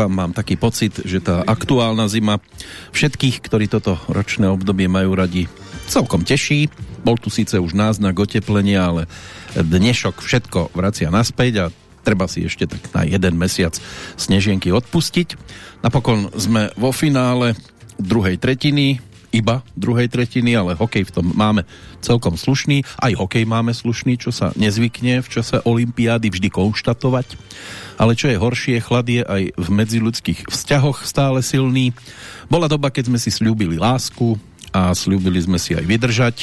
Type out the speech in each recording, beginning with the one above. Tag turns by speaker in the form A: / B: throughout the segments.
A: vám mám taký pocit, že tá aktuálna zima všetkých, ktorí toto ročné obdobie majú radi, celkom teší. Bol tu síce už náznak oteplenia, ale dnešok všetko vracia naspäť a treba si ešte tak na jeden mesiac snežienky odpustiť. Napokon sme vo finále druhej tretiny, iba druhej tretiny, ale hokej v tom máme celkom slušný. Aj hokej máme slušný, čo sa nezvykne v čase Olympiády vždy konštatovať. Ale čo je horšie, chlad je aj v medziludských vzťahoch stále silný. Bola doba, keď sme si slúbili lásku a slúbili sme si aj vydržať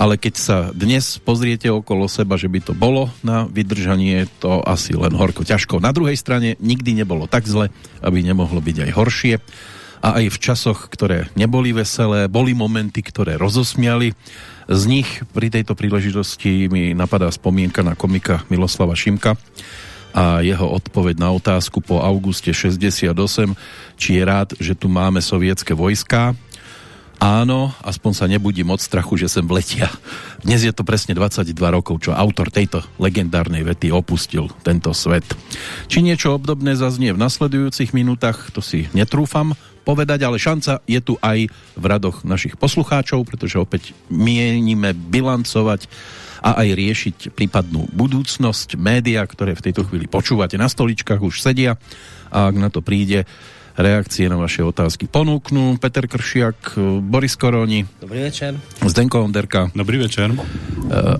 A: ale keď sa dnes pozriete okolo seba, že by to bolo na vydržanie, to asi len horko ťažko. Na druhej strane nikdy nebolo tak zle, aby nemohlo byť aj horšie. A aj v časoch, ktoré neboli veselé, boli momenty, ktoré rozosmiali. Z nich pri tejto príležitosti mi napadá spomienka na komika Miloslava Šimka a jeho odpoveď na otázku po auguste 68, či je rád, že tu máme sovietské vojská Áno, aspoň sa nebudím od strachu, že sem vletia. Dnes je to presne 22 rokov, čo autor tejto legendárnej vety opustil tento svet. Či niečo obdobné zaznie v nasledujúcich minútach, to si netrúfam povedať, ale šanca je tu aj v radoch našich poslucháčov, pretože opäť mienime bilancovať a aj riešiť prípadnú budúcnosť. Média, ktoré v tejto chvíli počúvate na stoličkách, už sedia a ak na to príde, reakcie na vaše otázky ponúknú. Peter Kršiak, Boris Koroni.
B: Dobrý večer.
A: Zdenko Onderka.
C: Dobrý večer.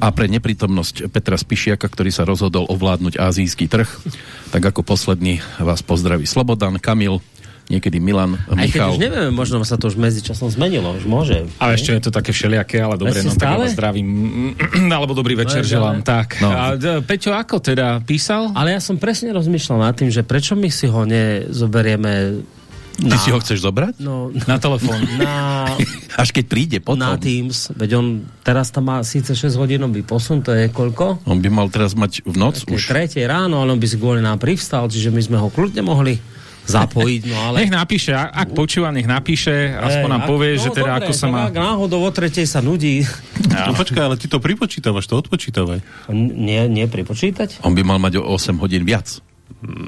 A: A pre neprítomnosť Petra Spišiaka, ktorý sa rozhodol ovládnuť azijský trh, tak ako posledný vás pozdraví Slobodan, Kamil, niekedy Milan, Michal. Aj keď
B: už nevieme, možno sa to už medzi časom zmenilo, už môže.
C: Ale ešte je to také všelijaké, ale dobre, no tak vás zdravím. Alebo dobrý večer no, želám. Tak. No. A Peťo, ako teda písal?
B: Ale ja som presne rozmýšľal nad tým, že prečo my si ho nezoberieme
A: Ty na, si ho chceš zobrať?
B: No,
C: na telefón.
B: Na,
A: Až keď príde potom.
B: Na Teams. Veď on teraz tam má síce 6 hodinový posun, to je koľko?
A: On by mal teraz mať v noc už.
B: Tretie ráno, ale on by si kvôli nám privstal, čiže my sme ho kľudne mohli zapojiť. No ale...
C: Nech napíše, ak počúva, nech napíše, aspoň nám povie, no, že teda dobre, ako sa má...
B: Ak náhodou o tretej sa nudí.
C: No počkaj, ale ty to pripočítavaš, to odpočítavaj.
B: Nie, nie pripočítať?
A: On by mal mať o 8 hodín viac.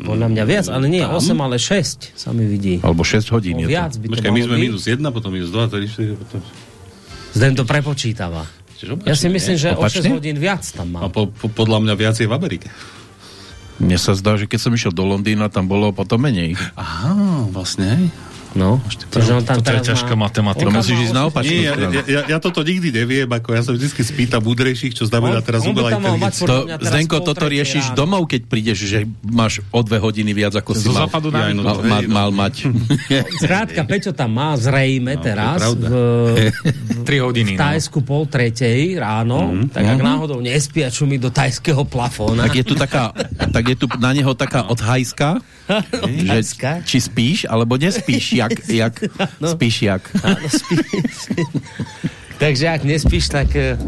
B: Podľa mňa viac, ale nie, Tam? 8, ale 6 sa mi vidí.
A: Alebo 6 hodín
B: je viac
A: to.
B: By
C: Počkaj, my sme byť. minus 1, potom minus 2, 3, 4, potom...
B: Zden to prepočítava. ja si myslím, že Opačne? o 6 hodín viac tam má.
C: A po, po, podľa mňa viac je v Amerike.
A: Mne sa zdá, že keď som išiel do Londýna, tam bolo potom menej.
C: Aha, vlastne.
B: No,
C: čiže on tam to je ťažká matematika.
A: To musíš ísť na opačnú
C: Nie, ja, ja, ja, toto nikdy neviem, ako ja sa vždy spýtam múdrejších, čo znamená on, teraz umelá inteligencia.
A: To, Zdenko, toto riešiš ráno. domov, keď prídeš, že máš o dve hodiny viac, ako si mal,
C: ja, no,
A: mal, mal, mal mať.
B: Zkrátka, Peťo tam má zrejme no, teraz v,
C: v, 3 hodiny,
B: v no. Tajsku no. pol tretej ráno, mm, tak ak mm. náhodou nespia mi do tajského plafóna.
A: Tak je tu taká, tak je tu na neho taká odhajska, že či spíš, alebo nespíš jak, jak no. spíš jak. Áno, spíš.
B: Takže ak nespíš, tak eh,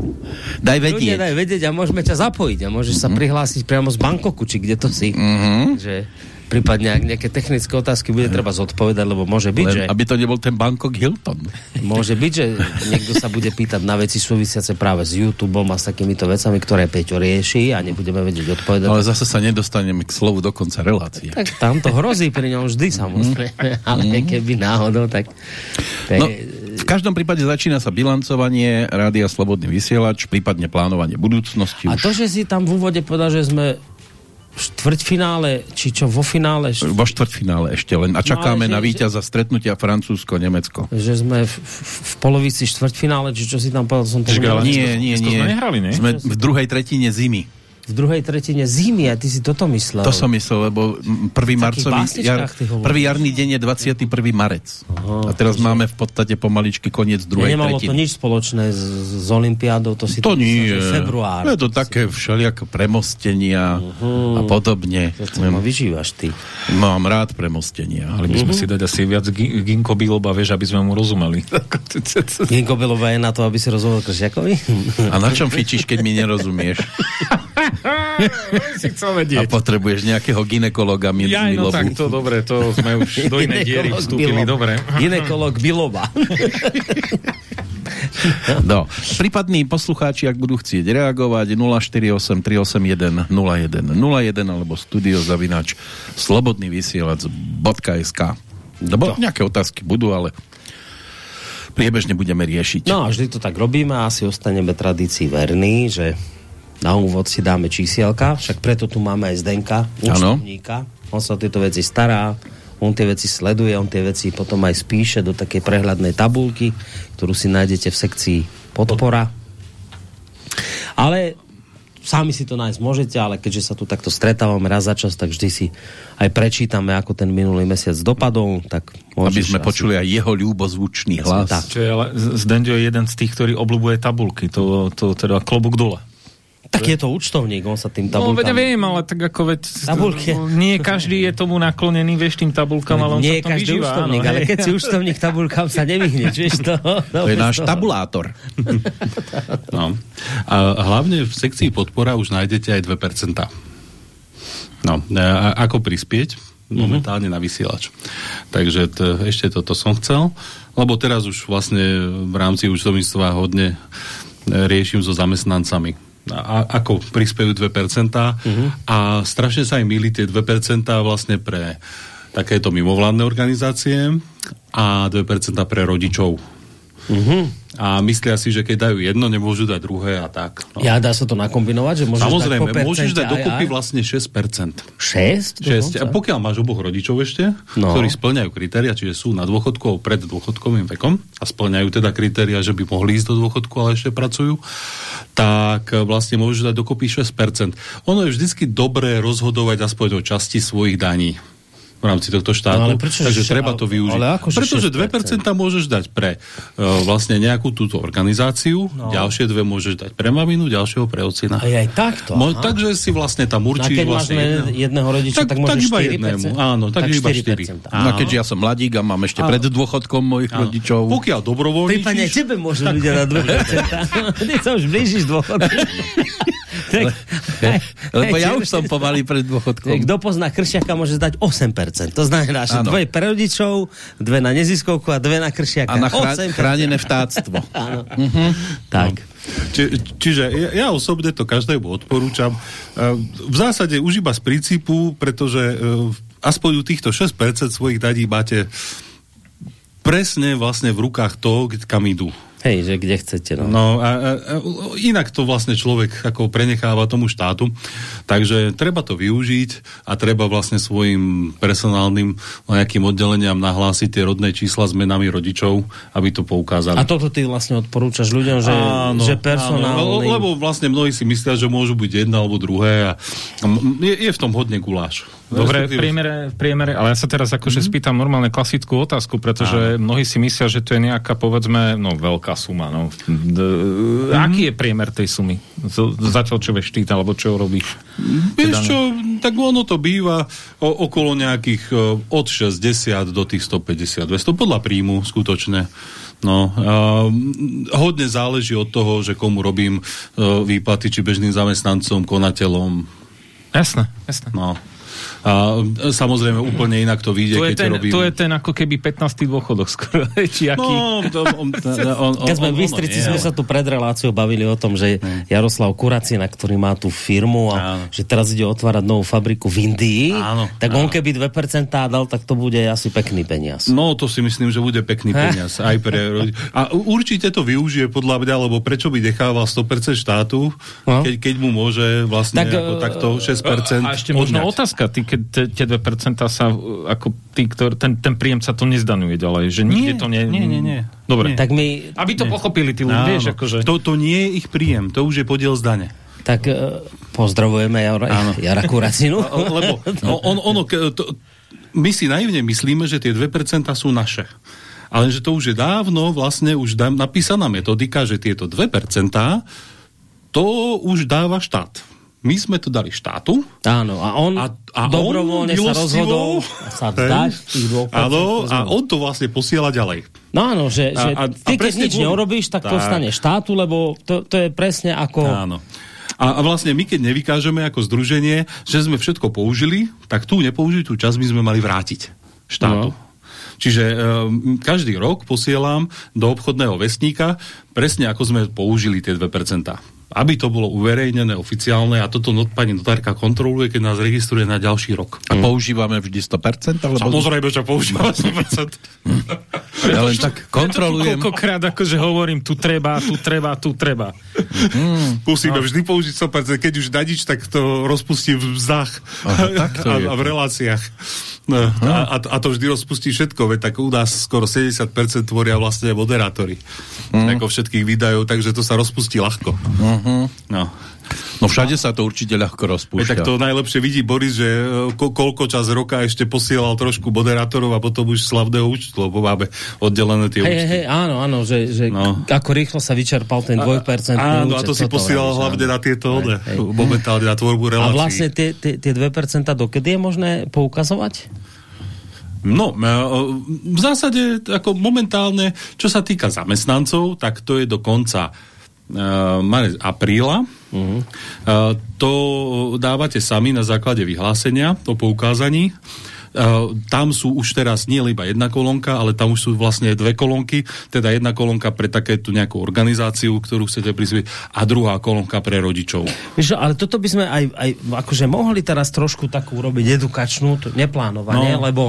A: daj vedieť.
B: Daj vedieť a môžeme ťa zapojiť a môžeš sa mhm. prihlásiť priamo z Bangkoku, či kde to si.
A: Mm-hmm.
B: Že prípadne ak nejaké technické otázky bude treba zodpovedať, lebo môže byť, Len, že...
A: Aby to nebol ten Bangkok Hilton.
B: Môže byť, že niekto sa bude pýtať na veci súvisiace práve s YouTubeom a s takýmito vecami, ktoré Peťo rieši a nebudeme vedieť odpovedať.
A: Ale zase sa nedostaneme k slovu do konca relácie.
B: Tak tam to hrozí pri ňom vždy samozrejme, mm. ale mm. keby náhodou, tak... tak...
A: No, v každom prípade začína sa bilancovanie Rádia Slobodný vysielač, prípadne plánovanie budúcnosti.
B: A už... to, že si tam v úvode povedal, že sme štvrťfinále, či čo vo finále?
A: Vo štvrťfinále ešte len. A no, čakáme no, na víťaza že... stretnutia Francúzsko-Nemecko.
B: Že sme v, v, polovici štvrťfinále, či čo si tam povedal, som
A: povedal. Nie, nie, nie. Sme, nehrali, ne? sme v druhej tretine zimy
B: v druhej tretine zimy a ty si toto myslel.
A: To som myslel, lebo prvý, marcový, jar, prvý jarný deň je 21. marec. Aha, a teraz máme v podstate pomaličky koniec druhej ja,
B: nemalo
A: tretiny.
B: to nič spoločné s, s Olympiádou, to si
A: to nie. Myslel, február. Je to také všelijaké premostenia uh-huh. a podobne.
B: To ma vyžívaš ty.
A: Mám rád premostenia.
C: Ale by sme uh-huh. si dať asi viac Ginko Biloba, vieš, aby sme mu rozumeli.
B: Ginko Biloba je na to, aby si rozumel Kršiakovi?
A: A na čom fičíš, keď mi nerozumieš?
C: si chcel vedieť.
A: A potrebuješ nejakého ginekologa mil-
C: ja, no tak to dobre, to sme už do inej diery vstúpili, dobre.
B: Ginekolog Bilova.
A: no. Prípadní poslucháči, ak budú chcieť reagovať 048 381 0101 alebo studiozavinač slobodnyvysielac.sk Lebo nejaké otázky budú, ale priebežne budeme riešiť.
B: No a vždy to tak robíme a asi ostaneme tradícii verní, že na úvod si dáme čísielka, však preto tu máme aj Zdenka, účtovníka. On sa o tieto veci stará, on tie veci sleduje, on tie veci potom aj spíše do takej prehľadnej tabulky, ktorú si nájdete v sekcii podpora. Ale sami si to nájsť môžete, ale keďže sa tu takto stretávame raz za čas, tak vždy si aj prečítame, ako ten minulý mesiac dopadol. Tak
A: Aby sme asi... počuli aj jeho ľúbozvučný hlas.
C: Tak. Čo je, ale Zdendio je jeden z tých, ktorý obľúbuje tabulky. To, to teda klobúk dole.
B: Tak je to účtovník, on sa tým tabulkám... No,
C: veď viem, ale tak ako veď... Tabulky. Nie každý je tomu naklonený, vieš, tým tabulkám, ale on
B: Nie
C: sa
B: každý
C: vyžíva,
B: účtovník, áno, ale keď si účtovník tabulkám sa nevyhneš, vieš to?
A: To je náš tabulátor.
D: no. A hlavne v sekcii podpora už nájdete aj 2%. No, a ako prispieť? Mhm. momentálne na vysielač. Takže ešte toto som chcel, lebo teraz už vlastne v rámci účtovníctva hodne riešim so zamestnancami a, ako prispejú 2% uh-huh. a strašne sa im milí tie 2% vlastne pre takéto mimovládne organizácie a 2% pre rodičov. Uh-huh. A myslia si, že keď dajú jedno, nemôžu dať druhé a tak.
B: No. Ja, dá sa to nakombinovať? Že môžeš
D: Samozrejme,
B: dať
D: môžeš dať dokopy
B: aj,
D: vlastne
B: 6%. 6?
D: 6. A pokiaľ máš oboch rodičov ešte, no. ktorí splňajú kritéria, čiže sú na dôchodku pred dôchodkovým vekom a splňajú teda kritéria, že by mohli ísť do dôchodku, ale ešte pracujú, tak vlastne môžeš dať dokopy 6%. Ono je vždycky dobré rozhodovať aspoň o časti svojich daní v rámci tohto štátu. No, ale prečo, takže že, treba to využiť. Ale ako, Pretože 2% môžeš dať pre uh, vlastne nejakú túto organizáciu, no. ďalšie dve môžeš dať pre maminu, ďalšieho pre ocina.
B: A aj takto.
D: Mo, takže si vlastne tam určíš...
B: No, keď vlastne jedného, jedného rodiča, tak, tak môžeš tak iba 4%? jednému.
D: Áno, tak, tak iba 4. 4%.
A: No keďže ja som mladík a mám ešte áno. pred dôchodkom mojich áno. rodičov.
D: Pokiaľ dobrovoľníčiš...
B: Prípadne tebe môžu ľudia na 2%. Ty sa už blížiš dôchodku.
A: tak, lebo ja už som pomaly pred dôchodkom.
B: Kto pozná kršiaka, môže zdať 8%. To znamená, že dve pre rodičov, dve na neziskovku a dve na kršiaka.
A: A na chrá- chránené vtáctvo.
B: Áno. Uh-huh. Tak. No.
D: Či, čiže ja, ja osobne to každému odporúčam. V zásade už iba z princípu, pretože e, aspoň u týchto 6% svojich daní máte presne vlastne v rukách to, kam idú.
B: Hej, že kde chcete. No,
D: no a, a, a inak to vlastne človek ako prenecháva tomu štátu. Takže treba to využiť a treba vlastne svojim personálnym nejakým oddeleniam nahlásiť tie rodné čísla s menami rodičov, aby to poukázali.
B: A toto ty vlastne odporúčaš ľuďom, že, áno, že personálny...
D: Áno, lebo vlastne mnohí si myslia, že môžu byť jedna alebo druhé a je, je v tom hodne guláš.
C: Dobre, v priemere, v priemere, ale ja sa teraz akože mm-hmm. spýtam normálne klasickú otázku, pretože Áno. mnohí si myslia, že to je nejaká, povedzme, no veľká suma. No. Mm-hmm. Aký je priemer tej sumy? Zatiaľ čo vieš ty, alebo čo robíš?
D: Vieš teda čo, tak ono to býva o, okolo nejakých o, od 60 do tých 150, 200, podľa príjmu skutočne. No, uh, hodne záleží od toho, že komu robím uh, výplaty, či bežným zamestnancom, konateľom.
C: Jasné, jasné.
D: No. A samozrejme úplne inak to vyjde,
C: to
D: keď
C: ten,
D: to robím.
C: To je ten ako keby 15. dôchodok skoro, či aký? No, to, on,
B: on, on, keď sme v Bystrici sme sa tu pred reláciou bavili o tom, že hmm. Jaroslav Kuracina, ktorý má tú firmu a áno. že teraz ide otvárať novú fabriku v Indii, áno, tak áno. on keby 2% dal, tak to bude asi pekný peniaz.
D: No, to si myslím, že bude pekný peniaz. Aj pre A určite to využije podľa mňa, lebo prečo by nechával 100% štátu, no. keď, keď mu môže vlastne tak, ako takto 6%
C: A ešte možno otázka, ty keď tie 2% sa ako tí, ktor, ten, ten príjemca to nezdanuje ďalej, že nikde nie, to nie...
D: Nie, nie, nie.
C: Dobre.
B: Nie. Tak my...
C: Aby to nie. pochopili tí ľudia, vieš, akože...
D: To, to nie je ich príjem, to už je podiel z dane.
B: Tak uh, pozdravujeme Jara, Jara Kuracinu.
D: Lebo no, on, ono, to, my si naivne myslíme, že tie 2% sú naše. Ale že to už je dávno vlastne už napísaná metodika, že tieto 2% to už dáva štát my sme to dali štátu.
B: Áno, a on a, a dobrovoľne on sa rozhodol sa vzdať tých
D: Áno, a on to vlastne posiela ďalej.
B: No áno, že, že a, a, ty a keď nič kvôli... neurobíš, tak, tak to stane štátu, lebo to, to je presne ako...
D: Áno. A, a vlastne my, keď nevykážeme ako združenie, že sme všetko použili, tak tú nepoužitú časť by sme mali vrátiť štátu. No. Čiže e, každý rok posielam do obchodného vesníka presne ako sme použili tie 2% aby to bolo uverejnené oficiálne a toto not, pani notárka kontroluje, keď nás registruje na ďalší rok.
A: A používame vždy 100%? Alebo...
D: Samozrejme, že používame 100%.
A: ja len tak kontrolujem.
C: Koľkokrát akože hovorím, tu treba, tu treba, tu treba.
D: Mm. Musíme no. vždy použiť 100%. Keď už dadič, tak to rozpustí v vzdách Aha, a, a v reláciách. No, a, a to vždy rozpustí všetko, veď tak u nás skoro 70% tvoria vlastne moderátori. Mm. Ako všetkých výdajov, takže to sa rozpustí ľahko.
A: Mm-hmm. No. No všade sa to určite ľahko rozpúšťa.
D: tak to najlepšie vidí Boris, že e, ko koľko čas roka ešte posielal trošku moderátorov a potom už slavného účtu, lebo máme oddelené tie
B: hey, účty. Hej, áno, áno, že, že no. ako rýchlo sa vyčerpal ten 2%
D: a, Áno, účet, a to si posielal hlavne na tieto, hej, hej. momentálne na tvorbu relácií.
B: A vlastne tie, tie, tie 2% dokedy je možné poukazovať?
D: No, e, v zásade ako momentálne, čo sa týka zamestnancov, tak to je do konca uh, apríla. Uh, to dávate sami na základe vyhlásenia o poukázaní. Uh, tam sú už teraz nie iba jedna kolónka, ale tam už sú vlastne dve kolónky, teda jedna kolónka pre takéto nejakú organizáciu, ktorú chcete prispieť a druhá kolónka pre rodičov.
B: Víš, ale toto by sme aj, aj akože mohli teraz trošku takú urobiť edukačnú, neplánovanie, no. lebo,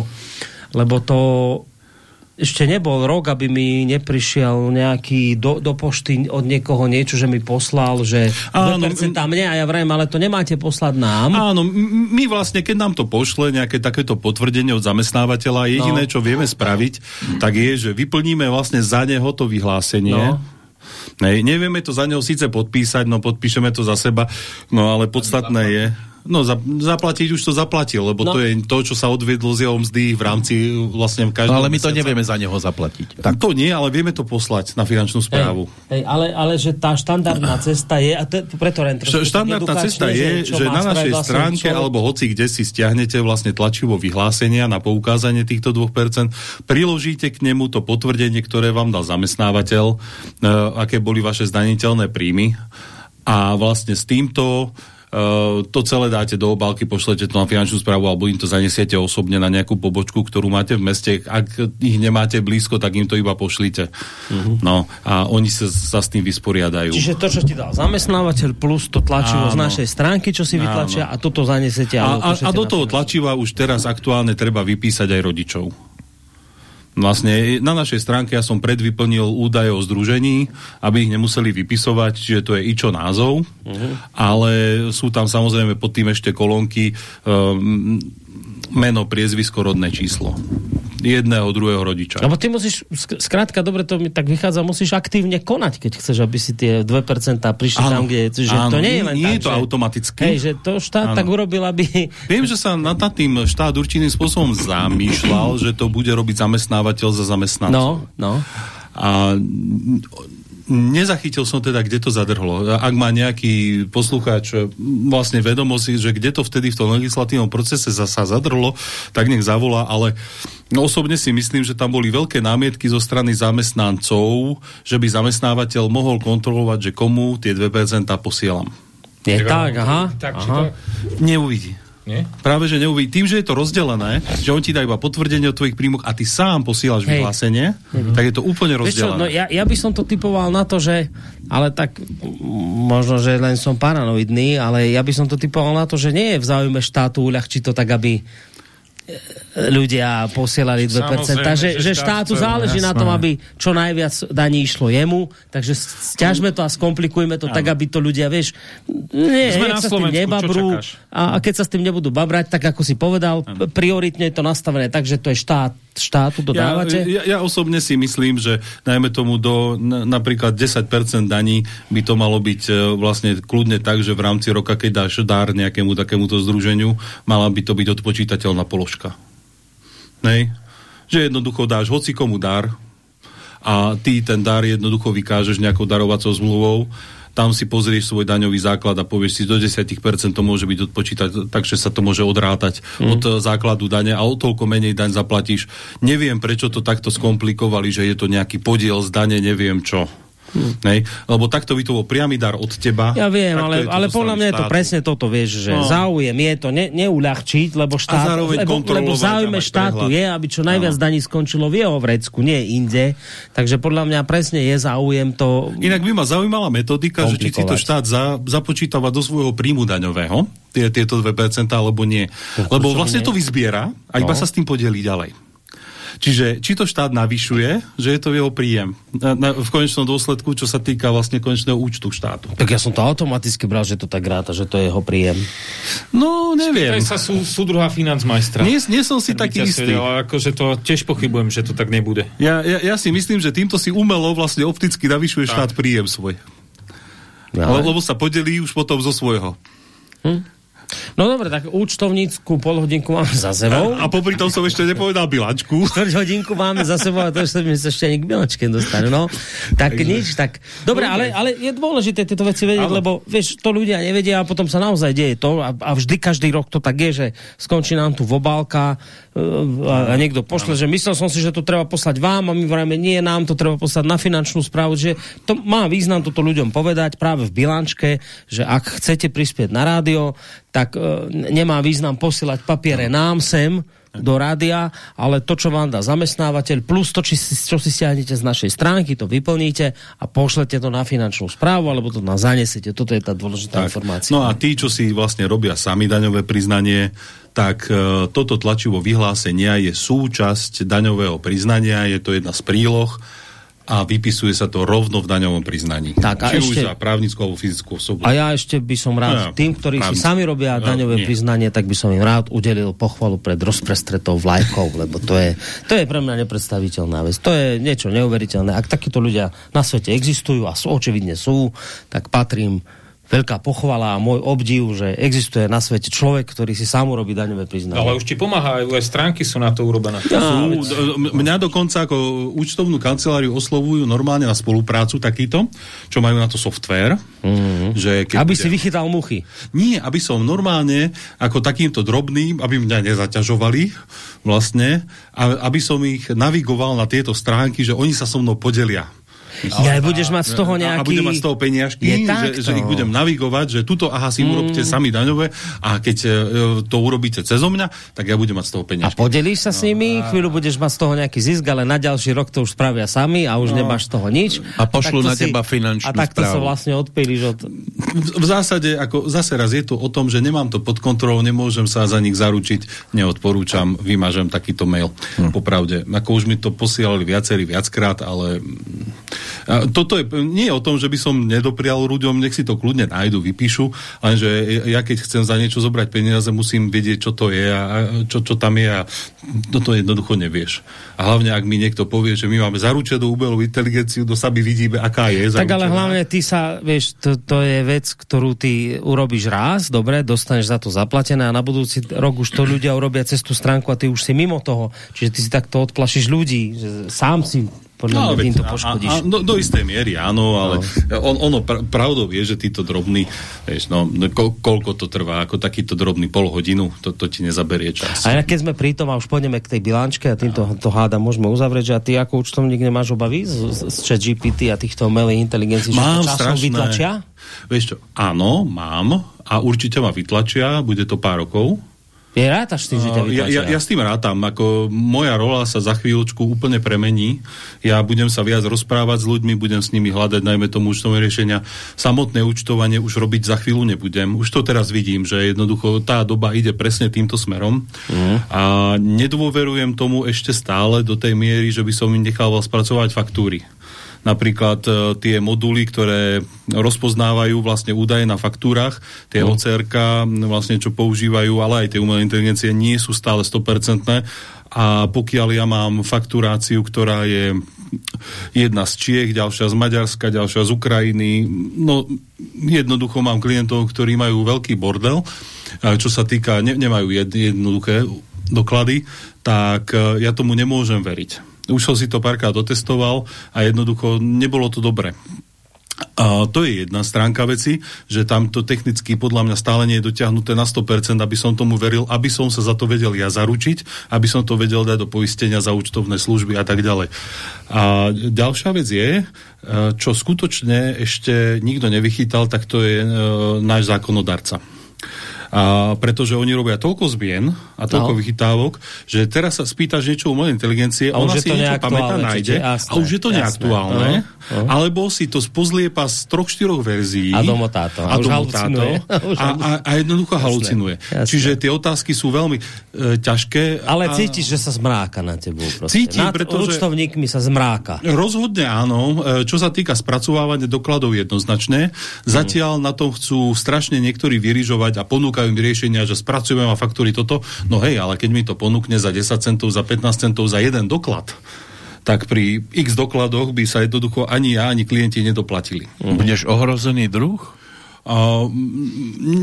B: lebo to ešte nebol rok, aby mi neprišiel nejaký do, do pošty od niekoho niečo, že mi poslal, že áno, 2% mne a ja vrajím, ale to nemáte poslať nám.
D: Áno, my vlastne, keď nám to pošle nejaké takéto potvrdenie od zamestnávateľa, jediné, no. čo vieme spraviť, tak je, že vyplníme vlastne za neho to vyhlásenie. No. Ne, nevieme to za neho síce podpísať, no podpíšeme to za seba, no ale podstatné je No, za, zaplatiť už to zaplatil, lebo no. to je to, čo sa odviedlo z jeho mzdy v rámci vlastne v každom
A: no, ale my mesiaca. to nevieme za neho zaplatiť.
D: Tak to nie, ale vieme to poslať na finančnú správu.
B: Ej, ej, ale, ale že tá štandardná cesta je, a to, preto len
D: Štandardná cesta je, že, že na našej vlastne stránke, človek... alebo hoci kde si stiahnete vlastne tlačivo vyhlásenia na poukázanie týchto 2%, priložíte k nemu to potvrdenie, ktoré vám dal zamestnávateľ, e, aké boli vaše zdaniteľné príjmy a vlastne s týmto Uh, to celé dáte do obálky, pošlete to na finančnú správu alebo im to zanesiete osobne na nejakú pobočku, ktorú máte v meste. Ak ich nemáte blízko, tak im to iba pošlite. Uh-huh. No a oni sa, sa s tým vysporiadajú.
B: Čiže to, čo ti dal zamestnávateľ plus to tlačivo Áno. z našej stránky, čo si vytlačia Áno. a toto zanesete.
D: A, a, a do toho tlačiva už teraz aktuálne treba vypísať aj rodičov. Vlastne na našej stránke ja som predvyplnil údaje o združení, aby ich nemuseli vypisovať, čiže to je ičo názov, uh-huh. ale sú tam samozrejme pod tým ešte kolónky um, meno, priezvisko, rodné číslo jedného, druhého rodiča.
B: Lebo ty musíš, skrátka, dobre to mi tak vychádza, musíš aktívne konať, keď chceš, aby si tie 2% prišli áno, tam, kde je. Že áno, to nie je len
D: nie
B: tak,
D: je to že, automaticky.
B: Hej, že to štát áno. tak urobil, aby...
D: Viem, že sa nad tým štát určitým spôsobom zamýšľal, že to bude robiť zamestnávateľ za zamestnancov.
B: No, no.
D: A nezachytil som teda, kde to zadrhlo. Ak má nejaký poslucháč vlastne vedomosti, že kde to vtedy v tom legislatívnom procese sa zadrhlo, tak nech zavolá, ale osobne si myslím, že tam boli veľké námietky zo strany zamestnancov, že by zamestnávateľ mohol kontrolovať, že komu tie 2% posielam.
B: Je tak, aha.
C: Tak, aha.
D: Neuvidí. Nie? Práve, že neuvidí. Tým, že je to rozdelené, že on ti dá iba potvrdenie o tvojich príjmoch a ty sám posielaš Hej. vyhlásenie, mm-hmm. tak je to úplne rozdelené. Čo,
B: no ja, ja by som to typoval na to, že ale tak možno, že len som paranoidný, ale ja by som to typoval na to, že nie je v záujme štátu uľahčiť to tak, aby ľudia posielali 2%. že, že štátu záleží jasné. na tom, aby čo najviac daní išlo jemu, takže stiažme to a skomplikujme to ano. tak, aby to ľudia, vieš, nie, Sme na sa s tým nebabrú a, a keď sa s tým nebudú babrať, tak ako si povedal, ano. prioritne je to nastavené tak, že to je štát, štátu dodávate?
D: Ja, ja, ja osobne si myslím, že najmä tomu do na, napríklad 10% daní by to malo byť e, vlastne kľudne tak, že v rámci roka, keď dáš dár nejakému takémuto združeniu, mala by to byť odpočítateľná položka. Nej? Že jednoducho dáš hoci komu dar a ty ten dar jednoducho vykážeš nejakou darovacou zmluvou tam si pozrieš svoj daňový základ a povieš si, do 10% to môže byť odpočítať, takže sa to môže odrátať mm. od základu dane a o toľko menej daň zaplatíš. Neviem, prečo to takto skomplikovali, že je to nejaký podiel z dane, neviem čo. Hmm. Nej? Lebo takto by to bol priamy dar od teba.
B: Ja viem, ale, ale podľa mňa je to presne toto, vieš, že no. záujem je to ne, neuľahčiť, lebo štát, lebo, lebo záujme štátu prehľad. je, aby čo najviac no. daní skončilo v jeho vrecku, nie inde. Takže podľa mňa presne je záujem to...
D: Inak by ma zaujímala metodika, že či si to štát za, započítava do svojho príjmu daňového, tie, tieto 2%, alebo nie. Lebo vlastne to vyzbiera a iba no. sa s tým podeli ďalej. Čiže či to štát navyšuje, že je to jeho príjem na, na, v konečnom dôsledku, čo sa týka vlastne konečného účtu štátu.
B: Tak ja som to automaticky bral, že to tak ráta, že to je jeho príjem.
D: No, neviem.
C: Spýtaj sa sú, súdruha financmajstra.
D: Nie, nie som si taký istý.
C: Ale akože to tiež pochybujem, že to tak nebude.
D: Ja, ja, ja si myslím, že týmto si umelo vlastne opticky navyšuje tak. štát príjem svoj. Ale... Lebo sa podelí už potom zo svojho.
B: Hm? No dobre, tak účtovnícku polhodinku máme za sebou.
D: A, a popri tom som ešte nepovedal bilačku.
B: Štvrť hodinku máme za sebou a to ešte my sa ešte ani k bilačke dostane. No, tak Takže... nič, tak... Dobre, ale, ale je dôležité tieto veci vedieť, ale... lebo vieš, to ľudia nevedia a potom sa naozaj deje to a, a vždy každý rok to tak je, že skončí nám tu vobálka e, a, a niekto pošle, že myslel som si, že to treba poslať vám a my vrajme nie, nám to treba poslať na finančnú správu, že to má význam toto ľuďom povedať práve v bilančke, že ak chcete prispieť na rádio, tak e, nemá význam posielať papiere nám sem, do rádia, ale to, čo vám dá zamestnávateľ, plus to, či, čo si stiahnete z našej stránky, to vyplníte a pošlete to na finančnú správu, alebo to na zanesete. Toto je tá dôležitá tak. informácia.
D: No a tí, čo si vlastne robia sami daňové priznanie, tak e, toto tlačivo vyhlásenia je súčasť daňového priznania, je to jedna z príloh a vypisuje sa to rovno v daňovom priznaní. Tak, a Či ešte, už za právnickú alebo fyzickú osobu.
B: A ja ešte by som rád no, tým, ktorí právnic... si sami robia daňové no, priznanie, tak by som im rád udelil pochvalu pred rozprestretou vlajkou, lebo to je, to je pre mňa nepredstaviteľná vec. To je niečo neuveriteľné. Ak takíto ľudia na svete existujú a sú, očividne sú, tak patrím veľká pochvala a môj obdiv, že existuje na svete človek, ktorý si sám urobí daňové priznanie.
C: Ale už ti pomáha, aj stránky sú na to urobené. Ja,
D: sú, mňa dokonca ako účtovnú kanceláriu oslovujú normálne na spoluprácu takýto, čo majú na to software.
B: Mm-hmm. Že keď aby bude... si vychytal muchy.
D: Nie, aby som normálne ako takýmto drobným, aby mňa nezaťažovali vlastne, aby som ich navigoval na tieto stránky, že oni sa so mnou podelia.
B: Ja budeš mať z toho nejaký...
D: A budem mať z toho peniažky, že, že ich budem navigovať, že tuto aha si mm. urobte sami daňové a keď e, to urobíte cez mňa, tak ja budem mať z toho peniažky.
B: A podelíš sa no, s nimi, a... chvíľu budeš mať z toho nejaký zisk, ale na ďalší rok to už spravia sami a už no. nemáš z toho nič.
A: A pošlu na teba si, finančnú
B: A takto sa vlastne odpíliš od...
D: V, v zásade, ako zase raz je to o tom, že nemám to pod kontrolou, nemôžem sa za nich zaručiť, neodporúčam, vymažem takýto mail. Hm. Popravde. Ako už mi to posielali viacerí viackrát, ale toto je, nie je o tom, že by som nedoprial ľuďom, nech si to kľudne nájdu, vypíšu, lenže ja keď chcem za niečo zobrať peniaze, musím vedieť, čo to je a čo, čo tam je a toto jednoducho nevieš. A hlavne, ak mi niekto povie, že my máme zaručenú umelú inteligenciu, do sami vidíme, aká je.
B: Zaručená. Tak ale hlavne ty sa, vieš, to, to je vec, ktorú ty urobíš raz, dobre, dostaneš za to zaplatené a na budúci rok už to ľudia urobia cez tú stránku a ty už si mimo toho. Čiže ty si takto odplašíš ľudí, že sám si podľa no, mňa tým to poškodíš. A, a,
D: do, do istej miery áno, ale no. on, ono pr pravdou je, že títo drobní, vieš, no, ko, koľko to trvá, ako takýto drobný pol hodinu, to, to ti nezaberie čas.
B: A keď sme pri tom a už pôjdeme k tej bilančke a týmto no. to háda môžeme uzavrieť, že a ty ako účtovník nemáš obavy z, z chat GPT a týchto umelých inteligencií, že to časom vytlačia?
D: Vieš čo, áno, mám a určite ma vytlačia, bude to pár rokov,
B: je rátaš tým, že ťa
D: ja, ja, ja s tým rátam. Ako moja rola sa za chvíľočku úplne premení. Ja budem sa viac rozprávať s ľuďmi, budem s nimi hľadať najmä tomu účtové riešenia. Samotné účtovanie už robiť za chvíľu nebudem. Už to teraz vidím, že jednoducho tá doba ide presne týmto smerom. Mm. A nedôverujem tomu ešte stále do tej miery, že by som im nechal spracovať faktúry napríklad e, tie moduly, ktoré rozpoznávajú vlastne údaje na faktúrach, tie no. OCRK, vlastne čo používajú, ale aj tie umelé inteligencie nie sú stále 100% a pokiaľ ja mám fakturáciu, ktorá je jedna z Čiech, ďalšia z Maďarska, ďalšia z Ukrajiny, no jednoducho mám klientov, ktorí majú veľký bordel, čo sa týka, ne, nemajú jednoduché doklady, tak e, ja tomu nemôžem veriť už som si to párkrát otestoval a jednoducho nebolo to dobre. A to je jedna stránka veci, že tam to technicky podľa mňa stále nie je dotiahnuté na 100%, aby som tomu veril, aby som sa za to vedel ja zaručiť, aby som to vedel dať do poistenia za účtovné služby a tak ďalej. A ďalšia vec je, e, čo skutočne ešte nikto nevychytal, tak to je e, náš zákonodarca. A pretože oni robia toľko zmien a toľko no. vychytávok, že teraz sa spýtaš niečo umelej inteligencie, a ona si niečo pamätá, nájde jasné, a už je to jasné, neaktuálne, uh -huh. alebo si to spozliepa z troch, štyroch verzií
B: a domotá to.
D: A, a, domotá to, a, a, a jednoducho jasné, halucinuje. Jasné. Čiže tie otázky sú veľmi e, ťažké.
B: Ale cítiš, že sa zmráka na tebou. Proste.
D: Cítim, Nad pretože...
B: účtovníkmi sa zmráka.
D: Rozhodne áno. E, čo sa týka spracovávania dokladov jednoznačne, zatiaľ na tom chcú strašne niektorí vyrižovať a ponúkajú riešenia, že spracujeme a faktúry toto. No hej, ale keď mi to ponúkne za 10 centov, za 15 centov, za jeden doklad, tak pri x dokladoch by sa jednoducho ani ja, ani klienti nedoplatili.
A: Budeš ohrozený druh? Uh,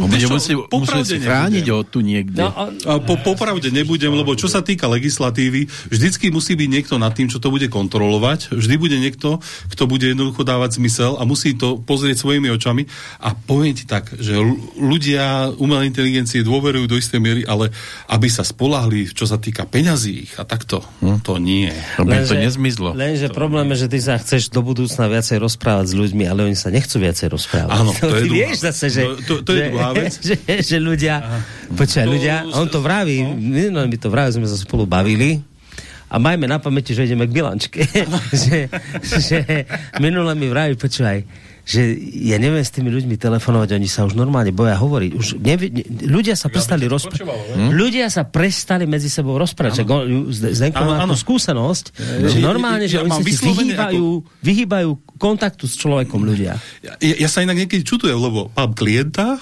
A: bude musí, musí chrániť o tu niekde. No,
D: a, po, popravde nebudem, lebo čo sa týka legislatívy, vždycky musí byť niekto nad tým, čo to bude kontrolovať. Vždy bude niekto, kto bude jednoducho dávať zmysel a musí to pozrieť svojimi očami. A poviem ti tak, že ľudia umelej inteligencie dôverujú do istej miery, ale aby sa spolahli, čo sa týka peňazí a takto, hm? to nie.
A: Lenže, to nezmizlo.
B: Lenže to... problém je, že ty sa chceš do budúcna viacej rozprávať s ľuďmi, ale oni sa nechcú viacej rozprávať.
D: Áno, to je
B: vieš zase, že...
D: No, to, to je že, druhá vec.
B: Že, že ľudia... Počkaj, ľudia, on to vraví, no. my to vraví, sme sa spolu bavili, a majme na pamäti, že ideme k bilančke. že, že minule mi vraví, počúvaj, že ja neviem s tými ľuďmi telefonovať, oni sa už normálne boja hovoriť. Už nevie, ne, ľudia sa prestali rozprávať. Hm? Ľudia sa prestali medzi sebou rozprávať. Zdenko má tú skúsenosť, že normálne, že ja, oni sa vyhýbajú, ako... vyhýbajú kontaktu s človekom ľudia.
D: Ja, ja sa inak niekedy čutujem, lebo mám klienta,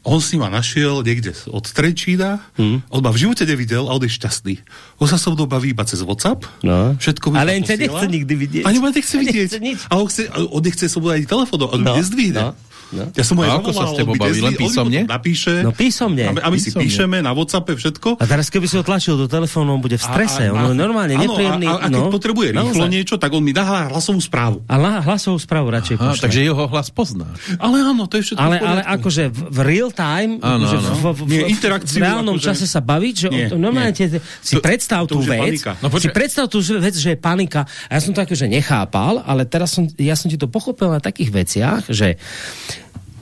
D: on si ma našiel niekde od Trečína, hmm. on ma v živote nevidel a on je šťastný. On sa so mnou baví iba cez WhatsApp,
B: no. všetko Ale on ťa nechce nikdy vidieť.
D: Ani ma nechce vidieť. Nechce A on, chce, on nechce so mnou ani telefónom, on no. nezdvihne. No. No. Ja som
A: a ako sa s tebou baví? Len písomne?
D: Napíše.
B: No písomne.
D: A my, a my si píšeme na Whatsappe všetko.
B: A teraz keby si ho tlačil do telefónu, on bude v strese. A, a, on je normálne áno, nepríjemný.
D: A, a, a keď no, potrebuje rýchlo naozaj. niečo, tak on mi dá hlasovú správu.
B: A hlasovú správu radšej
A: Aha, Takže jeho hlas pozná.
D: Ale áno, to je všetko
B: Ale, ale akože v, v real time, áno, akože áno. V, v, v, v, v reálnom akože... čase sa baviť, že nie, on, normálne nie. si to, predstav tú vec, no, si predstav tú vec, že je panika. A ja som to akože nechápal, ale teraz som, ja som ti to pochopil na takých veciach, že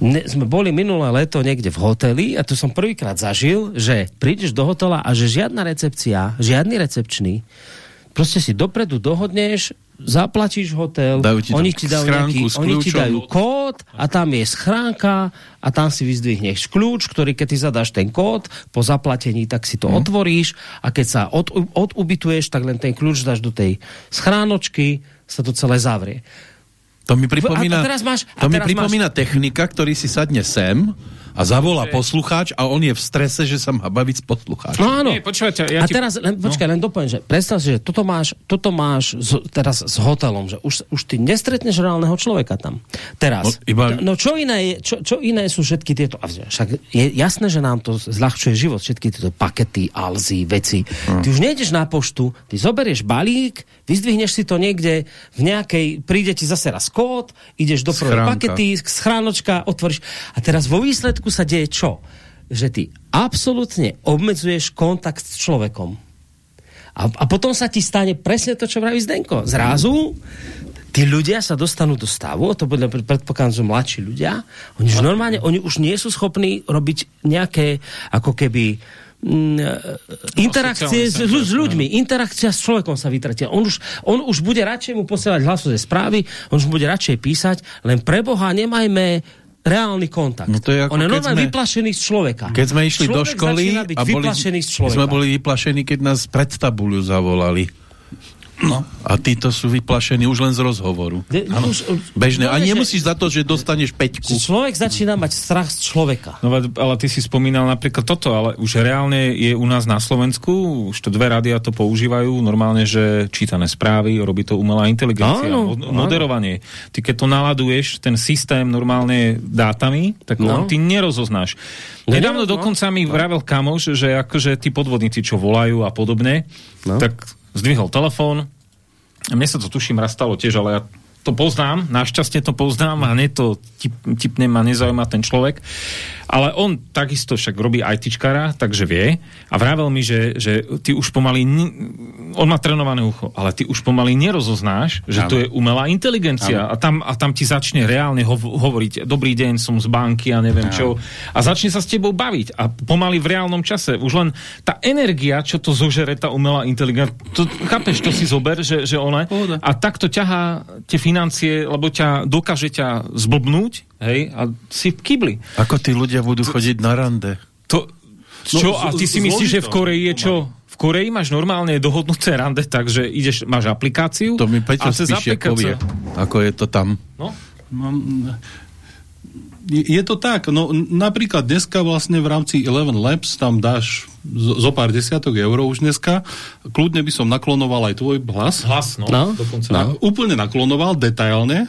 B: ne, sme boli minulé leto niekde v hoteli a to som prvýkrát zažil, že prídeš do hotela a že žiadna recepcia, žiadny recepčný, proste si dopredu dohodneš, zaplatíš hotel, ti oni, ti dajú nejaký, oni ti dajú kód a tam je schránka a tam si vyzdvihneš kľúč, ktorý keď ty zadáš ten kód po zaplatení, tak si to hmm. otvoríš a keď sa od, odubituješ, tak len ten kľúč dáš do tej schránočky, sa to celé zavrie.
A: To mi pripomína, a teraz máš, a to mi pripomína máš... technika, ktorý si sadne sem a zavolá že... poslucháč a on je v strese, že sa má baviť s poslucháčom.
B: No áno. Nie, počúvate, ja a ti... teraz, len, počkaj, no. len dopoviem, že predstav si, že toto máš, toto máš z, teraz s hotelom, že už, už ty nestretneš reálneho človeka tam. Teraz. No, iba... no čo, iné je, čo, čo iné sú všetky tieto, však je jasné, že nám to zľahčuje život, všetky tieto pakety, alzy, veci. Hmm. Ty už nejdeš na poštu, ty zoberieš balík, vyzdvihneš si to niekde v nejakej, príde ti zase raz kód, ideš do prvej pakety, schránočka, otvoríš a teraz vo výsledku Slovensku sa deje čo? Že ty absolútne obmedzuješ kontakt s človekom. A, a potom sa ti stane presne to, čo vraví Zdenko. Zrazu tí ľudia sa dostanú do stavu, to bude predpokladám, že mladší ľudia, oni už normálne, oni už nie sú schopní robiť nejaké, ako keby, mm, interakcie s, s ľuďmi, interakcia s človekom sa vytratia. On už, on už bude radšej mu posielať hlasové správy, on už bude radšej písať, len pre Boha nemajme reálny kontakt. No to je ako On je normálne sme, vyplašený z človeka.
A: Keď sme išli Človek do školy a boli, z sme boli vyplašení, keď nás pred tabulu zavolali. No. A títo sú vyplašení už len z rozhovoru. De, už, Bežné. A nemusíš za to, že dostaneš peťku.
B: Človek začína mať strach z človeka.
C: No ale ty si spomínal napríklad toto, ale už reálne je u nás na Slovensku, už to dve rádia to používajú, normálne, že čítané správy, robí to umelá inteligencia, áno, moderovanie. Ty keď to naladuješ, ten systém normálne dátami, tak no. ty nerozoznáš. No, Nedávno no, dokonca mi no. vravel kamoš, že akože tí podvodníci, čo volajú a podobne, no. tak zdvihol telefón. Mne sa to tuším raz stalo tiež, ale ja to poznám, našťastie to poznám a nie to tip, tipne ma nezaujíma ten človek. Ale on takisto však robí ITčkara, takže vie. A vravel mi, že, že ty už pomaly, on má trénované ucho, ale ty už pomaly nerozoznáš, že ano. to je umelá inteligencia. A tam, a tam ti začne reálne hov, hovoriť, dobrý deň, som z banky a neviem ano. čo. A začne sa s tebou baviť. A pomaly v reálnom čase. Už len tá energia, čo to zožere, tá umelá inteligencia, to, chápeš, to si zober, že, že ona... A takto ťahá tie financie, lebo ťa dokáže ťa zblbnúť, hej, a si v kybli.
A: Ako tí ľudia budú to, chodiť na rande?
C: To, no, čo, no, a ty si myslíš, že v Koreji je čo? V Koreji máš normálne dohodnuté rande, takže ideš, máš aplikáciu
A: to mi Peťo spíše povie, ako je to tam.
E: No? no je to tak, no napríklad dneska vlastne v rámci Eleven Labs tam dáš zo pár desiatok eur už dneska, kľudne by som naklonoval aj tvoj hlas.
C: Hlas, no, no. dokonca.
E: Na, úplne naklonoval, detailne,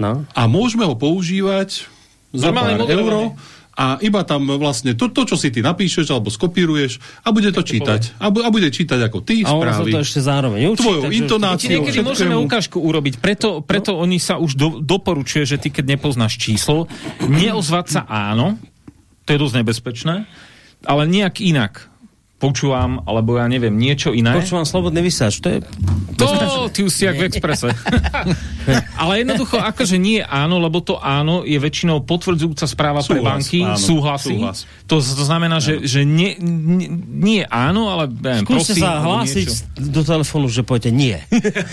E: No. A môžeme ho používať za pár euro a iba tam vlastne to, to, čo si ty napíšeš alebo skopíruješ a bude to čítať. A, bu, a bude čítať ako ty
B: a
E: správy.
B: A to ešte zároveň učí,
E: Tvojou intonáciou.
C: Niekedy môžeme ukážku urobiť, preto, preto no. oni sa už do, doporučuje, že ty keď nepoznáš číslo, neozvať sa áno, to je dosť nebezpečné, ale nejak inak počúvam, alebo ja neviem, niečo iné.
B: Počúvam slobodný vysáč, to je...
C: To, ty už si jak v exprese. Ale jednoducho, akože nie áno, lebo to áno je väčšinou potvrdzujúca správa súhlas, pre banky, áno, súhlasí. Súhlas. To, to znamená, že, že nie, nie, nie áno, ale neviem,
B: Skúste prosím, sa hlásiť do telefónu, že poviete nie.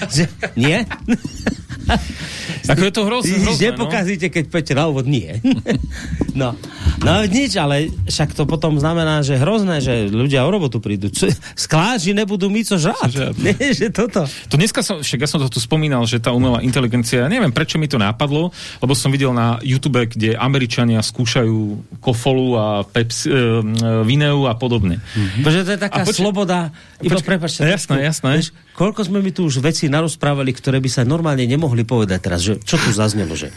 B: nie?
C: Ako je to hrozné. hrozné
B: Nepokazíte, no? keď poviete na úvod nie. no. no nič, ale však to potom znamená, že hrozné, že ľudia o robotu prídu. Skláži nebudú mi co žrať. Nie, že toto.
C: To dneska som, však ja som to tu spomínal, že tá umelá inteligencia, neviem prečo mi to nápadlo, lebo som videl na YouTube, kde Američania skúšajú kofolu a Pepsi, e, Vineu a podobne.
B: Mm-hmm. Bože, to je taká poč- sloboda. Iba
C: prepačte. Jasné, jasné. Vieš,
B: koľko sme mi tu už veci narozprávali, ktoré by sa normálne nemohli povedať teraz, že čo tu zaznelo, že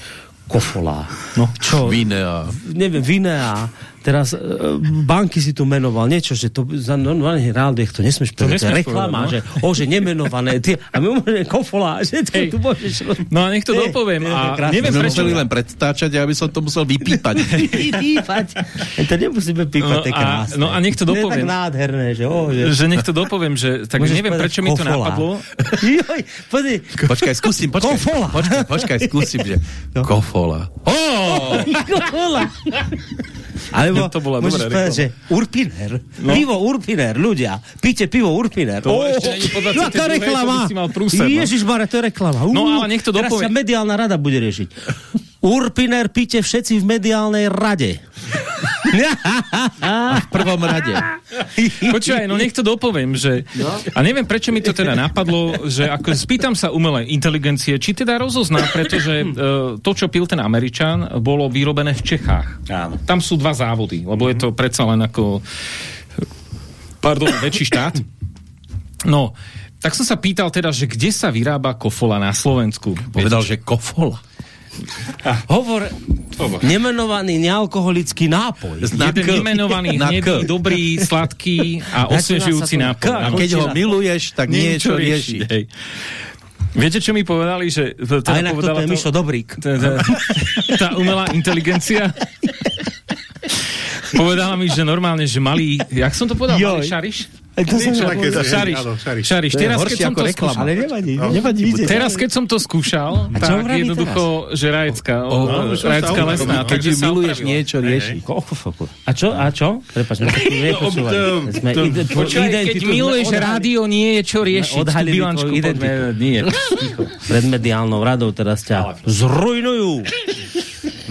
B: kofola.
A: No, čo? Vinea.
B: Neviem, Vinea teraz uh, banky si tu menoval niečo, že to za normálne rádio, to nesmieš povedať, to, to reklama, povedať, no? že o, že nemenované, ty, a my môžeme kofola, že to tu môžeš...
C: No a nech to dopoviem. A
A: neviem, prečo... len predstáčať, aby som to musel vypípať.
B: vypípať. To nemusíme pípať, no, to je krásne.
C: No a nech to dopoviem.
B: To je tak nádherné, že o, že...
C: že nech to dopoviem, že tak Môžeš neviem, prečo mi to napadlo.
B: Joj, pozri.
A: Počkaj, skúsim, počkaj. Kofola. Počkaj, počkaj, skúsim, že... No. Kofola.
B: Oh! Kofola. Alebo to bola môžeš povedať, že Urpiner. No. Pivo Urpiner, ľudia. Píte pivo Urpiner.
C: To oh, ešte není po 22. Aká reklama?
B: Prúser, no. Ježišmar, to je reklama. Uh,
C: no ale nech to dopovie.
B: Teraz sa mediálna rada bude riešiť. Urpiner píte všetci v mediálnej rade.
A: v prvom rade.
C: Počúvaj, no nech to dopoviem, že... No? A neviem, prečo mi to teda napadlo, že ako spýtam sa umelej inteligencie, či teda rozozná, pretože uh, to, čo pil ten Američan, bolo vyrobené v Čechách. Áno. Tam sú dva závody, lebo je to predsa len ako pardon, väčší štát. No, tak som sa pýtal teda, že kde sa vyrába kofola na Slovensku?
A: Povedal, že kofola.
B: Hovor, Hovor. nemenovaný nealkoholický nápoj.
C: Jeden nemenovaný, hnedý, dobrý, sladký a osviežujúci nápoj.
A: A keď ho miluješ, tak niečo rieši. Hej.
C: Viete, čo mi povedali? Že,
B: teda a inak povedala toto je to, Mišo Dobrík.
C: Tá umelá inteligencia povedala mi, že normálne, že malý, jak som to povedal, Joj. malý šariš?
B: To sa
C: také, šariš, šariš. šariš. Teraz, keď som to skúšal,
B: ale nevadí, no. nevadí. Ide.
C: Teraz, keď som to skúšal, a tak jednoducho, teraz? že rajecka, o, o, no, rajecka lesná.
A: Keď miluješ niečo, rieši.
B: A čo? A čo? Prepač,
C: keď miluješ rádio, nie je čo riešiť.
B: Odhalili tvoju identitu. Pred mediálnou radou teraz ťa zrujnujú.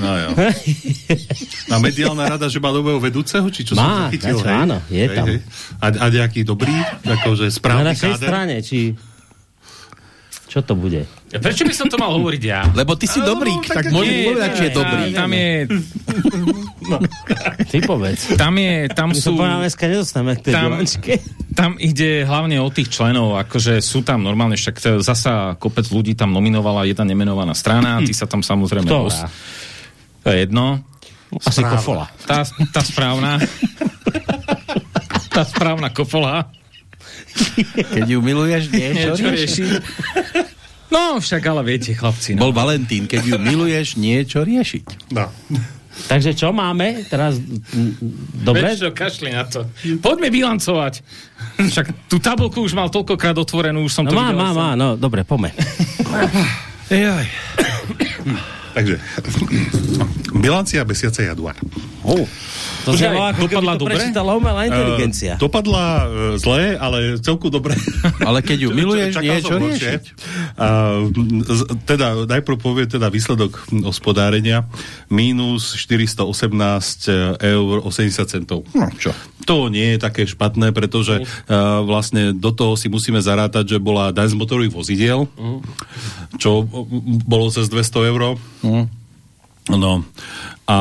E: No jo. A mediálna rada, že má nového vedúceho, či čo má, som zachytil?
B: Má, áno, je hej, tam. Hej.
E: A, a nejaký dobrý, akože správny
B: Na našej káder? strane, či... Čo to bude?
C: Prečo by som to mal hovoriť ja?
A: Lebo ty si dobrý, no, tak, tak môžeš povedať, či je dobrý.
C: Tam je...
B: No. Ty povedz.
C: Tam je, tam My sú...
B: tam,
C: tam ide hlavne o tých členov, akože sú tam normálne, však zasa kopec ľudí tam nominovala jedna nemenovaná strana, ty sa tam samozrejme... Os... To je jedno.
B: Asi správna. kofola.
C: Tá, tá správna. tá správna kofola.
A: Keď ju miluješ, niečo,
C: niečo rieši. No, však ale viete, chlapci.
A: No. Bol Valentín, keď ju miluješ, niečo riešiť.
B: No. Takže čo máme teraz? Dobre?
C: Veď čo, kašli na to. Poďme bilancovať. Však tú tabulku už mal toľkokrát otvorenú, už som
B: no
C: to
B: má, videl. Má, má, no, dobre, poďme.
D: Ejaj. Takže, bilancia mesiaca január.
B: Oh. To ako dopadla to dobre? umelá inteligencia.
D: Uh, dopadla uh, zle, ale celku dobre.
A: Ale keď ju miluješ, čo, niečo riešiť.
D: Uh, teda, najprv povie teda výsledok hospodárenia. Mínus 418 eur 80 centov.
A: No, čo?
D: To nie je také špatné, pretože uh, vlastne do toho si musíme zarátať, že bola daň z motorových vozidiel, uh. čo bolo cez 200 eur. Uh. No, a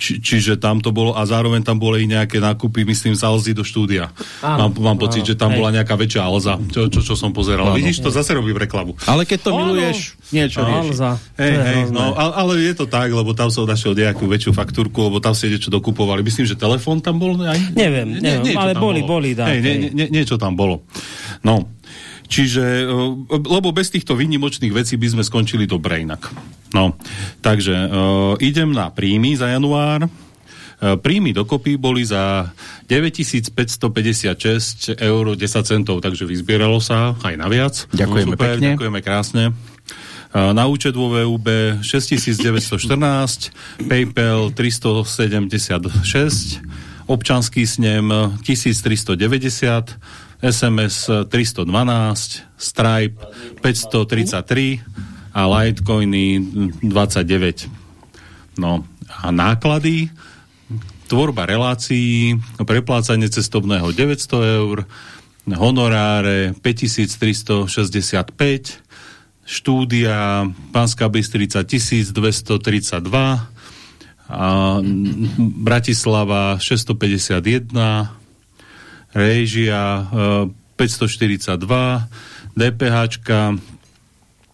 D: či, čiže tam to bolo a zároveň tam boli nejaké nákupy, myslím, z Alzy do štúdia. Áno, mám, mám pocit, áno, že tam hej. bola nejaká väčšia Alza, čo, čo, čo som pozeral. Áno, Vidíš, to hej. zase robí reklamu.
A: Ale keď to áno. miluješ, niečo
B: Alza.
D: Hej, hej, no, ale, ale je to tak, lebo tam som našiel nejakú väčšiu faktúrku, lebo tam si niečo dokupovali. Myslím, že telefón tam bol aj?
B: Neviem, neviem, nie, ale boli, bolo. boli.
D: Hej, nie, nie, niečo tam bolo. No, Čiže, lebo bez týchto výnimočných vecí by sme skončili dobre inak. No, takže uh, idem na príjmy za január. Uh, príjmy dokopy boli za 9556 eur 10 centov, takže vyzbieralo sa aj naviac.
A: Ďakujeme
D: no, super,
A: pekne.
D: Ďakujeme krásne. Na účet vo VUB 6914, PayPal 376, občanský snem 1390, SMS 312, Stripe 533 a Litecoiny 29. No a náklady, tvorba relácií, preplácanie cestovného 900 eur, honoráre 5365, štúdia Pánska Bystrica 1232, a Bratislava 651, réžia 542, DPH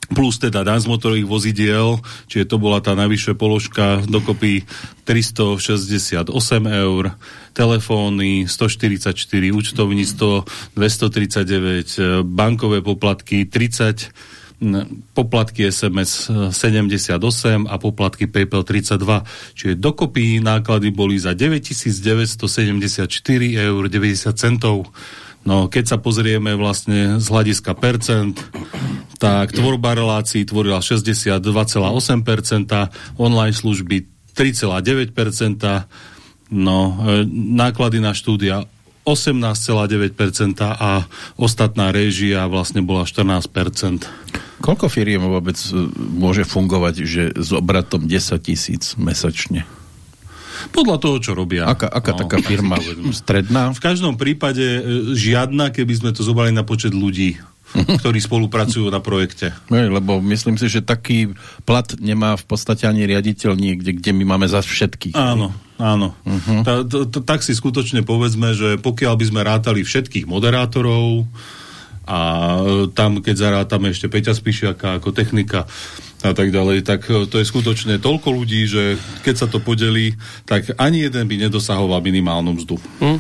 D: plus teda dan z motorových vozidiel, čiže to bola tá najvyššia položka, dokopy 368 eur, telefóny 144, účtovníctvo 239, bankové poplatky 30, poplatky SMS 78 a poplatky PayPal 32. Čiže dokopy náklady boli za 9974 eur 90 centov. No, keď sa pozrieme vlastne z hľadiska percent, tak tvorba relácií tvorila 62,8%, online služby 3,9%, no, e, náklady na štúdia 18,9% a ostatná réžia vlastne bola 14%.
A: Koľko firiem vôbec e, môže fungovať, že s obratom 10 tisíc mesačne?
D: Podľa toho, čo robia.
A: Aká, aká no. taká firma? Stredná?
D: V každom prípade e, žiadna, keby sme to zobrali na počet ľudí ktorí spolupracujú na projekte.
A: No, lebo myslím si, že taký plat nemá v podstate ani riaditeľ niekde, kde my máme za všetkých.
D: Áno, áno. Uh-huh. Ta, ta, ta, tak si skutočne povedzme, že pokiaľ by sme rátali všetkých moderátorov a tam, keď zarátame ešte Peťa Spišiaka ako technika, a tak ďalej, tak e, to je skutočne toľko ľudí, že keď sa to podelí, tak ani jeden by nedosahoval minimálnu mzdu. Hm?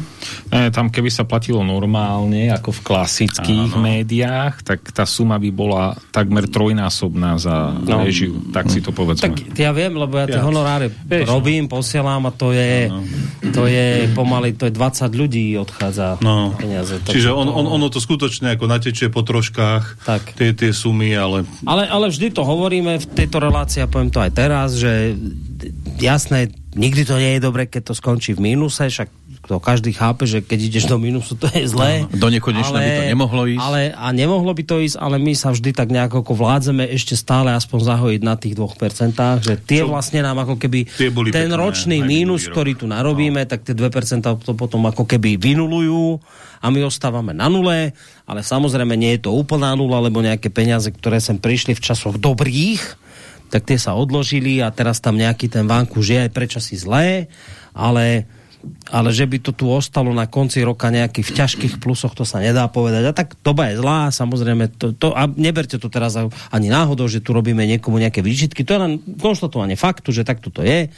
C: E, tam keby sa platilo normálne, ako v klasických Áno. médiách, tak tá suma by bola takmer trojnásobná za no. režiu. Tak si to povedzme.
B: Tak ja viem, lebo ja tie honoráre Vieš, no. robím, posielam a to je, no. to je pomaly, to je 20 ľudí odchádza
D: no. peniaze. Čiže on, on, ono to skutočne ako natečie po troškách, tak. Tie, tie sumy, ale...
B: ale... Ale vždy to hovoríme, hovoríme v tejto relácii, a poviem to aj teraz, že jasné, nikdy to nie je dobre, keď to skončí v mínuse, však to každý chápe, že keď ideš do minusu, to je zlé.
A: No, do nekonečna by to nemohlo ísť.
B: Ale, a nemohlo by to ísť, ale my sa vždy tak nejako vládzeme ešte stále aspoň zahojiť na tých 2%, že tie Čo? vlastne nám ako keby ten pekné, ročný mínus, ktorý tu narobíme, no. tak tie 2% to potom ako keby vynulujú a my ostávame na nule, ale samozrejme nie je to úplná nula, lebo nejaké peniaze, ktoré sem prišli v časoch dobrých, tak tie sa odložili a teraz tam nejaký ten vanku žije aj prečasy zlé, ale ale že by to tu ostalo na konci roka nejaký v ťažkých plusoch, to sa nedá povedať. A tak doba je zlá, samozrejme, to, to, a neberte to teraz ani náhodou, že tu robíme niekomu nejaké výčitky, to je len konštatovanie faktu, že takto to je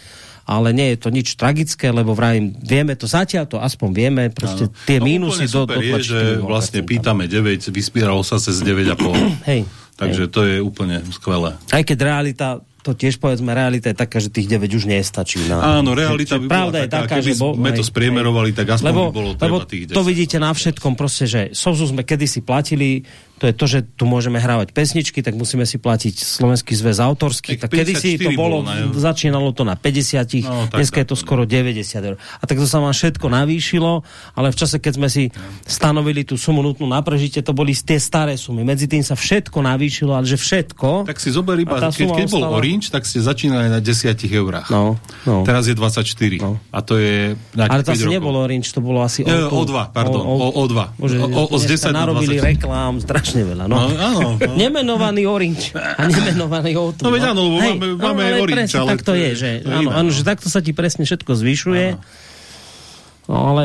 B: ale nie je to nič tragické, lebo vrajím, vieme to zatiaľ, to aspoň vieme, proste no. tie no, mínusy do,
D: do je, že vlastne pýtame 9, vyspíralo sa cez 9,5.
B: Hej.
D: Takže hej. to je úplne skvelé.
B: Aj keď realita to tiež povedzme, realita je taká, že tých 9 už nestačí.
D: Na, Áno, realita by bola pravda taká, je taká, že bo, sme to spriemerovali, tak aspoň lebo, by bolo
B: lebo tých 10. to vidíte na všetkom proste, že Sozu sme kedysi platili to je to, že tu môžeme hrávať pesničky, tak musíme si platiť Slovenský zväz autorský. Tak, tak kedysi to bolo, bolo začínalo to na 50, no, tak, dneska tak, je to skoro 90 eur. A tak to sa vám všetko navýšilo, ale v čase, keď sme si stanovili tú sumu nutnú na prežitie, to boli tie staré sumy. Medzi tým sa všetko navýšilo, ale že všetko.
D: Tak si zober iba, keď, keď bol ostala... Orange, tak ste začínali na 10 eurách.
B: No, no.
D: Teraz je 24. No. A to je
B: Ale to asi rokov. nebolo Orange, to bolo asi
D: o, o, o 2, pardon, o, o, o 2. Bože, o, o, o z 10
B: narobili reklám, strašne strašne veľa. No. No, áno, no. Nemenovaný Orange a nemenovaný Outu.
D: No, veď áno, lebo Hej, máme, no, máme ale Orange.
B: Presne, ale tak to je, že, to áno, áno, že takto sa ti presne všetko zvyšuje. Áno. No ale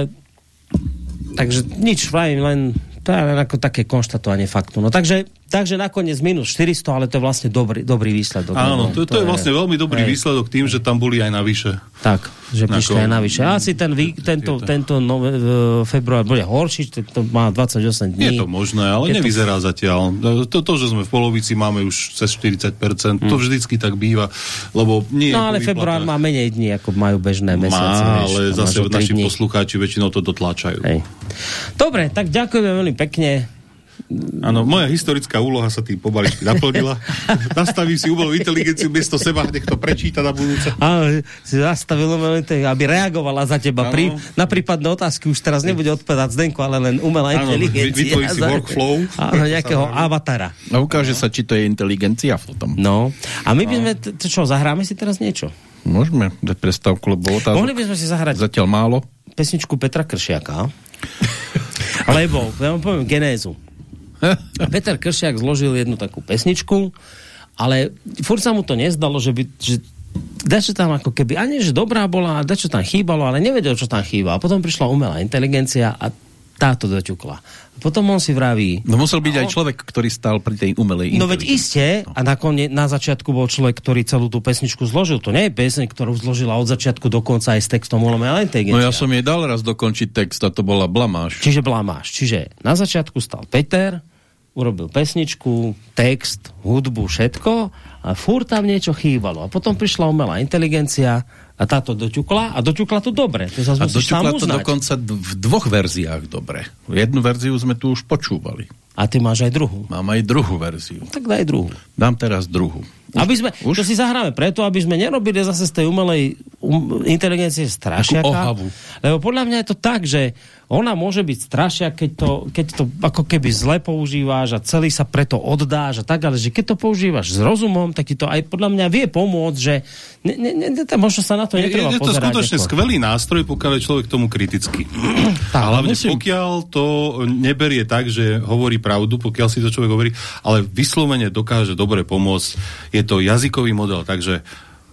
B: takže nič, len to je len ako také konštatovanie faktu. No takže Takže nakoniec minus 400, ale to je vlastne dobrý, dobrý výsledok.
D: Áno, to, to, to je vlastne veľmi dobrý hej. výsledok tým, že tam boli aj navyše.
B: Tak, že prišli aj navyše. Asi ten vý, tento, tento nové, február bude horší, to, má 28 dní.
D: Je to možné, ale je nevyzerá to... zatiaľ. To, to, že sme v polovici máme už cez 40%, hmm. to vždycky tak býva, lebo nie
B: No ale február má menej dní, ako majú bežné mesiace.
D: Má, ale zase naši poslucháči väčšinou to dotláčajú.
B: Hej. Dobre, tak ďakujeme veľmi pekne
D: Áno, moja historická úloha sa tým pomaličky naplnila. Nastavím si umelú inteligenciu miesto seba, nech to prečíta na budúce.
B: Áno, si zastavil aby reagovala za teba. Pri, na prípadné otázky už teraz nebude odpovedať Zdenko, ale len umelá Áno, inteligencia.
D: Vytvorí si workflow.
B: Áno, nejakého avatara.
A: No ukáže sa, či to je inteligencia v tom.
B: No, a my by sme, čo, zahráme si teraz niečo?
A: Môžeme dať prestávku, lebo otázok
B: Mohli by sme si zahrať
A: zatiaľ málo.
B: Pesničku Petra Kršiaka. Lebo, ja vám poviem genézu. Peter Kršiak zložil jednu takú pesničku, ale furt sa mu to nezdalo, že by, že dačo tam ako keby, ani že dobrá bola, dačo tam chýbalo, ale nevedel, čo tam chýba. A potom prišla umelá inteligencia a táto doťukla. Potom on si vraví...
A: No musel byť aj človek, ktorý stal pri tej umelej
B: No veď iste, no. a nakoniec na začiatku bol človek, ktorý celú tú pesničku zložil. To nie je peseň, ktorú zložila od začiatku do konca aj s textom umelej inteligencie.
A: No ja som jej dal raz dokončiť text a to bola blamáš.
B: Čiže blamáš. Čiže na začiatku stal Peter, urobil pesničku, text, hudbu, všetko a furt tam niečo chýbalo. A potom prišla umelá inteligencia a táto doťukla a doťukla to dobre. To
A: a doťukla to dokonca v dvoch verziách dobre. Jednu verziu sme tu už počúvali.
B: A ty máš aj druhú.
A: Mám aj druhú verziu.
B: Tak daj druhú.
A: Dám teraz druhú.
B: Už, aby sme, už? to si zahráme preto, aby sme nerobili zase z tej umelej um, inteligencie strašiaka. Lebo podľa mňa je to tak, že ona môže byť strašia, keď to, keď to ako keby zle používáš a celý sa preto oddáš a tak, ale že keď to používaš s rozumom, tak ti to aj podľa mňa vie pomôcť, že ne, ne, ne, možno sa na to netreba
D: je, je to
B: pozerať.
D: skutočne ako... skvelý nástroj, pokiaľ je človek tomu kritický. a hlavne musím... pokiaľ to neberie tak, že hovorí pravdu, pokiaľ si to človek hovorí, ale vyslovene dokáže dobre pomôcť. Je to jazykový model, takže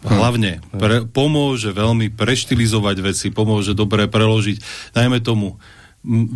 D: Hlavne pre, pomôže veľmi preštilizovať veci, pomôže dobre preložiť. Najmä tomu,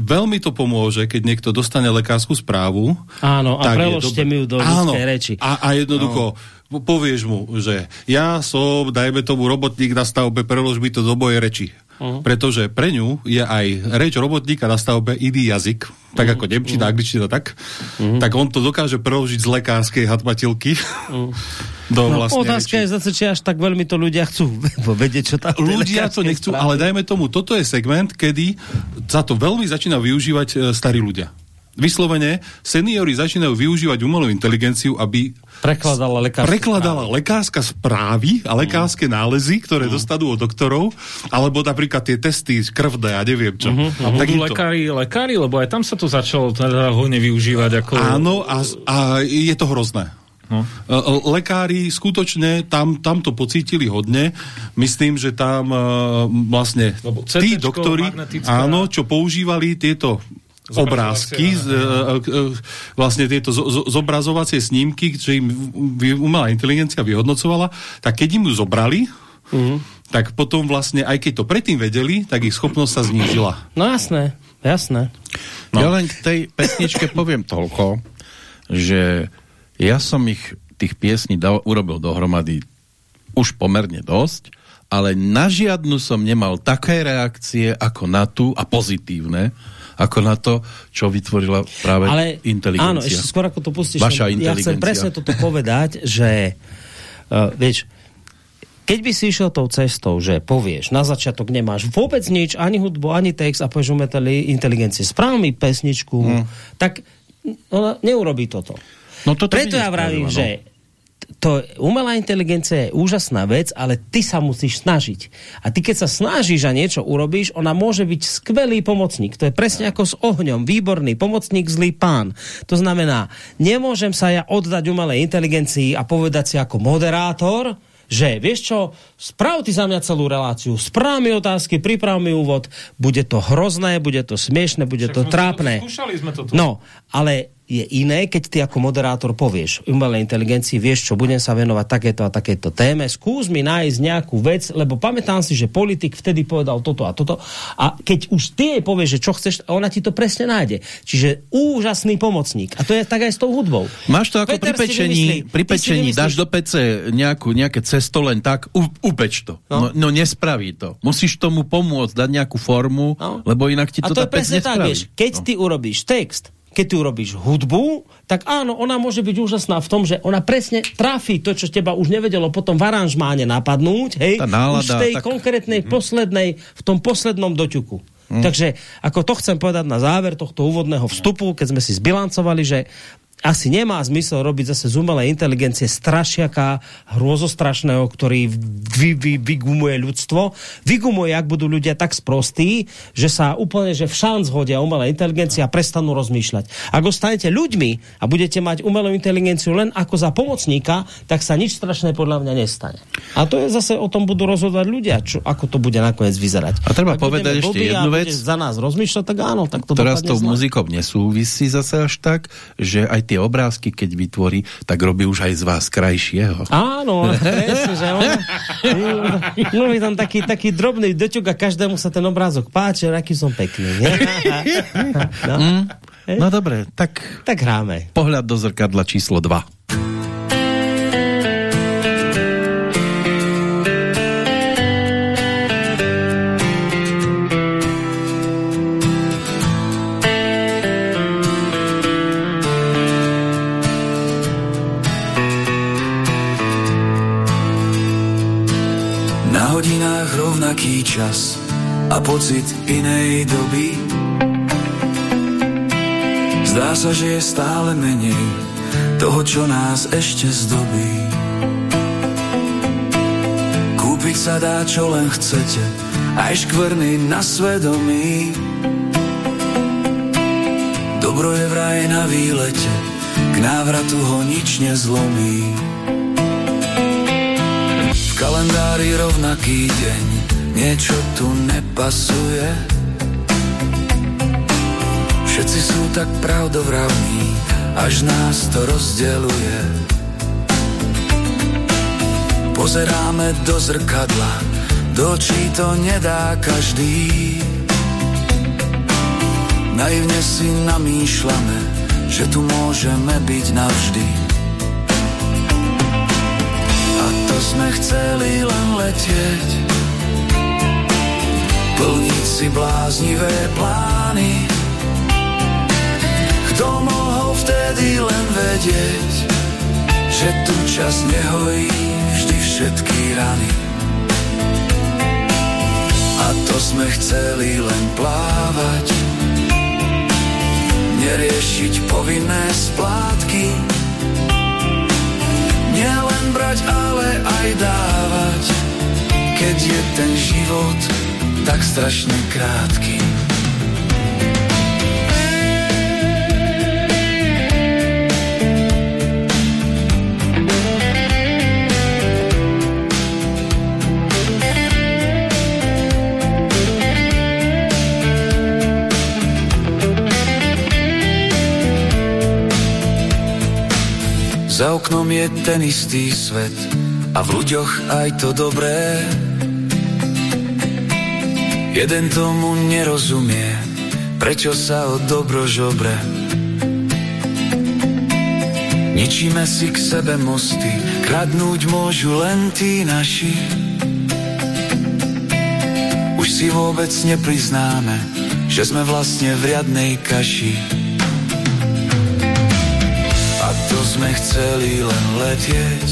D: veľmi to pomôže, keď niekto dostane lekárskú správu.
B: Áno, a preložte mi ju do áno, reči.
D: A, a jednoducho, áno. povieš mu, že ja som, dajme tomu, robotník na stavbe, prelož mi to do mojej reči. Uh-huh. Pretože pre ňu je aj reč robotníka na stavbe iný jazyk, tak uh-huh. ako nemčina, uh-huh. angličtina, tak, uh-huh. tak on to dokáže preložiť z lekárskej hatmatilky uh-huh. do no,
B: Otázka reči. je zase, či až tak veľmi to ľudia chcú vedieť, čo tam
D: Ľudia to nechcú, správne. ale dajme tomu, toto je segment, kedy sa to veľmi začína využívať e, starí ľudia vyslovene seniori začínajú využívať umelú inteligenciu, aby
B: prekladala lekárske,
D: prekladala správy. lekárske správy a lekárske mm. nálezy, ktoré mm. dostanú od doktorov, alebo napríklad tie testy krvné a neviem čo.
C: Mm-hmm. A budú lekári, lekári, lebo aj tam sa to začalo teda hodne využívať. Ako...
D: Áno, a, a je to hrozné. No. E, e, lekári skutočne tam, tam to pocítili hodne. Myslím, že tam uh, vlastne tí doktori, áno, čo používali tieto obrázky, z, vlastne tieto zobrazovacie snímky, že im umelá inteligencia vyhodnocovala, tak keď im ju zobrali, uh-huh. tak potom vlastne, aj keď to predtým vedeli, tak ich schopnosť sa znížila.
B: No jasné, jasné.
A: No. Ja len k tej pesničke poviem toľko, že ja som ich, tých piesní dal, urobil dohromady už pomerne dosť ale na žiadnu som nemal také reakcie ako na tú, a pozitívne, ako na to, čo vytvorila práve Ale, inteligencia.
B: Áno, ešte skôr ako to pustíš,
A: Vaša
B: ja chcem presne toto povedať, že uh, vieš, keď by si išiel tou cestou, že povieš, na začiatok nemáš vôbec nič, ani hudbu, ani text a povieš umeteli inteligencie, správ mi pesničku, hmm. tak ona neurobí toto. No toto Preto ja vravím, no. že to umelá inteligencia je úžasná vec, ale ty sa musíš snažiť. A ty keď sa snažíš a niečo urobíš, ona môže byť skvelý pomocník. To je presne ako s ohňom. Výborný pomocník, zlý pán. To znamená, nemôžem sa ja oddať umelej inteligencii a povedať si ako moderátor, že vieš čo, sprav ty za mňa celú reláciu, správ mi otázky, priprav mi úvod, bude to hrozné, bude to smiešne, bude Však to trápne.
C: To, sme to tu.
B: No, ale je iné, keď ty ako moderátor povieš umelej inteligencii, vieš čo, budem sa venovať takéto a takéto téme, skús mi nájsť nejakú vec, lebo pamätám si, že politik vtedy povedal toto a toto a keď už ty jej povieš, že čo chceš, ona ti to presne nájde. Čiže úžasný pomocník. A to je tak aj s tou hudbou.
A: Máš to ako Peter pri pečení, vymyslí, pri pečení dáš do pece nejakú, nejaké cesto len tak, u, upeč to. No. No, no nespraví to. Musíš tomu pomôcť, dať nejakú formu, no. lebo inak ti to, a to
B: je presne tak, vieš, keď no. ty urobíš text, keď ty urobíš hudbu, tak áno, ona môže byť úžasná v tom, že ona presne trafí to, čo teba už nevedelo potom v aranžmáne napadnúť, hej, Tá nálada, už v tej tak... konkrétnej mm. poslednej, v tom poslednom doťuku. Mm. Takže ako to chcem povedať na záver tohto úvodného vstupu, keď sme si zbilancovali, že asi nemá zmysel robiť zase z umelej inteligencie strašiaka hrozostrašného, ktorý vy, vy, vygumuje ľudstvo. Vygumuje, ak budú ľudia tak sprostí, že sa úplne, že v šanc hodia umelej inteligencie a prestanú rozmýšľať. Ak ostanete ľuďmi a budete mať umelú inteligenciu len ako za pomocníka, tak sa nič strašné podľa mňa nestane. A to je zase o tom budú rozhodovať ľudia, čo, ako to bude nakoniec vyzerať.
A: A treba ak povedať ešte jednu vec.
B: za nás rozmýšľať, tak áno, tak to
A: Teraz to muzikou nesúvisí zase až tak, že aj tie obrázky, keď vytvorí, tak robí už aj z vás krajšieho.
B: Áno, presne, že on, no, je tam taký, taký drobný doťuk a každému sa ten obrázok páči, aký som pekný. Nie?
A: No. Mm, no dobre, tak...
B: Tak hráme.
A: Pohľad do zrkadla číslo 2.
F: pocit inej doby. Zdá sa, že je stále menej toho, čo nás ešte zdobí. Kúpiť sa dá, čo len chcete, aj škvrny na svedomí. Dobro je vraj na výlete, k návratu ho nič nezlomí. V kalendári rovnaký deň, Niečo tu nepasuje. Všetci sú tak pravdovravní Až nás to rozdeluje Pozeráme do zrkadla Do očí to nedá každý. Naivne si namýšľame Že tu môžeme byť navždy. A to sme chceli len letieť plniť si bláznivé plány. Kto mohol vtedy len vedieť, že tu čas nehojí vždy všetky rany. A to sme chceli len plávať, neriešiť povinné splátky. Nielen brať, ale aj dávať, keď je ten život tak strašne krátky. Za oknom je ten istý svet a v ľuďoch aj to dobré Jeden tomu nerozumie, prečo sa o dobro žobre. Ničíme si k sebe mosty, kradnúť môžu len tí naši. si vôbec nepriznáme, že sme vlastne v riadnej kaši. A to sme chceli len letieť,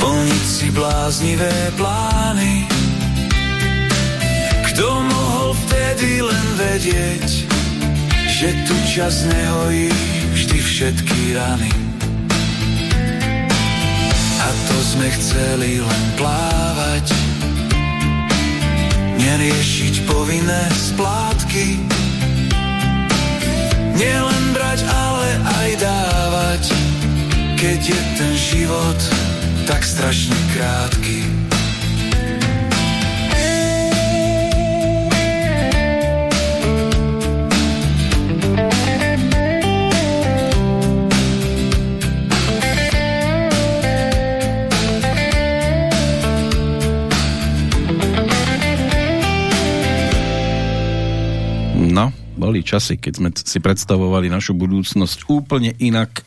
F: plniť si bláznivé plány. Vtedy len vedieť, že tu čas nehojí vždy všetky rany. A to sme chceli len plávať, neriešiť povinné splátky. Nielen brať, ale aj dávať, keď je ten život tak strašne krátky.
A: Boli časy, keď sme si predstavovali našu budúcnosť úplne inak,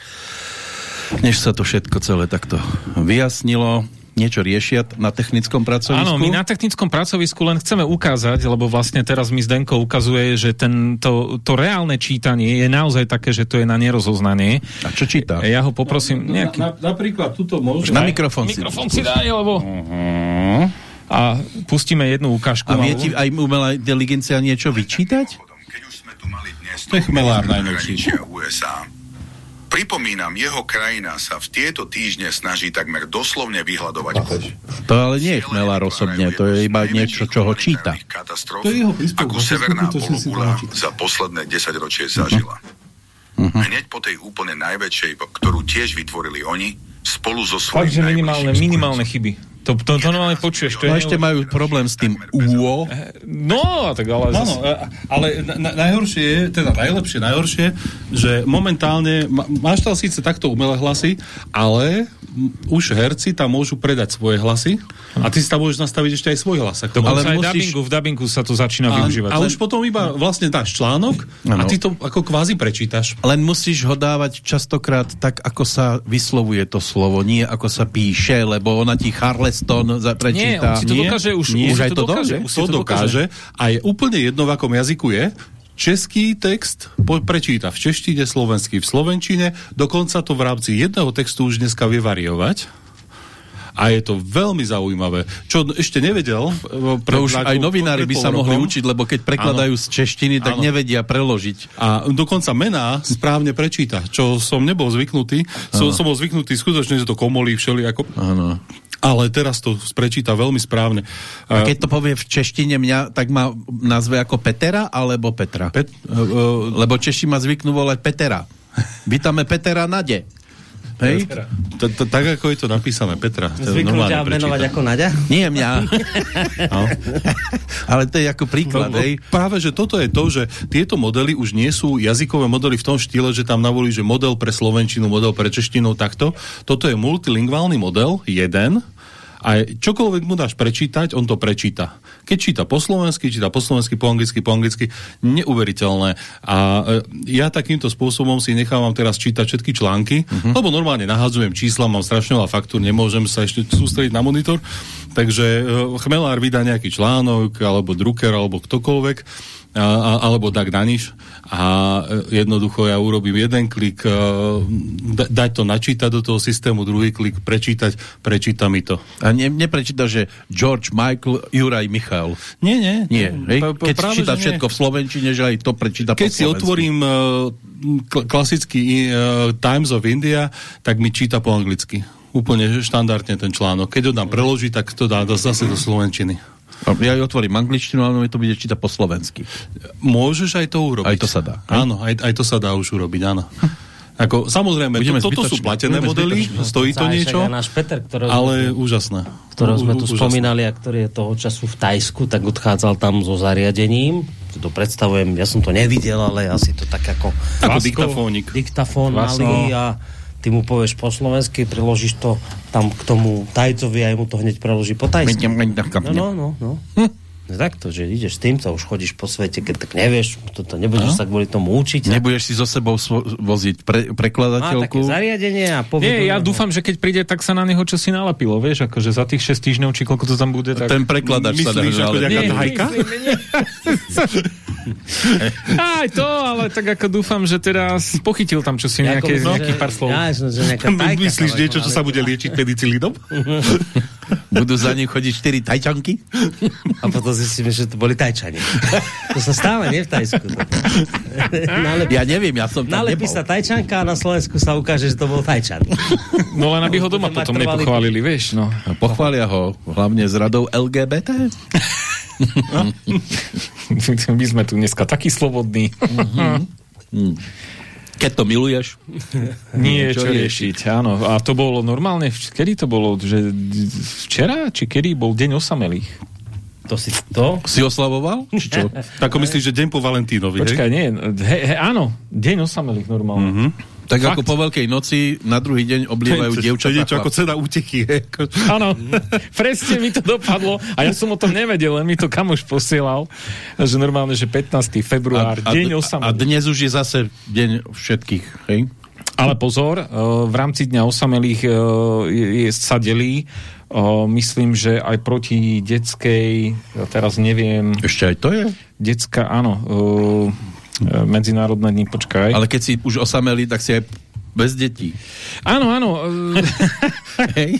A: než sa to všetko celé takto vyjasnilo niečo riešia na technickom pracovisku?
C: Áno, my na technickom pracovisku len chceme ukázať, lebo vlastne teraz mi Zdenko ukazuje, že ten, to, to reálne čítanie je naozaj také, že to je na nerozoznanie.
A: A čo číta?
C: Ja ho poprosím no, nejaký...
D: Na, na, napríklad tuto môže...
A: Na mikrofón
C: si. Mikrofón si daj, lebo... Uh-huh. A pustíme jednu ukážku.
A: A vie ti aj umelá inteligencia niečo vyčítať?
D: To je chmelár najnovší.
G: USA. Pripomínam, jeho krajina sa v tieto týždne snaží takmer doslovne vyhľadovať
A: To ale nie je chmelár osobne, to je iba niečo, čo ho číta.
D: To je jeho
G: Ako severná pologula za posledné 10 ročie zažila. Uh-huh. Hneď po tej úplne najväčšej, ktorú tiež vytvorili oni, spolu so svojimi
C: Fakt, že minimálne, minimálne chyby. To, to, to normálne počuješ. To
A: no ešte majú problém s tým UO.
C: No, tak ale...
D: No, no, ale na, najhoršie je, teda najlepšie, najhoršie, že momentálne máš tam síce takto umelé hlasy, ale už herci tam môžu predať svoje hlasy a ty si tam môžeš nastaviť ešte aj svoj hlas.
C: To ale aj musíš... dubbingu, v dubbingu sa to začína a, využívať.
D: A už potom iba vlastne dáš článok ano. a ty to ako kvázi prečítaš.
A: Len musíš ho dávať častokrát tak, ako sa vyslovuje to slovo, nie ako sa píše, lebo ona ti Charles Stone prečíta.
C: Nie, on si to dokáže už.
A: Nie,
C: už
A: aj to dokáže.
D: Už to dokáže. A je úplne jedno, v akom jazyku je. Český text prečíta v češtine, slovenský v slovenčine, dokonca to v rámci jedného textu už dneska vie variovať a je to veľmi zaujímavé. Čo ešte nevedel...
A: E, pre, už aj novinári by sa mohli učiť, lebo keď prekladajú ano. z češtiny, tak ano. nevedia preložiť.
D: A dokonca mená správne prečíta, čo som nebol zvyknutý. Som, som bol zvyknutý skutočne, že to komolí všelijako. Áno ale teraz to prečíta veľmi správne.
A: A keď to povie v češtine mňa, tak ma nazve ako Petera alebo Petra? Pet, uh, Lebo Češi ma zvyknú volať Petera. Vítame Petera Nade.
D: Hej? Tak ako je to napísané, Petra.
B: Zvyknú ťa menovať ako Nadia?
A: Nie mňa. no. Ale to je ako príklad. No, hej?
D: Práve, že toto je to, že tieto modely už nie sú jazykové modely v tom štýle, že tam navolí, že model pre slovenčinu, model pre češtinu, takto. Toto je multilingválny model, jeden, a čokoľvek mu dáš prečítať, on to prečíta. Keď číta po slovensky, číta po slovensky, po anglicky, po anglicky, neuveriteľné. A e, ja takýmto spôsobom si nechávam teraz čítať všetky články, uh-huh. lebo normálne nahadzujem čísla, mám strašne veľa faktúr, nemôžem sa ešte sústrediť na monitor. Takže e, chmelár vydá nejaký článok, alebo druker, alebo ktokoľvek a, alebo tak Daniš a e, jednoducho ja urobím jeden klik, e, dať to načítať do toho systému, druhý klik, prečítať, prečíta mi to.
A: A ne, neprečíta, že George Michael, Juraj Michal.
D: Nie, nie.
A: nie hej? Keď práve, číta všetko v Slovenčine, že aj to prečíta
D: Keď si otvorím uh, klasický uh, Times of India, tak mi číta po anglicky. Úplne štandardne ten článok. Keď ho dám preložiť, tak to dá zase do Slovenčiny.
A: Ja ju otvorím angličtinu, ale mi to bude čítať po slovensky.
D: Môžeš aj to urobiť.
A: Aj to sa dá.
D: Áno, aj, aj to sa dá už urobiť, áno. Ako, samozrejme, to, toto sú platené modely, zbytočne. stojí to niečo,
B: náš Peter,
D: ale tu, úžasné.
B: Ktorého sme tu úžasné. spomínali a ktorý je toho času v Tajsku, tak odchádzal tam so zariadením. To predstavujem, ja som to nevidel, ale asi to tak ako...
D: Ako diktafónik.
B: Diktafón malý a ty mu povieš po slovensky, priložíš to tam k tomu tajcovi a mu to hneď preloží po tajsky. No, no, no. no. Hm. No takto, že ideš s týmto, už chodíš po svete, keď tak nevieš, toto nebudeš no? sa kvôli tomu učiť.
A: Nebudeš si so sebou voziť pre, prekladateľku.
B: Má také zariadenie a
C: Nie, ja dúfam, že keď príde, tak sa na neho čo si nalapilo, vieš, akože za tých 6 týždňov, či koľko to tam bude. Tak...
A: Ten prekladač
D: sa dá, ako nejaká hajka?
C: Aj to, ale tak ako dúfam, že teraz pochytil tam čo si nejaké, no, nejakých pár slov. Ja,
B: že nejaká tajka,
D: Myslíš niečo, čo sa bude liečiť penicilínom?
A: Budú za ním chodiť 4 tajčanky?
B: A potom zistíme, že to boli tajčani. To sa stáva, nie v Tajsku.
A: Nalepí, ja neviem, ja som tam
B: Nalepí sa tajčanka a na Slovensku sa ukáže, že to bol tajčan.
C: No len aby ho doma potom nepochválili, vieš, no.
A: Pochvália ho hlavne z radou LGBT.
C: No. My sme tu dneska takí slobodní.
A: Mm-hmm. Keď to miluješ?
C: Nie, čo, čo riešiť, áno. A to bolo normálne, kedy to bolo? Že včera? Či kedy bol deň osamelých?
B: To si to?
A: Si oslavoval? Či čo?
D: Tako myslíš, že deň po Valentínovi,
C: Počkaj, hej? nie. He, he, áno, deň osamelých normálne. Mm-hmm.
A: Tak Fakt? ako po Veľkej noci na druhý deň oblievajú dievčatá.
D: To je ako cena úteky.
C: Áno, presne mi to dopadlo a ja som o tom nevedel, len mi to kamoš posielal, že normálne, že 15. február, a, a, deň osamelých.
A: A dnes už je zase deň všetkých, hej?
C: Ale pozor, eh, v rámci Dňa osamelých eh, je, je, sa delí O, myslím, že aj proti detskej, ja teraz neviem...
A: Ešte aj to je?
C: Detská, áno. E, medzinárodné dní, počkaj.
A: Ale keď si už osamelý, tak si aj bez detí.
C: Áno, áno.
A: Hej.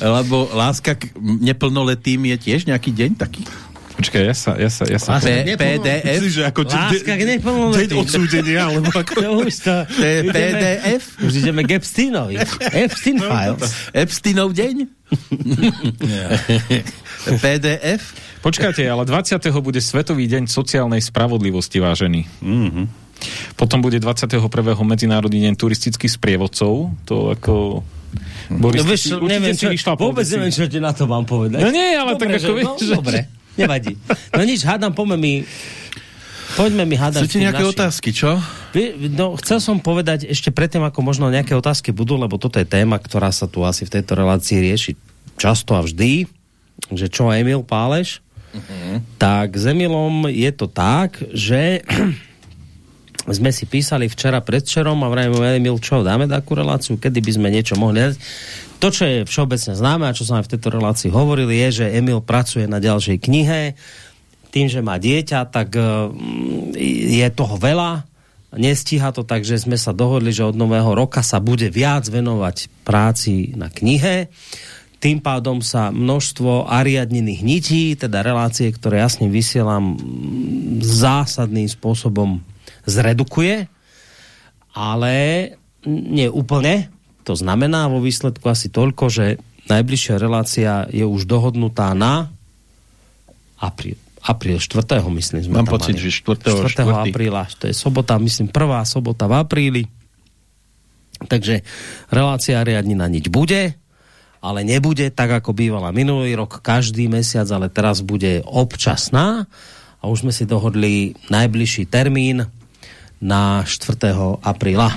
A: Lebo láska k neplnoletým je tiež nejaký deň taký?
C: Počkaj, ja sa... Ja sa, ja sa
A: P- PDF?
B: Myslíš, že ako Láska k neplnoletým.
D: Deň odsúdenia, alebo ako...
B: To už to...
A: To je PDF?
B: Už ideme k Epsteinovi. Epstein no, files.
A: Epsteinov deň? PDF?
C: Počkajte, ale 20. bude Svetový deň sociálnej spravodlivosti, vážený. Mm-hmm. Potom bude 21. Medzinárodný deň turistických sprievodcov. To ako
B: Boris, no, vieš, neviem, čo, vôbec neviem, čo ti na to mám povedať.
C: No nie, ale dobre, tak ako že, vieš, no,
B: že... Dobre. Nevadí. No nič, hádam, poďme mi Poďme mi hádať.
A: Chcete nejaké naši... otázky, čo?
B: No, chcel som povedať ešte predtým, ako možno nejaké otázky budú, lebo toto je téma, ktorá sa tu asi v tejto relácii rieši často a vždy, že čo Emil Páleš, uh-huh. tak s Emilom je to tak, že sme si písali včera predčerom a vrajme Emil, čo, dáme takú reláciu, kedy by sme niečo mohli to, čo je všeobecne známe a čo aj v tejto relácii hovoril, je, že Emil pracuje na ďalšej knihe. Tým, že má dieťa, tak uh, je toho veľa. Nestíha to tak, že sme sa dohodli, že od nového roka sa bude viac venovať práci na knihe. Tým pádom sa množstvo ariadnených nití, teda relácie, ktoré jasne vysielam, zásadným spôsobom zredukuje, ale nie úplne, to znamená vo výsledku asi toľko, že najbližšia relácia je už dohodnutá na apríl. Apríl 4. myslím sme
A: Mám pocit, mali. že 4. 4.
B: 4. apríla. To je sobota, myslím, prvá sobota v apríli. Takže relácia riadnina nič bude, ale nebude tak, ako bývala minulý rok, každý mesiac, ale teraz bude občasná a už sme si dohodli najbližší termín na 4. apríla.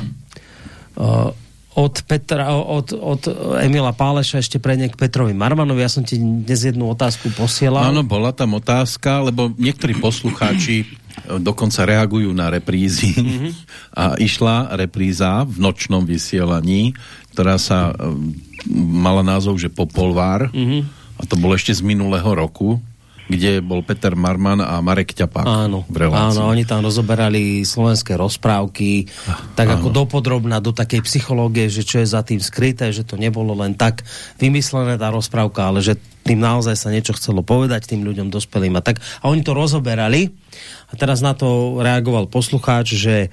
B: Uh, od, Petra, od, od Emila Páleša ešte prejde k Petrovi Marmanovi. Ja som ti dnes jednu otázku posielal.
A: Áno, bola tam otázka, lebo niektorí poslucháči e, dokonca reagujú na reprízy. Mm-hmm. A išla repríza v nočnom vysielaní, ktorá sa e, mala názov, že Popolvár. Mm-hmm. A to bolo ešte z minulého roku kde bol Peter Marman a Marek Ťapák
B: áno, v relácii. Áno, oni tam rozoberali slovenské rozprávky, ah, tak áno. ako dopodrobná do takej psychológie, že čo je za tým skryté, že to nebolo len tak vymyslené tá rozprávka, ale že tým naozaj sa niečo chcelo povedať tým ľuďom dospelým a tak. A oni to rozoberali a teraz na to reagoval poslucháč, že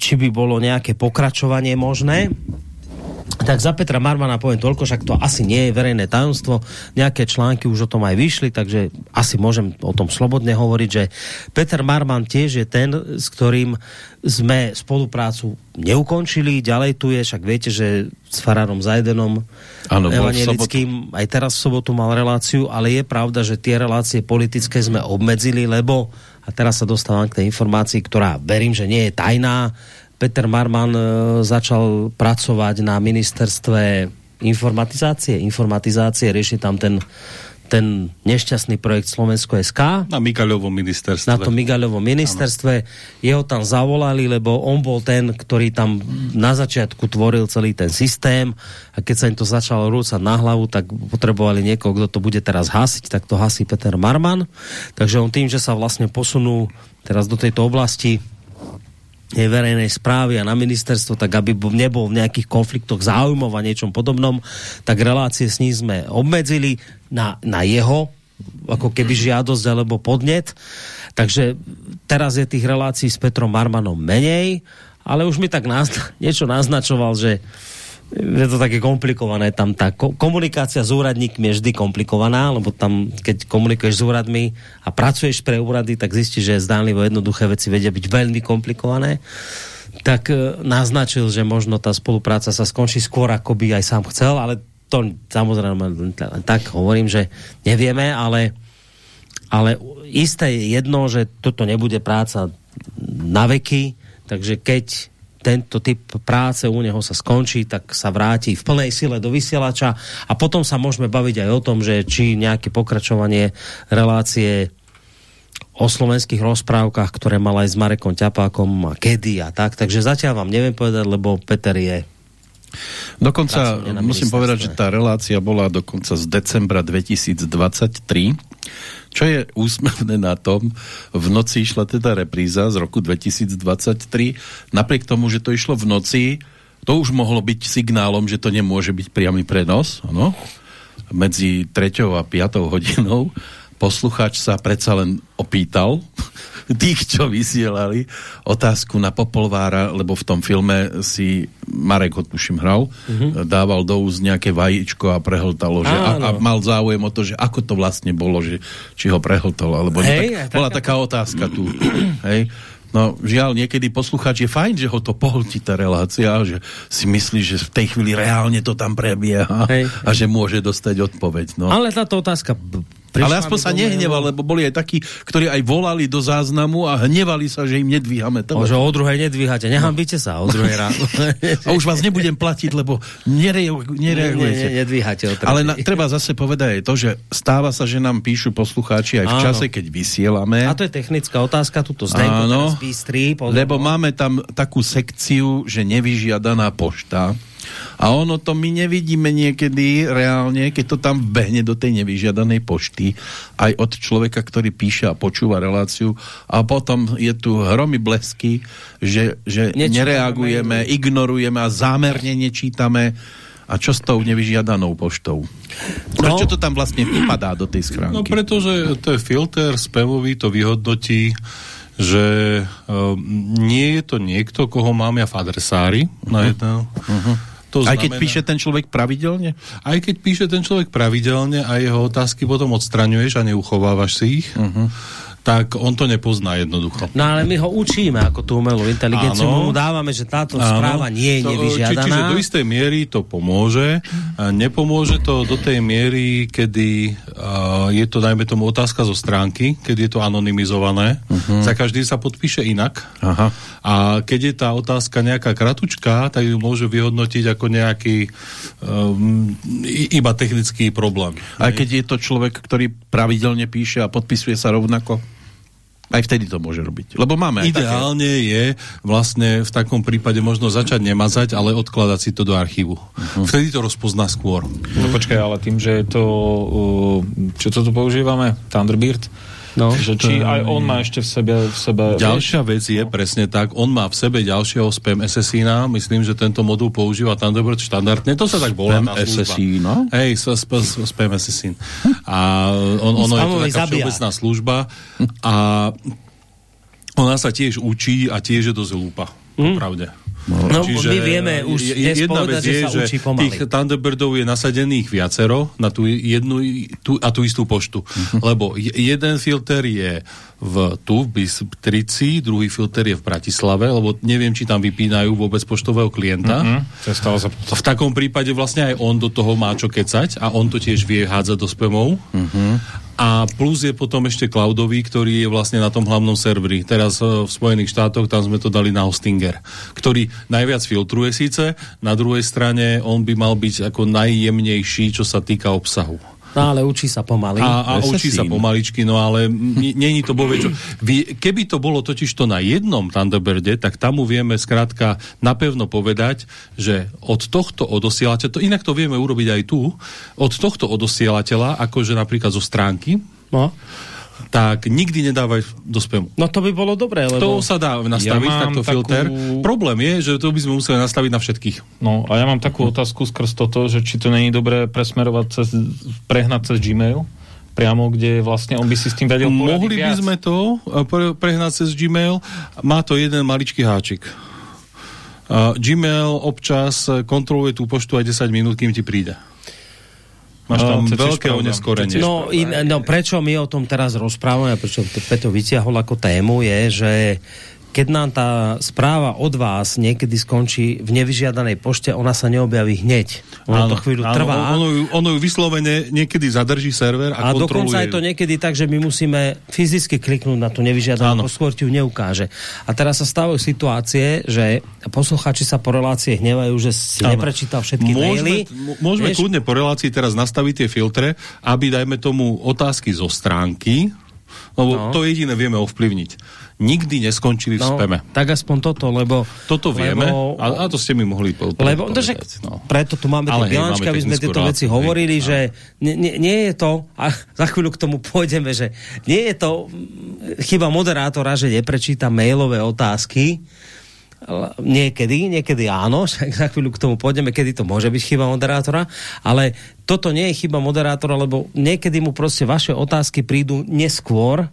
B: či by bolo nejaké pokračovanie možné tak za Petra Marmana poviem toľko, však to asi nie je verejné tajomstvo. Nejaké články už o tom aj vyšli, takže asi môžem o tom slobodne hovoriť, že Peter Marman tiež je ten, s ktorým sme spoluprácu neukončili. Ďalej tu je, však viete, že s Farárom Zajdenom ano, evangelickým aj teraz v sobotu mal reláciu, ale je pravda, že tie relácie politické sme obmedzili, lebo a teraz sa dostávam k tej informácii, ktorá verím, že nie je tajná, Peter Marman e, začal pracovať na ministerstve informatizácie, informatizácie, rieši tam ten ten nešťastný projekt Slovensko SK.
D: Na Migaľovom ministerstve.
B: Na tom Migaľovom ministerstve. Ano. Jeho tam zavolali, lebo on bol ten, ktorý tam na začiatku tvoril celý ten systém a keď sa im to začalo rúcať na hlavu, tak potrebovali niekoho, kto to bude teraz hasiť, tak to hasí Peter Marman. Takže on tým, že sa vlastne posunul teraz do tejto oblasti verejnej správy a na ministerstvo, tak aby nebol v nejakých konfliktoch záujmov a niečom podobnom, tak relácie s ním sme obmedzili na, na jeho ako keby žiadosť alebo podnet. Takže teraz je tých relácií s Petrom Marmanom menej, ale už mi tak nazna- niečo naznačoval, že je to také komplikované, tam tá komunikácia s úradníkmi je vždy komplikovaná, lebo tam, keď komunikuješ s úradmi a pracuješ pre úrady, tak zistíš, že zdánlivo jednoduché veci vedia byť veľmi komplikované. Tak e, naznačil, že možno tá spolupráca sa skončí skôr, ako by aj sám chcel, ale to samozrejme tak hovorím, že nevieme, ale, ale isté je jedno, že toto nebude práca na veky, takže keď tento typ práce u neho sa skončí, tak sa vráti v plnej sile do vysielača a potom sa môžeme baviť aj o tom, že či nejaké pokračovanie relácie o slovenských rozprávkach, ktoré mal aj s Marekom Ťapákom a kedy a tak. Takže zatiaľ vám neviem povedať, lebo Peter je
A: Dokonca musím povedať, že tá relácia bola dokonca z decembra 2023 čo je úsmevné na tom, v noci išla teda repríza z roku 2023, napriek tomu, že to išlo v noci, to už mohlo byť signálom, že to nemôže byť priamy prenos, ano? medzi 3. a 5. hodinou. Poslucháč sa predsa len opýtal, tých, čo vysielali otázku na Popolvára, lebo v tom filme si Marek tuším hral, mhm. -huh. dával do úst nejaké vajíčko a prehltalo, že a, a mal záujem o to, že ako to vlastne bolo, že či ho prehltalo, alebo hej, tak, bola taká otázka tu. hej. No žiaľ, niekedy poslucháč je fajn, že ho to pohltí tá relácia, že si myslí, že v tej chvíli reálne to tam prebieha hej. a že môže dostať odpoveď. No.
B: Ale táto otázka
A: Prišla Ale aspoň sa nehneval, lebo boli aj takí, ktorí aj volali do záznamu a hnevali sa, že im nedvíhame.
B: O, že o druhej nedvíhate, nehambíte sa o druhej ráno.
A: a už vás nebudem platiť, lebo nere nereagujete.
B: Ne, ne, nedvíhate o
A: Ale na, treba zase povedať aj to, že stáva sa, že nám píšu poslucháči aj v čase, keď vysielame.
B: A to je technická otázka, tuto Zdenko Áno, bystrí,
A: lebo máme tam takú sekciu, že nevyžiadaná pošta a ono to my nevidíme niekedy reálne, keď to tam vbehne do tej nevyžiadanej pošty, aj od človeka, ktorý píše a počúva reláciu a potom je tu hromy blesky, že, že nereagujeme, ignorujeme a zámerne nečítame a čo s tou nevyžiadanou poštou? Prečo no, to tam vlastne vypadá do tej schránky?
D: No pretože to je filter spevový, to vyhodnotí že um, nie je to niekto, koho mám ja v adresári uh -huh. na jedného. Uh -huh
A: to Aj keď píše ten človek pravidelne?
D: Aj keď píše ten človek pravidelne a jeho otázky potom odstraňuješ a neuchovávaš si ich, uh mhm. -huh tak on to nepozná jednoducho.
B: No ale my ho učíme ako tú umelú inteligenciu, áno, mu dávame, že táto áno, správa nie je nevyžiadaná. Či,
D: čiže do istej miery to pomôže, nepomôže to do tej miery, kedy uh, je to, dajme tomu, otázka zo stránky, keď je to anonymizované, uh-huh. za každý sa podpíše inak. Aha. A keď je tá otázka nejaká kratučká, tak ju môže vyhodnotiť ako nejaký um, iba technický problém.
A: Aj keď je to človek, ktorý pravidelne píše a podpisuje sa rovnako? Aj vtedy to môže robiť. Lebo máme
D: Ideálne také... je vlastne v takom prípade možno začať nemazať, ale odkladať si to do archívu. Uh-huh. Vtedy to rozpozná skôr.
C: No počkaj, ale tým, že je to... Čo to tu používame? Thunderbird? No, že či aj on má ešte v sebe... V sebe
D: Ďalšia vec je presne tak, on má v sebe ďalšieho spam SSIna, myslím, že tento modul používa Thunderbird štandardne, to sa tak volá
A: spam SSIna?
D: Hej, spam SSIn. A on, ono je to taká všeobecná služba a ona sa tiež učí a tiež je dosť hlúpa. Mm. Pravde.
B: No, Čiže my vieme už jedna vec je, že, že
D: tých Thunderbirdov je nasadených viacero na tú jednu tú, a tú istú poštu. Uh-huh. Lebo jeden filter je v, tu v Bystrici, druhý filter je v Bratislave, lebo neviem, či tam vypínajú vôbec poštového klienta.
C: Sa...
D: V takom prípade vlastne aj on do toho má čo kecať a on to tiež vie hádzať do spamov. Uh-huh. A plus je potom ešte cloudový, ktorý je vlastne na tom hlavnom serveri. Teraz e, v Spojených štátoch tam sme to dali na Hostinger, ktorý najviac filtruje síce, na druhej strane on by mal byť ako najjemnejší, čo sa týka obsahu.
B: No ale učí sa pomaly.
D: A, a učí sa pomaličky, no ale není to bove čo. Keby to bolo totiž to na jednom Thunderbirde, tak tam mu vieme skrátka napevno povedať, že od tohto odosielateľa, to inak to vieme urobiť aj tu, od tohto odosielateľa, akože napríklad zo stránky, no tak nikdy nedávaj do spamu.
B: No to by bolo dobré, lebo...
D: To sa dá nastaviť, ja takto takú... filter. Problém je, že to by sme museli nastaviť na všetkých.
C: No a ja mám takú otázku skrz toto, že či to není dobré presmerovať cez, prehnať cez Gmail, priamo, kde vlastne on by si s tým vedel
D: Mohli by sme to eh, pre, prehnať cez Gmail. Má to jeden maličký háčik. Uh, Gmail občas kontroluje tú poštu aj 10 minút, kým ti príde. Máš tam no, veľké oneskorenie.
B: No, in, no, prečo my o tom teraz rozprávame, prečo Peťo vytiahol ako tému, je, že keď nám tá správa od vás niekedy skončí v nevyžiadanej pošte, ona sa neobjaví hneď. Ono to chvíľu áno, trvá.
D: Ono, ju, ono ju vyslovene niekedy zadrží server a, a
B: dokonca je to niekedy tak, že my musíme fyzicky kliknúť na tú nevyžiadanú poštu, skôr ti ju neukáže. A teraz sa stávajú situácie, že posluchači sa po relácie hnevajú, že si áno. neprečítal všetky
D: môžeme, maily. Môžeme Vieš? kľudne po relácii teraz nastaviť tie filtre, aby dajme tomu otázky zo stránky, lebo no. to jediné vieme ovplyvniť nikdy neskončili v no, speme.
B: Tak aspoň toto, lebo...
D: Toto vieme lebo, a, a to ste mi mohli po,
B: lebo, to, že, no. Preto tu máme tie bilančky, aby sme tieto veci hej, hovorili, hej, že nie, nie, nie je to, a za chvíľu k tomu pôjdeme, že nie je to chyba moderátora, že neprečíta mailové otázky, niekedy, niekedy áno, však za chvíľu k tomu pôjdeme, kedy to môže byť chyba moderátora, ale toto nie je chyba moderátora, lebo niekedy mu proste vaše otázky prídu neskôr,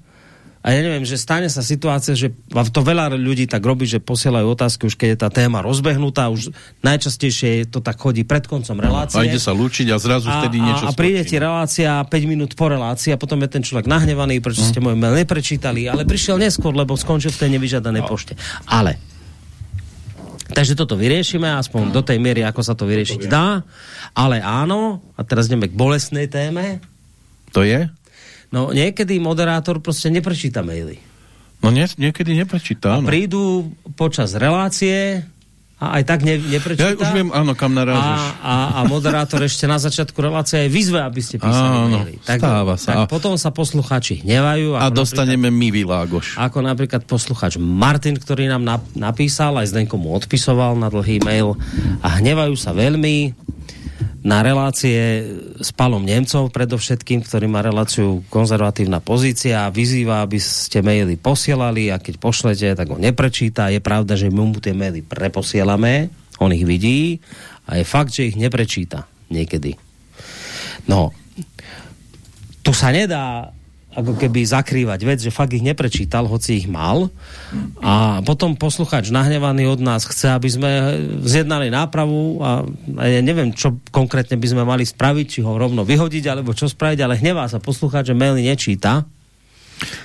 B: a ja neviem, že stane sa situácia, že to veľa ľudí tak robí, že posielajú otázky už keď je tá téma rozbehnutá, už najčastejšie to tak chodí pred koncom relácie.
D: A ide sa lúčiť a zrazu a, vtedy niečo
B: A, a príde ti relácia 5 minút po relácii a potom je ten človek nahnevaný, prečo hm. ste môj mail neprečítali, ale prišiel neskôr, lebo skončil v tej nevyžadanej no. pošte. Ale Takže toto vyriešime, aspoň do tej miery, ako sa to vyriešiť dá. Ale áno, a teraz ideme k bolestnej téme.
D: To je?
B: No niekedy moderátor proste neprečíta maily.
D: No nie, niekedy neprečíta,
B: áno. A prídu počas relácie a aj tak ne, neprečíta.
D: Ja už viem, áno, kam narážaš.
B: A, a, a moderátor ešte na začiatku relácie aj vyzve, aby ste písali áno, maily. Tak,
D: stáva sa.
B: Tak potom sa posluchači hnevajú.
D: A dostaneme my vylágoš.
B: Ako napríklad posluchač Martin, ktorý nám napísal, aj Zdenko mu odpisoval na dlhý mail a hnevajú sa veľmi na relácie s Palom Nemcov, predovšetkým, ktorý má reláciu konzervatívna pozícia a vyzýva, aby ste maily posielali a keď pošlete, tak ho neprečíta. Je pravda, že my mu tie maily preposielame, on ich vidí a je fakt, že ich neprečíta niekedy. No, tu sa nedá ako keby zakrývať vec, že fakt ich neprečítal, hoci ich mal. A potom posluchač nahnevaný od nás chce, aby sme zjednali nápravu a, ja neviem, čo konkrétne by sme mali spraviť, či ho rovno vyhodiť, alebo čo spraviť, ale hnevá sa posluchač, že maily nečíta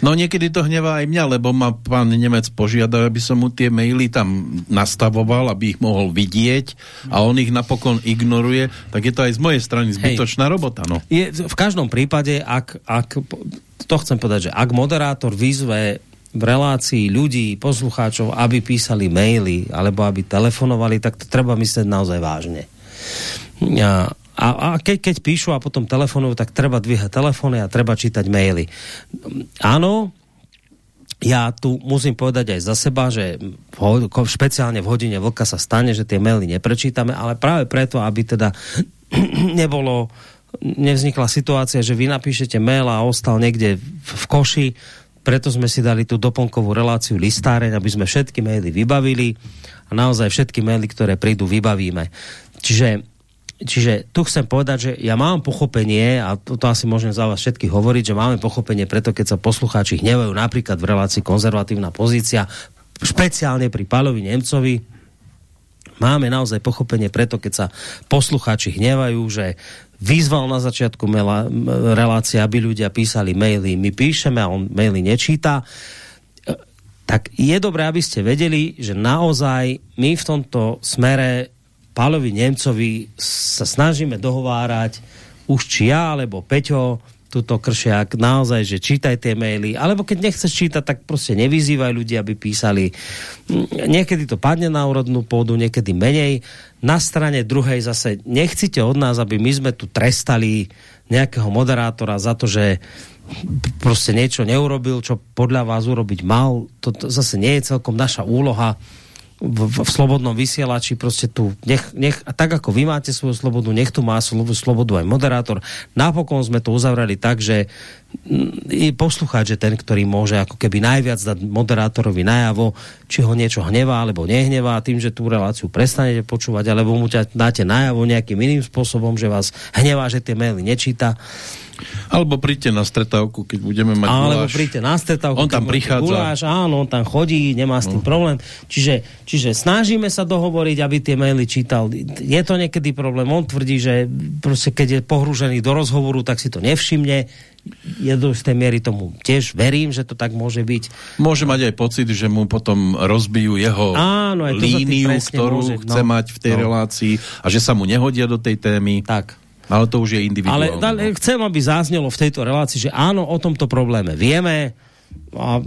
D: No niekedy to hnevá aj mňa, lebo ma pán Nemec požiadal, aby som mu tie maily tam nastavoval, aby ich mohol vidieť a on ich napokon ignoruje, tak je to aj z mojej strany zbytočná Hej. robota. No.
B: Je, v každom prípade, ak, ak, to chcem povedať, že ak moderátor vyzve v relácii ľudí, poslucháčov, aby písali maily alebo aby telefonovali, tak to treba myslieť naozaj vážne. Ja, a, a keď, keď píšu a potom telefonujú, tak treba dvíhať telefóny a treba čítať maily. Áno, ja tu musím povedať aj za seba, že špeciálne v hodine vlka sa stane, že tie maily neprečítame, ale práve preto, aby teda nebolo nevznikla situácia, že vy napíšete mail a ostal niekde v koši, preto sme si dali tú doplnkovú reláciu listáreň, aby sme všetky maily vybavili a naozaj všetky maily, ktoré prídu, vybavíme. Čiže Čiže tu chcem povedať, že ja mám pochopenie, a to, to asi môžem za vás všetky hovoriť, že máme pochopenie preto, keď sa poslucháči hnevajú napríklad v relácii konzervatívna pozícia, špeciálne pri Pálovi Nemcovi, máme naozaj pochopenie preto, keď sa poslucháči hnevajú, že vyzval na začiatku relácie, aby ľudia písali maily. My píšeme a on maily nečíta. Tak je dobré, aby ste vedeli, že naozaj my v tomto smere Pálovi Nemcovi sa snažíme dohovárať už či ja, alebo Peťo, tuto kršiak, naozaj, že čítaj tie maily, alebo keď nechceš čítať, tak proste nevyzývaj ľudí, aby písali. Niekedy to padne na úrodnú pôdu, niekedy menej. Na strane druhej zase nechcite od nás, aby my sme tu trestali nejakého moderátora za to, že proste niečo neurobil, čo podľa vás urobiť mal, to, zase nie je celkom naša úloha v, v, v slobodnom vysielači proste tu, nech, nech, tak ako vy máte svoju slobodu, nech tu má slobodu aj moderátor. Napokon sme to uzavreli tak, že je poslucháč, že ten, ktorý môže ako keby najviac dať moderátorovi najavo, či ho niečo hnevá alebo nehnevá, tým, že tú reláciu prestanete počúvať, alebo mu dáte najavo nejakým iným spôsobom, že vás hnevá, že tie maily nečíta
A: alebo príďte na stretávku, keď budeme mať
B: Alebo guláš. príďte na stretávku,
A: on tam prichádza.
B: Guláš, áno, on tam chodí, nemá s tým no. problém. Čiže, čiže snažíme sa dohovoriť, aby tie maily čítal. Je to niekedy problém. On tvrdí, že proste keď je pohrúžený do rozhovoru, tak si to nevšimne ja do tej miery tomu tiež verím, že to tak môže byť.
A: Môže mať aj pocit, že mu potom rozbijú jeho Áno, líniu, ktorú môže, chce no, mať v tej no. relácii a že sa mu nehodia do tej témy.
B: Tak.
A: Ale to už je individuálne.
B: Ale, ale chcem, aby záznelo v tejto relácii, že áno, o tomto probléme vieme a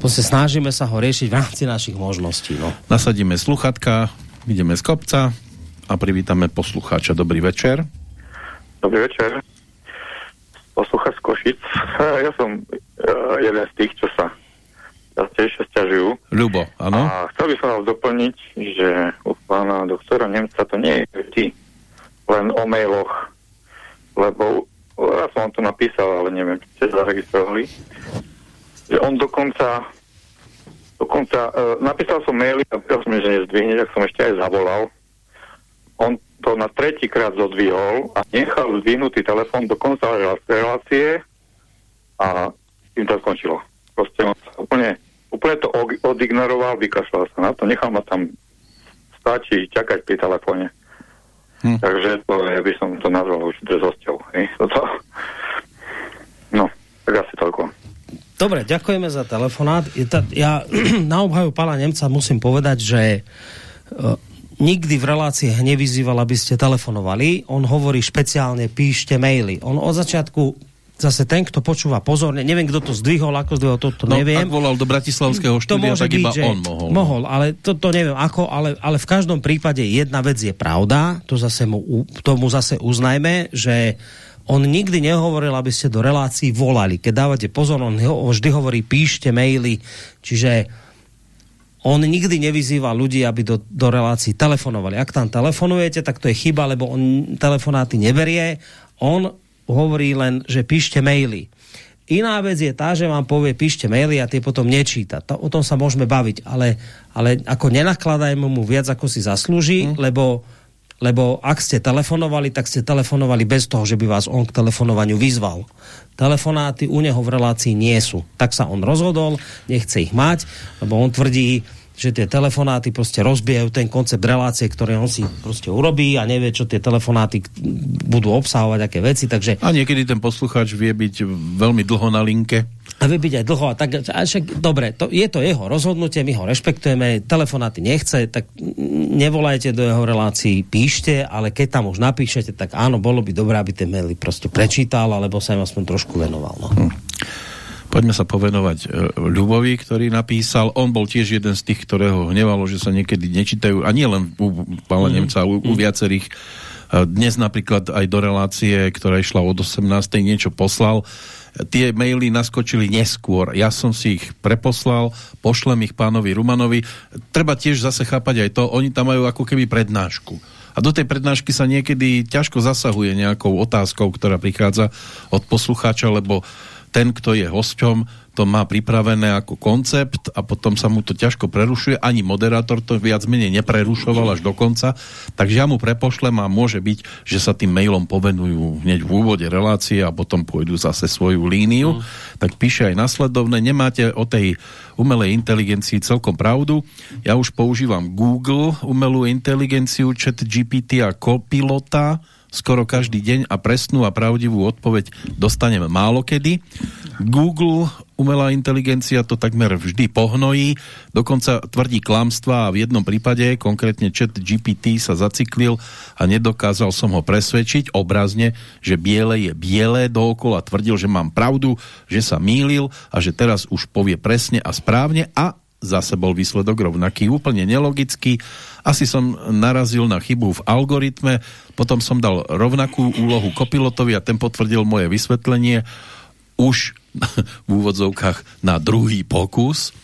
B: proste snažíme sa ho riešiť v rámci našich možností. No.
A: Nasadíme sluchatka, ideme z kopca a privítame poslucháča. Dobrý večer.
H: Dobrý večer. Poslucháč z Košic. Ja som uh, jeden z tých, čo sa častejšie stiažujú.
A: Ľubo, áno.
H: A chcel by som vás doplniť, že u pána doktora Nemca to nie je vždy len o mailoch, lebo ja som vám to napísal, ale neviem, či ste zaregistrovali, on dokonca dokonca, uh, napísal som maily a povedal som, že nezdvihne, tak som ešte aj zavolal. On to na tretíkrát zodvihol a nechal zdvihnutý telefon do konca relácie a tým to skončilo. Proste on sa úplne, úplne to odignoroval, vykašľal sa na to, nechal ma tam stáči čakať pri telefóne. Hm. Takže to, ja by som to nazval už drzosťou. Toto. No, tak asi toľko.
B: Dobre, ďakujeme za telefonát. Ja na obhaju pána Nemca musím povedať, že e, nikdy v relácii nevyzýval, aby ste telefonovali. On hovorí špeciálne, píšte maily. On od začiatku zase ten, kto počúva pozorne, neviem, kto to zdvihol, ako zdvihol, to, to
A: no,
B: neviem.
A: Ak volal do Bratislavského štúdia, tak byť, iba on mohol.
B: Mohol, ale to, to neviem ako, ale, ale v každom prípade jedna vec je pravda, to zase mu, tomu zase uznajme, že on nikdy nehovoril, aby ste do relácií volali. Keď dávate pozor, on vždy hovorí, píšte maily, čiže on nikdy nevyzýva ľudí, aby do, do relácií telefonovali. Ak tam telefonujete, tak to je chyba, lebo on telefonáty neberie. On hovorí len, že píšte maily. Iná vec je tá, že vám povie, píšte maily a tie potom nečíta. To, o tom sa môžeme baviť, ale, ale ako nenakladajme mu viac, ako si zaslúži, mm. lebo, lebo ak ste telefonovali, tak ste telefonovali bez toho, že by vás on k telefonovaniu vyzval. Telefonáty u neho v relácii nie sú. Tak sa on rozhodol, nechce ich mať, lebo on tvrdí, že tie telefonáty proste rozbijajú ten koncept relácie, ktoré on si proste urobí a nevie, čo tie telefonáty budú obsahovať, aké veci, takže...
A: A niekedy ten poslucháč vie byť veľmi dlho na linke.
B: A vie byť aj dlho. A tak, a však, dobre, to, je to jeho rozhodnutie, my ho rešpektujeme, telefonáty nechce, tak nevolajte do jeho relácií, píšte, ale keď tam už napíšete, tak áno, bolo by dobré, aby tie maily proste prečítal, alebo sa im aspoň trošku venoval. No. Hm.
A: Poďme sa povenovať e, Ľubovi, ktorý napísal. On bol tiež jeden z tých, ktorého hnevalo, že sa niekedy nečítajú, a nie len u pána mm. Nemca, u, u viacerých. E, dnes napríklad aj do relácie, ktorá išla od 18. niečo poslal. Tie maily naskočili neskôr. Ja som si ich preposlal, pošlem ich pánovi Rumanovi. Treba tiež zase chápať aj to, oni tam majú ako keby prednášku. A do tej prednášky sa niekedy ťažko zasahuje nejakou otázkou, ktorá prichádza od poslucháča, lebo ten, kto je hosťom, to má pripravené ako koncept a potom sa mu to ťažko prerušuje. Ani moderátor to viac menej neprerušoval až do konca. Takže ja mu prepošlem a môže byť, že sa tým mailom povenujú hneď v úvode relácie a potom pôjdu zase svoju líniu. Mm. Tak píše aj nasledovne, nemáte o tej umelej inteligencii celkom pravdu. Ja už používam Google, umelú inteligenciu, chat GPT a Copilota, skoro každý deň a presnú a pravdivú odpoveď dostanem málo kedy. Google, umelá inteligencia to takmer vždy pohnojí, dokonca tvrdí klamstva a v jednom prípade, konkrétne chat GPT sa zaciklil a nedokázal som ho presvedčiť obrazne, že biele je biele dookola, tvrdil, že mám pravdu, že sa mýlil a že teraz už povie presne a správne a zase bol výsledok rovnaký, úplne nelogický. Asi som narazil na chybu v algoritme, potom som dal rovnakú úlohu kopilotovi a ten potvrdil moje vysvetlenie už v úvodzovkách na druhý pokus.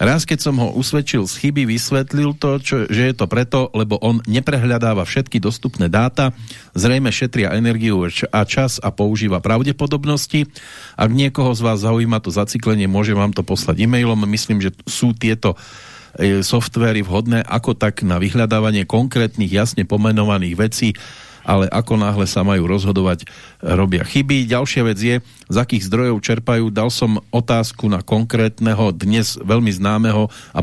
A: Raz, keď som ho usvedčil z chyby, vysvetlil to, čo, že je to preto, lebo on neprehľadáva všetky dostupné dáta, zrejme šetria energiu a čas a používa pravdepodobnosti. Ak niekoho z vás zaujíma to zaciklenie, môžem vám to poslať e-mailom. Myslím, že sú tieto e, softvery vhodné ako tak na vyhľadávanie konkrétnych, jasne pomenovaných vecí, ale ako náhle sa majú rozhodovať, robia chyby. Ďalšia vec je, z akých zdrojov čerpajú. Dal som otázku na konkrétneho, dnes veľmi známeho a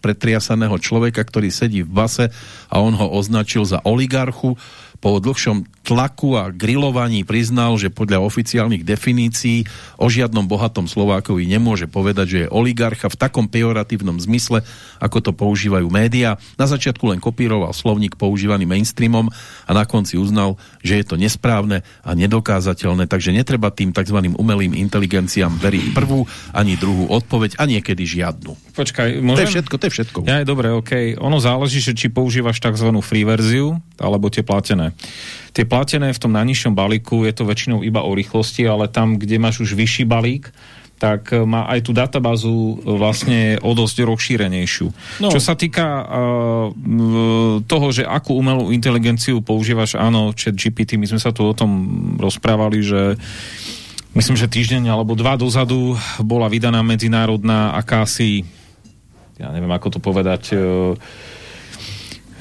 A: pretriasaného človeka, ktorý sedí v base a on ho označil za oligarchu po dlhšom tlaku a grilovaní priznal, že podľa oficiálnych definícií o žiadnom bohatom Slovákovi nemôže povedať, že je oligarcha v takom pejoratívnom zmysle, ako to používajú médiá. Na začiatku len kopíroval slovník používaný mainstreamom a na konci uznal, že je to nesprávne a nedokázateľné, takže netreba tým tzv. umelým inteligenciám veriť prvú ani druhú odpoveď a niekedy žiadnu.
C: Počkaj,
A: môžem? To je všetko, to je všetko.
C: Ja, je dobre, OK. Ono záleží, že či používaš tzv. free verziu alebo tie platené. Tie platené v tom najnižšom balíku je to väčšinou iba o rýchlosti, ale tam, kde máš už vyšší balík, tak e, má aj tú databázu e, vlastne o dosť rozšírenejšiu. No. Čo sa týka uh, toho, že akú umelú inteligenciu používaš, áno, chat GPT, my sme sa tu o tom rozprávali, že myslím, že týždeň alebo dva dozadu bola vydaná medzinárodná akási ja neviem, ako to povedať uh,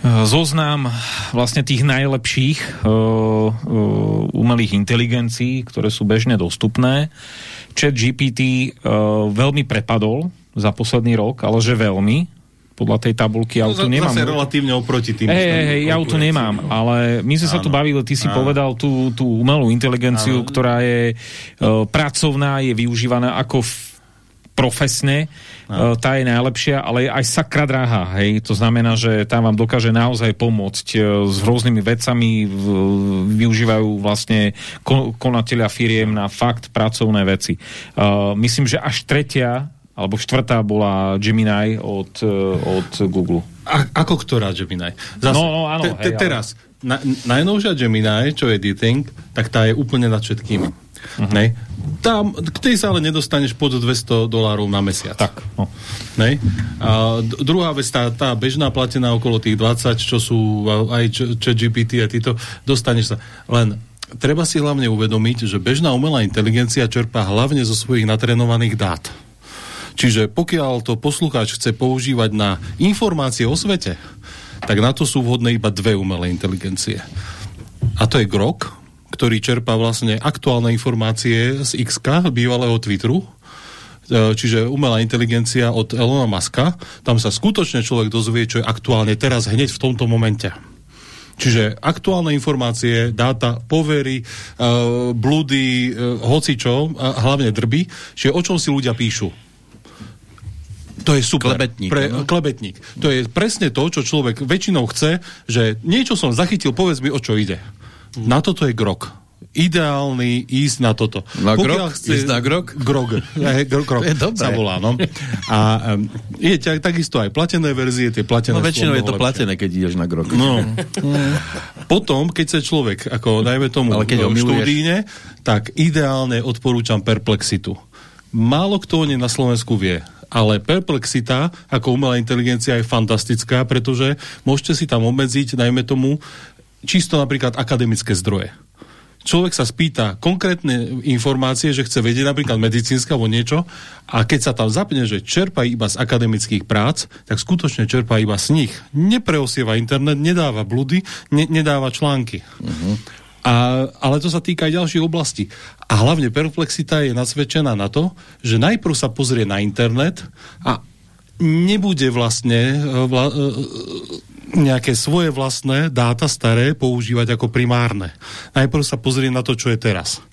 C: zoznam vlastne tých najlepších uh, uh, umelých inteligencií, ktoré sú bežne dostupné. Chat GPT uh, veľmi prepadol za posledný rok, ale že veľmi podľa tej tabulky, ja no, tu nemám.
D: Zase relatívne oproti tým.
C: Hej, hej, ja tu nemám, ale my sme sa tu bavili, ty si Áno. povedal tú, tú umelú inteligenciu, Áno. ktorá je uh, pracovná, je využívaná ako profesne no. tá je najlepšia, ale je aj sakra drahá, hej, to znamená, že tá vám dokáže naozaj pomôcť e, s rôznymi vecami, využívajú vlastne konatelia firiem na fakt pracovné veci. Uh, myslím, že až tretia alebo štvrtá bola Gemini od, od Google.
D: A, ako ktorá Gemini?
C: Zas, no, no, áno.
D: Te, te, hej, teraz, ale... na, najnovšia Gemini, čo je editing, tak tá je úplne nad všetkými. Uh-huh. Nej? Tam, k tej sa ale nedostaneš pod 200 dolárov na mesiac.
C: Tak. No.
D: Nej? A druhá vec, tá, tá bežná platená okolo tých 20, čo sú aj GPT a títo, dostaneš sa. Len treba si hlavne uvedomiť, že bežná umelá inteligencia čerpá hlavne zo svojich natrenovaných dát. Čiže pokiaľ to poslucháč chce používať na informácie o svete, tak na to sú vhodné iba dve umelé inteligencie. A to je Grok, ktorý čerpá vlastne aktuálne informácie z x bývalého Twitteru, e, čiže umelá inteligencia od Elona Muska, tam sa skutočne človek dozvie, čo je aktuálne teraz, hneď v tomto momente. Čiže aktuálne informácie, dáta, povery, uh, blúdy, uh, hocičo, uh, hlavne drby, čiže o čom si ľudia píšu. To je super.
A: Klebetník.
D: Pre, no? Klebetník. To je presne to, čo človek väčšinou chce, že niečo som zachytil, povedz mi, o čo ide. Na toto je grok ideálny ísť na toto.
A: Na Pokiaľ grok? Chce... Ísť na grok?
D: Grog. grok, grok
A: je dobré.
D: sa volá, no. A um, je tak, takisto aj platené verzie, tie platené
A: No väčšinou je to lepšie. platené, keď ideš na grok.
D: No. Potom, keď sa človek, ako dajme tomu, Ale keď štúdíne, tak ideálne odporúčam perplexitu. Málo kto o nej na Slovensku vie ale perplexita ako umelá inteligencia je fantastická, pretože môžete si tam obmedziť, najmä tomu, čisto napríklad akademické zdroje. Človek sa spýta konkrétne informácie, že chce vedieť napríklad medicínske alebo niečo a keď sa tam zapne, že čerpa iba z akademických prác, tak skutočne čerpa iba z nich. Nepreosieva internet, nedáva blúdy, ne, nedáva články. Uh-huh. A, ale to sa týka aj ďalších oblastí. A hlavne perplexita je nasvedčená na to, že najprv sa pozrie na internet a nebude vlastne vla, nejaké svoje vlastné dáta staré používať ako primárne. Najprv sa pozrie na to, čo je teraz.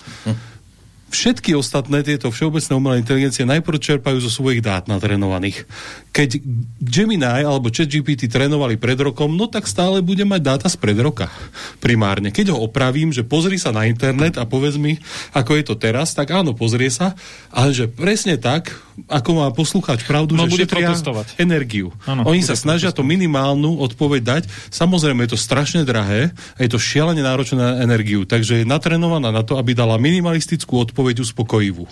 D: Všetky ostatné tieto všeobecné umelé inteligencie najprv čerpajú zo svojich dát natrenovaných. Keď Gemini alebo ChatGPT trénovali pred rokom, no tak stále bude mať dáta z pred roka primárne. Keď ho opravím, že pozri sa na internet a povedz mi, ako je to teraz, tak áno, pozrie sa, ale že presne tak ako má poslucháč pravdu,
C: no,
D: že
C: bude
D: šetria
C: protestovať.
D: energiu.
C: Ano,
D: Oni sa snažia to minimálnu odpoveď dať. Samozrejme, je to strašne drahé a je to šialene náročné na energiu, takže je natrenovaná na to, aby dala minimalistickú odpoveď uspokojivú.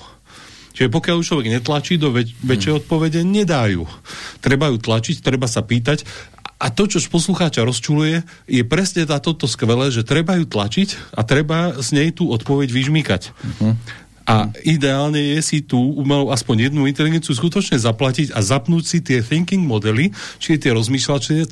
D: Čiže pokiaľ už človek netlačí do väč- väčšej hmm. odpovede, nedajú. Treba ju tlačiť, treba sa pýtať. A to, čo poslucháča rozčuluje, je presne toto skvelé, že treba ju tlačiť a treba z nej tú odpoveď vyžmýkať. Hmm. A ideálne je si tú umelú aspoň jednu inteligenciu skutočne zaplatiť a zapnúť si tie thinking modely, čiže tie rozmýšľacie,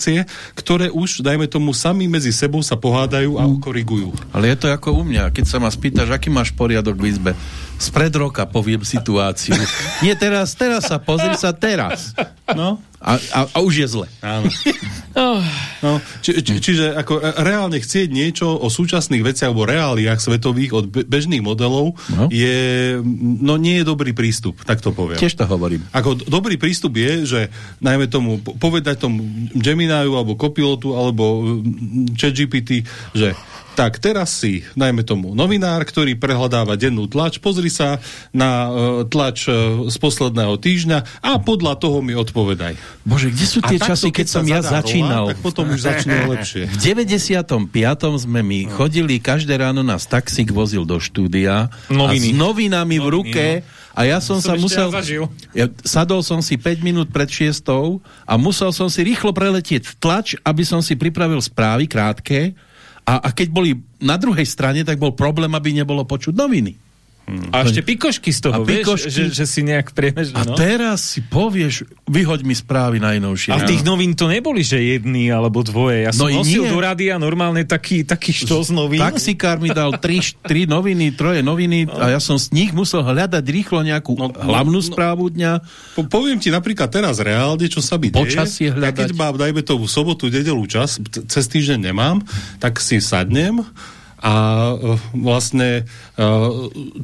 D: ktoré už, dajme tomu, sami medzi sebou sa pohádajú a korigujú.
A: Ale je to ako u mňa, keď sa ma spýtaš, aký máš poriadok v izbe spred roka poviem situáciu. Nie teraz, teraz sa, pozri sa teraz. No, a, a, a už je zle.
D: Áno. No, či, či, čiže ako e, reálne chcieť niečo o súčasných veciach alebo reáliách svetových od bežných modelov no. je, no nie je dobrý prístup, tak to poviem.
A: Tiež to hovorím.
D: Ako dobrý prístup je, že najmä tomu povedať tomu Geminiu alebo Copilotu alebo ChatGPT, že tak teraz si, najmä tomu, novinár, ktorý prehľadáva dennú tlač, pozri sa na uh, tlač uh, z posledného týždňa a podľa toho mi odpovedaj.
A: Bože, kde sú tie časy, keď, keď som ja začínal?
D: Tak potom už začne lepšie.
A: V 95. sme my no. chodili, každé ráno nás taxík vozil do štúdia Noviny. a s novinami v ruke no. A ja som, som sa musel... Ja, sadol som si 5 minút pred šiestou a musel som si rýchlo preletieť tlač, aby som si pripravil správy krátke a, a keď boli na druhej strane, tak bol problém, aby nebolo počuť noviny.
C: Hmm. A ešte pikošky z toho, a vieš, pikošky... že, že si nejak priemež.
A: A no? teraz si povieš, vyhoď mi správy najnovšie.
C: A v tých novín to neboli, že jedný alebo dvoje. Ja som no nosil nie. do rádia normálne taký, taký štos novín.
A: Taxikár mi dal tri, tri noviny, troje noviny no. a ja som z nich musel hľadať rýchlo nejakú no, hlavnú no, správu dňa.
D: Po, poviem ti napríklad teraz reálne, čo sa by
A: deje. hľadať.
D: Ja keď mám, dajme tomu sobotu, nedelu čas, cez týždeň nemám, tak si sadnem a uh, vlastne uh,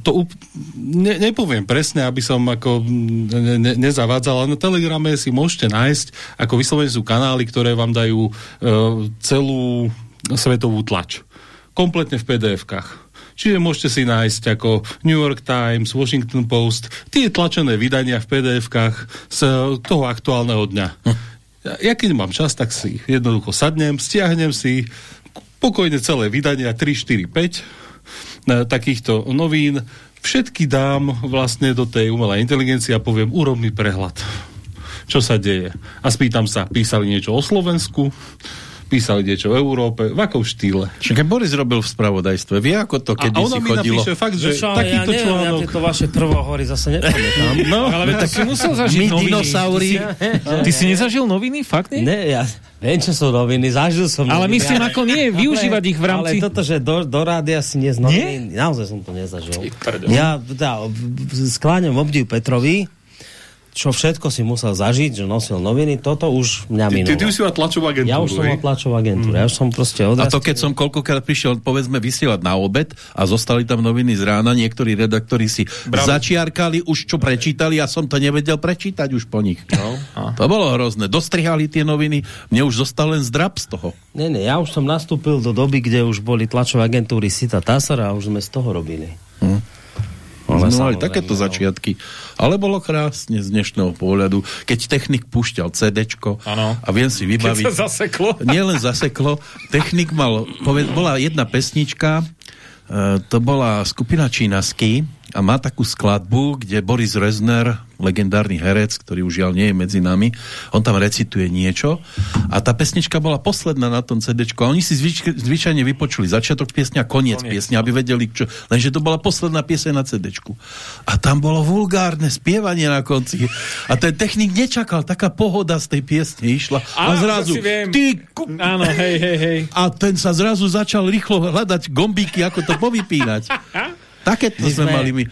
D: to ne, nepoviem presne, aby som ako ne, nezavádzal, ale na Telegrame si môžete nájsť, ako vyslovene sú kanály, ktoré vám dajú uh, celú svetovú tlač. Kompletne v PDF-kach. Čiže môžete si nájsť ako New York Times, Washington Post, tie tlačené vydania v PDF-kách z toho aktuálneho dňa. Hm. Ja keď mám čas, tak si jednoducho sadnem, stiahnem si pokojne celé vydania 3, 4, 5 takýchto novín. Všetky dám vlastne do tej umelej inteligencie a poviem, urob prehľad čo sa deje. A spýtam sa, písali niečo o Slovensku, písali niečo v Európe, v akom štýle.
A: Čiže Boris robil v spravodajstve, vie ako to kedy si chodilo.
D: A fakt, že čo, takýto ja článok... Ja
B: tieto vaše prvohory zase nepamätám.
C: no, ale tak si musel zažiť My noviny.
A: dinosaury.
C: Ty si nezažil noviny, fakt nie?
B: Ne, ja viem, čo sú noviny, zažil som
C: Ale noviny, myslím, ako nie, využívať ich v rámci...
B: Ale toto, že do, do rádia si nie z noviny, naozaj som to nezažil. Ja teda, skláňam obdiv Petrovi, čo všetko si musel zažiť, že nosil noviny, toto už mňa minulo.
D: Ty, ty, ty už si mal tlačovú agentúru.
B: Ja už som mal tlačovú agentúru. Mm. Ja už som proste odrastil.
A: A to keď som koľkokrát prišiel, povedzme, vysielať na obed a zostali tam noviny z rána, niektorí redaktori si Bravo. začiarkali už čo prečítali a som to nevedel prečítať už po nich. No. To bolo hrozné. Dostrihali tie noviny, mne už zostal len zdrab z toho.
B: Nie, nie, ja už som nastúpil do doby, kde už boli tlačové agentúry Sita Tasara a už sme z toho robili. Hm.
A: Ale no mali takéto no. začiatky. Ale bolo krásne z dnešného pohľadu, keď technik púšťal CD a viem si vybaviť...
C: Keď sa zaseklo.
A: Nie len zaseklo. Technik mal... Poved, bola jedna pesnička, e, to bola skupina Čínasky a má takú skladbu, kde Boris Rezner legendárny herec, ktorý už žiaľ nie je medzi nami, on tam recituje niečo a tá pesnička bola posledná na tom CD. A oni si zvyč, zvyčajne vypočuli začiatok piesňa, koniec, koniec piesňa, aby vedeli, čo, lenže to bola posledná pieseň na CD. A tam bolo vulgárne spievanie na konci. A ten technik nečakal, taká pohoda z tej piesne išla. A, a zrazu, ty...
C: Áno, hej, hej, hej.
A: A ten sa zrazu začal rýchlo hľadať gombíky, ako to povypínať. Takéto sme, sme mali my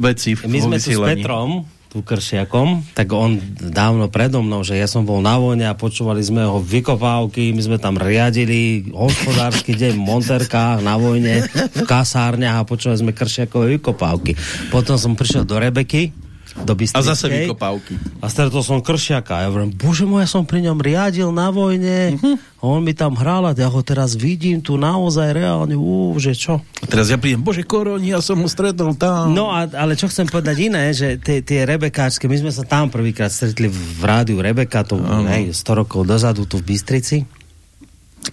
A: veci v
B: My sme tu s Petrom tu Kršiakom, tak on dávno predo mnou, že ja som bol na vojne a počúvali sme ho vykopávky, my sme tam riadili hospodársky deň v Monterkách, na vojne, v kasárniach a počúvali sme Kršiakové vykopávky. Potom som prišiel do Rebeky, do
A: A zase vykopávky.
B: A stretol som Kršiaka. Ja hovorím, bože môj, som pri ňom riadil na vojne. Uh-huh. A on mi tam hral a ja ho teraz vidím tu naozaj reálne. Ú, že čo?
A: A teraz ja prídem, bože koroni, ja som ho stretol tam.
B: No a, ale čo chcem povedať iné, že tie, tie rebekáčske, my sme sa tam prvýkrát stretli v rádiu Rebeka, to hej, 100 rokov dozadu tu v Bystrici.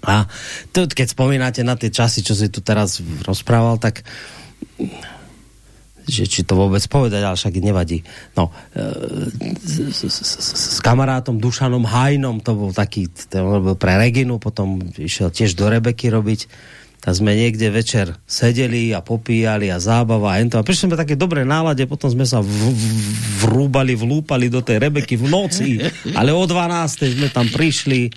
B: A to, keď spomínate na tie časy, čo si tu teraz rozprával, tak že či to vôbec povedať, ale však nevadí. No, e, s, s, s, s kamarátom Dušanom Hajnom, to bol taký, ten robil pre Reginu, potom išiel tiež do Rebeky robiť, a sme niekde večer sedeli a popíjali a zábava a ento. A prišli sme také dobré nálade, potom sme sa v, v, vrúbali, vlúpali do tej Rebeky v noci, ale o 12. sme tam prišli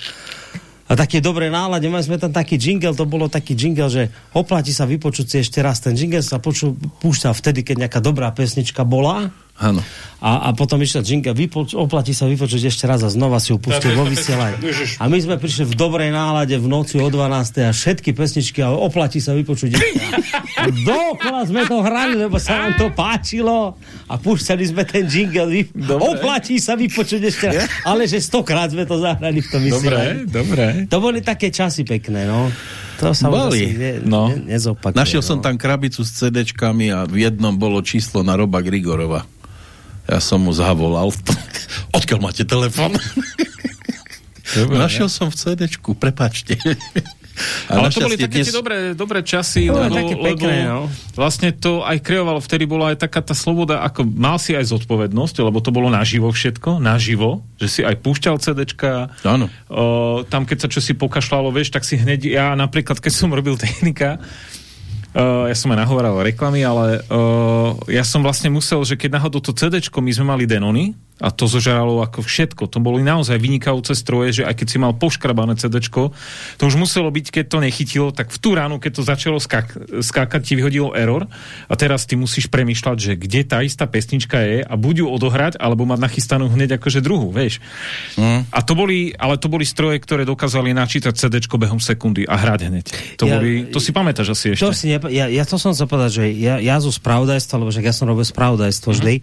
B: a také dobré nálade. Mali sme tam taký jingle, to bolo taký jingle, že oplatí sa vypočuť si ešte raz. Ten jingle sa počul, púšťal vtedy, keď nejaká dobrá pesnička bola
A: Áno.
B: A, a potom išiel Jinka, vypoč, oplatí sa vypočuť ešte raz a znova si ju pustil vo vysielaní. A my sme prišli v dobrej nálade v noci o 12. a všetky pesničky a oplatí sa vypočuť ešte. Dokola sme to hrali, lebo sa nám to páčilo a púšťali sme ten jingle. Dobre. Oplatí sa vypočuť ešte raz. Ale že stokrát sme to zahrali v tom vysielaní.
C: Dobre, dobre.
B: To boli také časy pekné, no. To sa
A: Boli.
B: Ne, no. ne, nezopakuje.
A: Našiel
B: no.
A: som tam krabicu s CD-čkami a v jednom bolo číslo na Roba Grigorova. Ja som mu zavolal. Odkiaľ máte telefon? Našiel som v CD-čku, prepačte.
C: A Ale to boli také dnes... tie dobré, dobré časy,
B: no, lebo, také pekné,
C: lebo no. vlastne to aj kreovalo, vtedy bola aj taká tá sloboda, ako mal si aj zodpovednosť, lebo to bolo naživo všetko, naživo, že si aj púšťal CDčka.
A: Áno.
C: O, tam, keď sa čo si pokašľalo, vieš, tak si hneď, ja napríklad, keď som robil technika, ja som aj nahovoral reklamy, ale uh, ja som vlastne musel, že keď náhodou to CD, my sme mali Denony, a to zožralo ako všetko. To boli naozaj vynikajúce stroje, že aj keď si mal poškrabané CD, to už muselo byť, keď to nechytilo, tak v tú ránu, keď to začalo skak- skákať, ti vyhodilo error a teraz ty musíš premýšľať, že kde tá istá pesnička je a buď ju odohrať, alebo mať nachystanú hneď akože druhú, vieš. Mm. A to boli, ale to boli stroje, ktoré dokázali načítať CD behom sekundy a hrať hneď. To, ja, boli, to si pamätáš asi ešte.
B: To si nepa- ja, ja, to som sa povedať, že ja, ja zo spravodajstva, lebo že ja som robil spravodajstvo mm-hmm. vždy,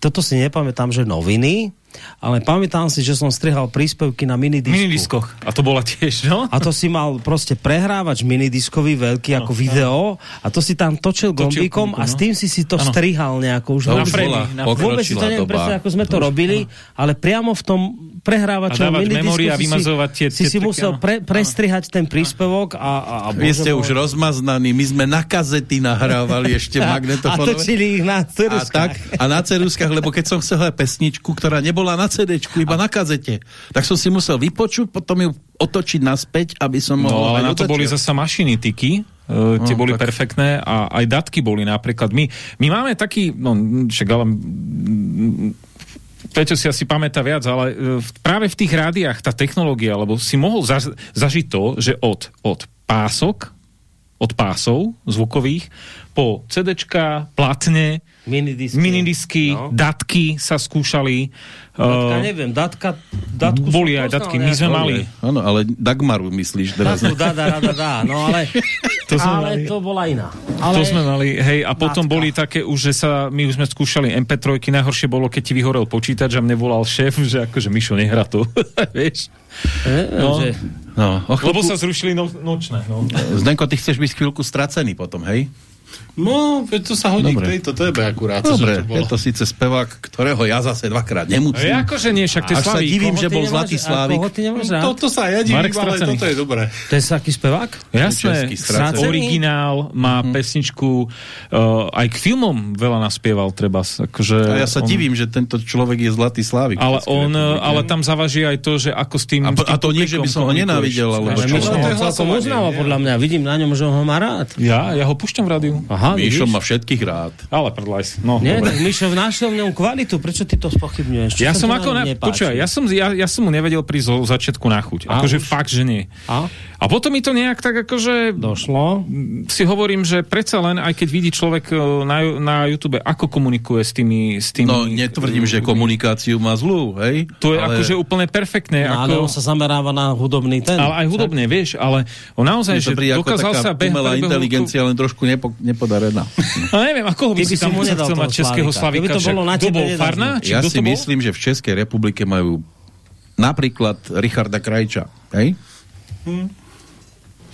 B: toto si nepamätám, že noviny, ale pamätám si, že som strihal príspevky na minidisku.
C: Minidiskoch. A to bola tiež, no?
B: A to si mal proste prehrávač minidiskový veľký no, ako video a to si tam točil, točil gombíkom a s no. tým si si to ano. strihal nejako. Už
C: na fredy, na
B: Vôbec si to neviem presne, ako sme to robili, ale priamo v tom prehrávačovom minidisku
C: a vymazovať tie,
B: si, si, si musel pre, prestrihať ten príspevok a, a, a
A: Vy ste už rozmaznaní, my sme na kazety nahrávali ešte magnetofonové.
B: A točili ich na ceruskách.
A: A, tak, a na ceruskách, lebo keď som chcel pesničku, ktorá nebola na CD, iba a... na kazete, tak som si musel vypočuť, potom ju otočiť naspäť, aby som
C: no, mohol... No, ale na to boli zasa mašiny tyky, Uh, tie no, boli tak. perfektné a aj datky boli napríklad. My, my máme taký, no však ale Peťo si asi pamätá viac, ale e, práve v tých rádiách tá technológia, lebo si mohol zaž, zažiť to, že od, od pások, od pásov zvukových po CDčka, platne,
B: minidisky,
C: minidisky no. datky sa skúšali.
B: Datka, uh, neviem, datka, datku
C: Boli aj datky, my sme mali.
A: Áno, ale Dagmaru myslíš
B: teraz. Datku, dá, dá, dá, dá, no ale, to ale mali. to bola iná. Ale...
C: To sme mali, hej, a potom datka. boli také už, že sa, my už sme skúšali MP3, najhoršie bolo, keď ti vyhorel počítač a mne volal šéf, že akože Mišo, nehra to, vieš.
B: E, no. Že...
C: No, chvíľku... Lebo sa zrušili no, nočné. No.
A: Zdenko, ty chceš byť chvíľku stracený potom, hej?
D: No, to sa hodí Dobre. k tejto tebe akurát.
A: Dobre, to je to síce spevák, ktorého ja zase dvakrát nemusím.
C: Ja akože nie, však to je
A: Až sa divím, že bol Zlatý Slávik.
D: Toto sa ja divím, ale toto je dobré.
B: To je taký spevák?
C: Jasné, originál, má mm-hmm. pesničku, uh, aj k filmom veľa naspieval treba. Akože
A: a ja sa on... divím, že tento človek je Zlatý Slávik.
C: Ale, on, ale tam zavaží aj to, že ako s tým...
A: A, a to nie, že by som ho nenávidel, alebo
B: čo? To je celkom podľa mňa. Vidím na ňom, že ho má rád.
C: Ja, ja ho púšťam v rádiu.
A: Aha, Mišo má všetkých rád.
C: Ale prdlajs. No,
B: Nie, tak Mišo našiel v ňom kvalitu. Prečo ty to spochybňuješ?
C: ja som ako... Ne, počúvaj, ja som, ja, ja som mu nevedel prísť zo začiatku na chuť. A, akože fakt, že nie. A? A potom mi to nejak tak akože...
B: Došlo.
C: Si hovorím, že predsa len, aj keď vidí človek e, na, na YouTube, ako komunikuje s tými... S tými
A: no, netvrdím, že komunikáciu má zlú, hej?
C: To je ale... akože úplne perfektné.
B: No,
C: ako...
B: Ale on sa zameráva na hudobný ten.
C: Ale aj hudobne, vieš, ale on naozaj, že dokázal sa
A: umelá inteligencia, len trošku nepo, nepodarená.
C: No neviem, ako by si tam chcel mať českého Slavika?
B: to bolo na tebe,
C: Farná?
A: Ja si myslím, že v Českej republike majú napríklad Richarda Krajča, hej? Hm.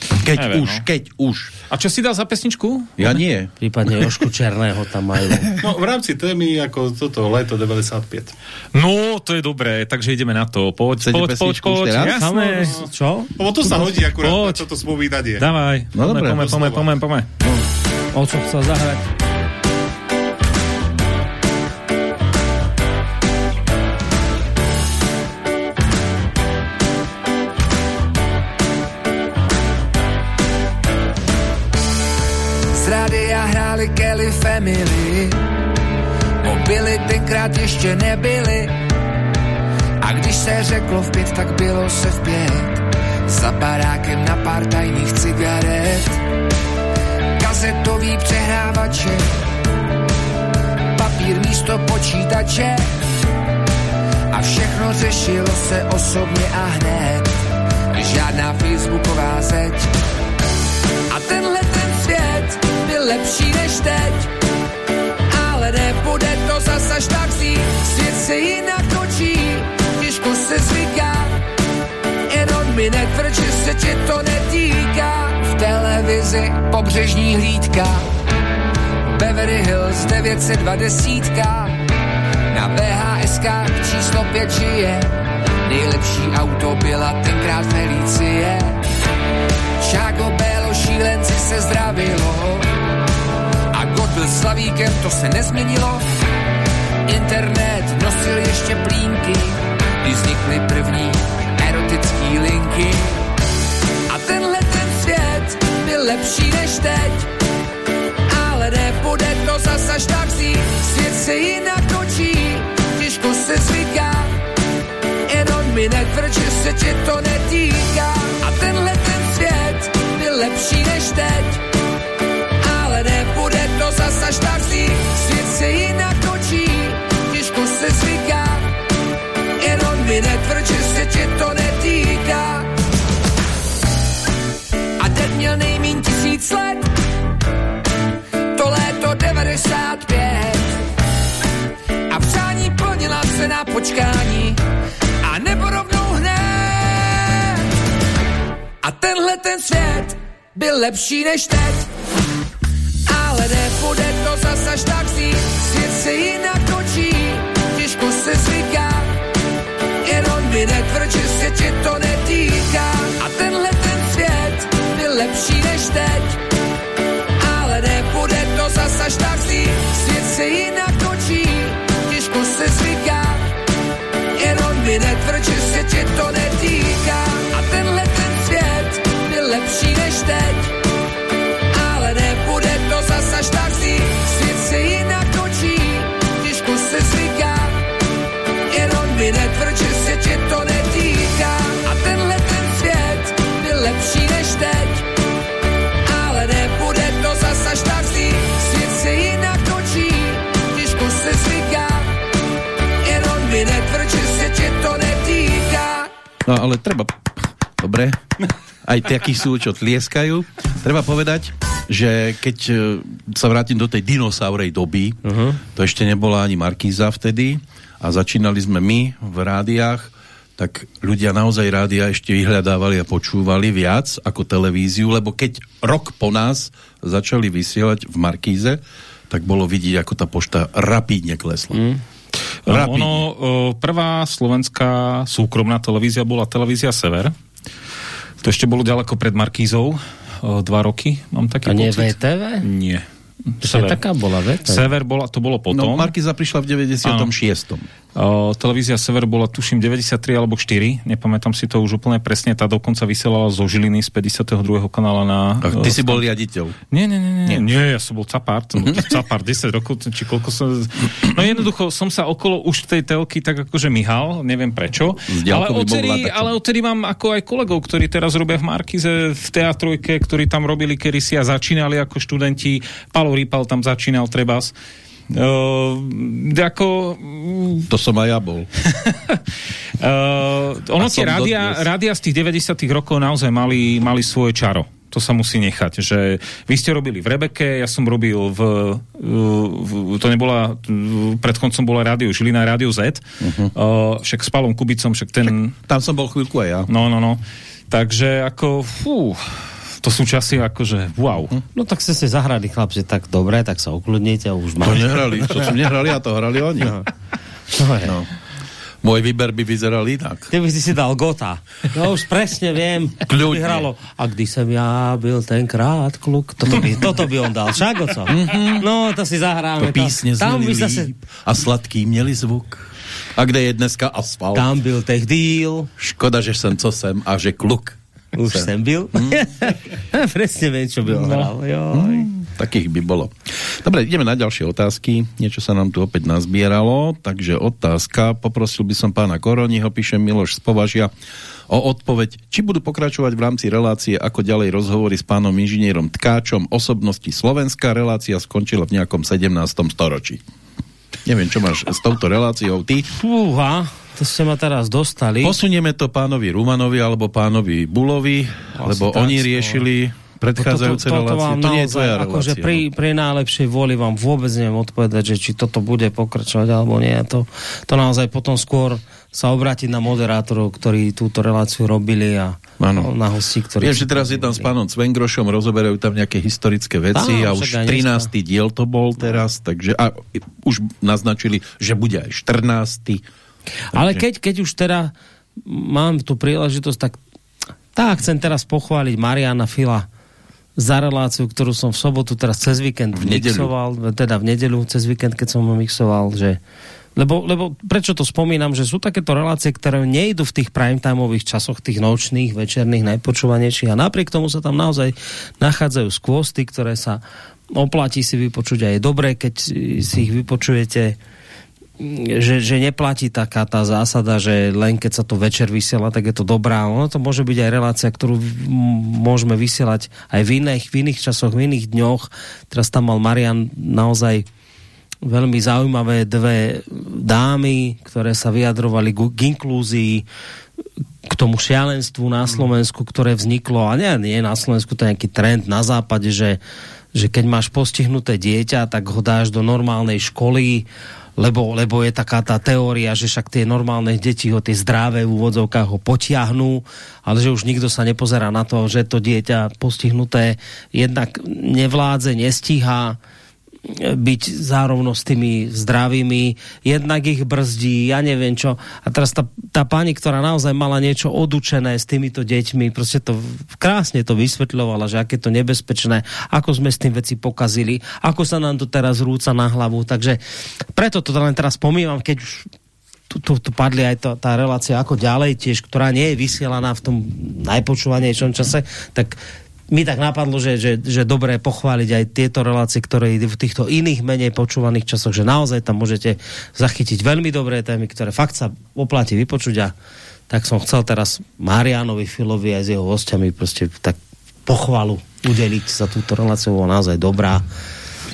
A: Keď Neviem, už, no. keď už.
C: A čo si dal za pesničku?
A: Ja nie.
B: Prípadne Jošku Černého tam majú.
D: No v rámci témy ako toto leto 95.
C: No, to je dobré, takže ideme na to. Poď, poď, poď, poď, jasné.
B: Čo?
D: Lebo to sa hodí akurát poď. na toto spomínanie.
C: Dávaj.
A: No dobre.
C: Poďme, poďme, poďme, poďme.
B: O čo chcel zahrať?
I: Hráli Kelly Family. Mobily tenkrát ještě nebyly. A když se řeklo v pět, tak bylo se v pět. Za barákem na pár tajných cigaret. Kazetový přehrávače. Papír místo počítače. A všechno řešilo se osobně a hned. Žádná facebooková zeď. Lepší než teď. Ale nebude to zas až tak zlý, svět se jinak točí, těžko se zvyká. Jenom mi netvrd, že se tě to netýká. V televizi pobřežní hlídka, Beverly Hills 920 na VHSK číslo 5 žije. Nejlepší auto byla tenkrát Felicie. Čáko Bélo šílenci se zdravilo byl slavíkem, to se nezměnilo. Internet nosil ještě plínky, když vznikly první erotický linky. A tenhle ten svět byl lepší než teď, ale nebude to zas až tak zít. Svět se jinak točí, těžko se zvyká, jenom mi netvrd, že se tě to netýká. A tenhle ten svět byl lepší než teď, tak zlý, svět se jinak točí, těžko se zvyká, jenom mi netvrd, že se tě to netýká. A teď měl nejmín tisíc let, to léto 95. A přání plnila se na počkání, a nebo rovnou hned. A tenhle ten svět byl lepší než teď ale nebude tak zlý. Svět se jinak točí, těžko se zvyká, jenom mi netvrd, že se tě to netýká. A tenhle ten svět byl lepší než teď, ale nebude to zas až tak zlý. Svět se jinak
A: No ale treba, dobre, aj takí sú, čo tlieskajú. Treba povedať, že keď e, sa vrátim do tej dinosaurej doby, uh -huh. to ešte nebola ani Markíza vtedy a začínali sme my v rádiách, tak ľudia naozaj rádia ešte vyhľadávali a počúvali viac ako televíziu, lebo keď rok po nás začali vysielať v Markíze, tak bolo vidieť, ako tá pošta rapídne klesla. Mm.
C: Rapídne. Ono, prvá slovenská súkromná televízia bola televízia Sever. To ešte bolo ďaleko pred Markízou o, dva roky, mám taký
B: A nie
C: pocit.
B: VTV?
C: Nie.
B: Sever. taká bola VTV.
C: Sever bola, to bolo potom.
A: No, Markiza prišla v 96.
C: O, televízia Sever bola tuším 93 alebo 4, nepamätám si to už úplne presne, tá dokonca vysielala zo Žiliny z 52. kanála na...
A: Ach, ty o, si bol riaditeľ.
C: Nie, nie, nie, nie, nie, ja som bol capart, capart 10 rokov, či koľko som... No jednoducho som sa okolo už tej telky tak akože myhal, neviem prečo, ale odtedy, ale odtedy mám ako aj kolegov, ktorí teraz robia v Markize v teatrojke, ktorí tam robili kedysi a začínali ako študenti, Palo Rýpal tam začínal trebas. Uh, ako...
A: To som aj ja bol.
C: uh, ono tie rádia, rádia z tých 90 rokov naozaj mali, mali svoje čaro. To sa musí nechať, že vy ste robili v Rebeke, ja som robil v, v to nebola, pred koncom bola rádio Žilina, rádio Z, uh-huh. uh, však s Palom Kubicom, však ten...
A: Však tam som bol chvíľku aj ja.
C: No, no, no. Takže ako, fú, to sú časy akože wow.
B: Hm? No tak ste si zahrali chlapci tak dobre, tak sa ukludnite a už
A: máte. To nehrali, to som nehrali a to hrali oni. No. To je. No. Môj výber by vyzeral inak.
B: Ty by si si dal Gota. No už presne viem.
A: Kľudne.
B: Hralo. A kdy som ja byl tenkrát kluk, toto by, toto by on dal. Však, co? Mm-hmm. No, to si zahráme.
A: To písne tam by zase... a sladký měli zvuk. A kde je dneska asfalt?
B: Tam byl tech díl.
A: Škoda, že jsem co sem a že kluk.
B: Už sem byl? Mm. Presne viem, čo by no. hral.
A: Mm, takých by bolo. Dobre, ideme na ďalšie otázky. Niečo sa nám tu opäť nazbieralo, takže otázka. Poprosil by som pána Koroniho, píše Miloš z Považia, o odpoveď, či budú pokračovať v rámci relácie ako ďalej rozhovory s pánom inžinierom Tkáčom osobnosti Slovenska. Relácia skončila v nejakom 17. storočí. Neviem, čo máš s touto reláciou ty.
B: Fúha, to ste ma teraz dostali.
A: Posunieme to pánovi Rumanovi alebo pánovi Bulovi, Asi lebo oni riešili predchádzajúce to, to, to, relácie. To nie je tvoja relácia. Akože
B: pri, no. pri najlepšej vôli vám vôbec neviem odpovedať, že či toto bude pokračovať alebo nie. To, to naozaj potom skôr sa obrátiť na moderátorov, ktorí túto reláciu robili a ano. na hosti, ktorí...
A: Viem, že teraz je tam s pánom Cvengrošom, rozoberajú tam nejaké historické veci Áno, a už 13. diel to bol teraz, takže a už naznačili, že bude aj 14.
B: Ale keď, keď už teda mám tú príležitosť, tak tak chcem teraz pochváliť Mariana Fila za reláciu, ktorú som v sobotu teraz cez víkend v mixoval, teda v nedelu cez víkend, keď som ho mixoval, že lebo, lebo prečo to spomínam, že sú takéto relácie, ktoré nejdu v tých primetimeových časoch, tých nočných, večerných, najpočúvanejších a napriek tomu sa tam naozaj nachádzajú skvosty, ktoré sa oplatí si vypočuť a je dobré, keď si ich vypočujete že, že neplatí taká tá zásada, že len keď sa to večer vysiela, tak je to dobrá. Ono to môže byť aj relácia, ktorú môžeme vysielať aj v iných, v iných časoch, v iných dňoch. Teraz tam mal Marian naozaj veľmi zaujímavé dve dámy, ktoré sa vyjadrovali k inklúzii, k tomu šialenstvu na Slovensku, ktoré vzniklo, a nie, nie na Slovensku, to je nejaký trend na západe, že, že keď máš postihnuté dieťa, tak ho dáš do normálnej školy lebo, lebo je taká tá teória, že však tie normálne deti ho, tie zdravé v úvodzovkách ho potiahnú, ale že už nikto sa nepozerá na to, že to dieťa postihnuté jednak nevládze, nestíha, byť zárovno s tými zdravými, jednak ich brzdí, ja neviem čo. A teraz tá, tá pani, ktorá naozaj mala niečo odučené s týmito deťmi, proste to krásne to vysvetľovala, že aké to nebezpečné, ako sme s tým veci pokazili, ako sa nám to teraz rúca na hlavu. Takže preto to len teraz pomývam, keď už tu, tu, tu padli aj to, tá relácia ako ďalej tiež, ktorá nie je vysielaná v tom najpočúvanejšom čase, tak mi tak napadlo, že, že, že dobré pochváliť aj tieto relácie, ktoré v týchto iných menej počúvaných časoch, že naozaj tam môžete zachytiť veľmi dobré témy, ktoré fakt sa oplatí vypočuť a tak som chcel teraz Marianovi Filovi aj s jeho hostiami proste tak pochvalu udeliť za túto reláciu, bola naozaj dobrá.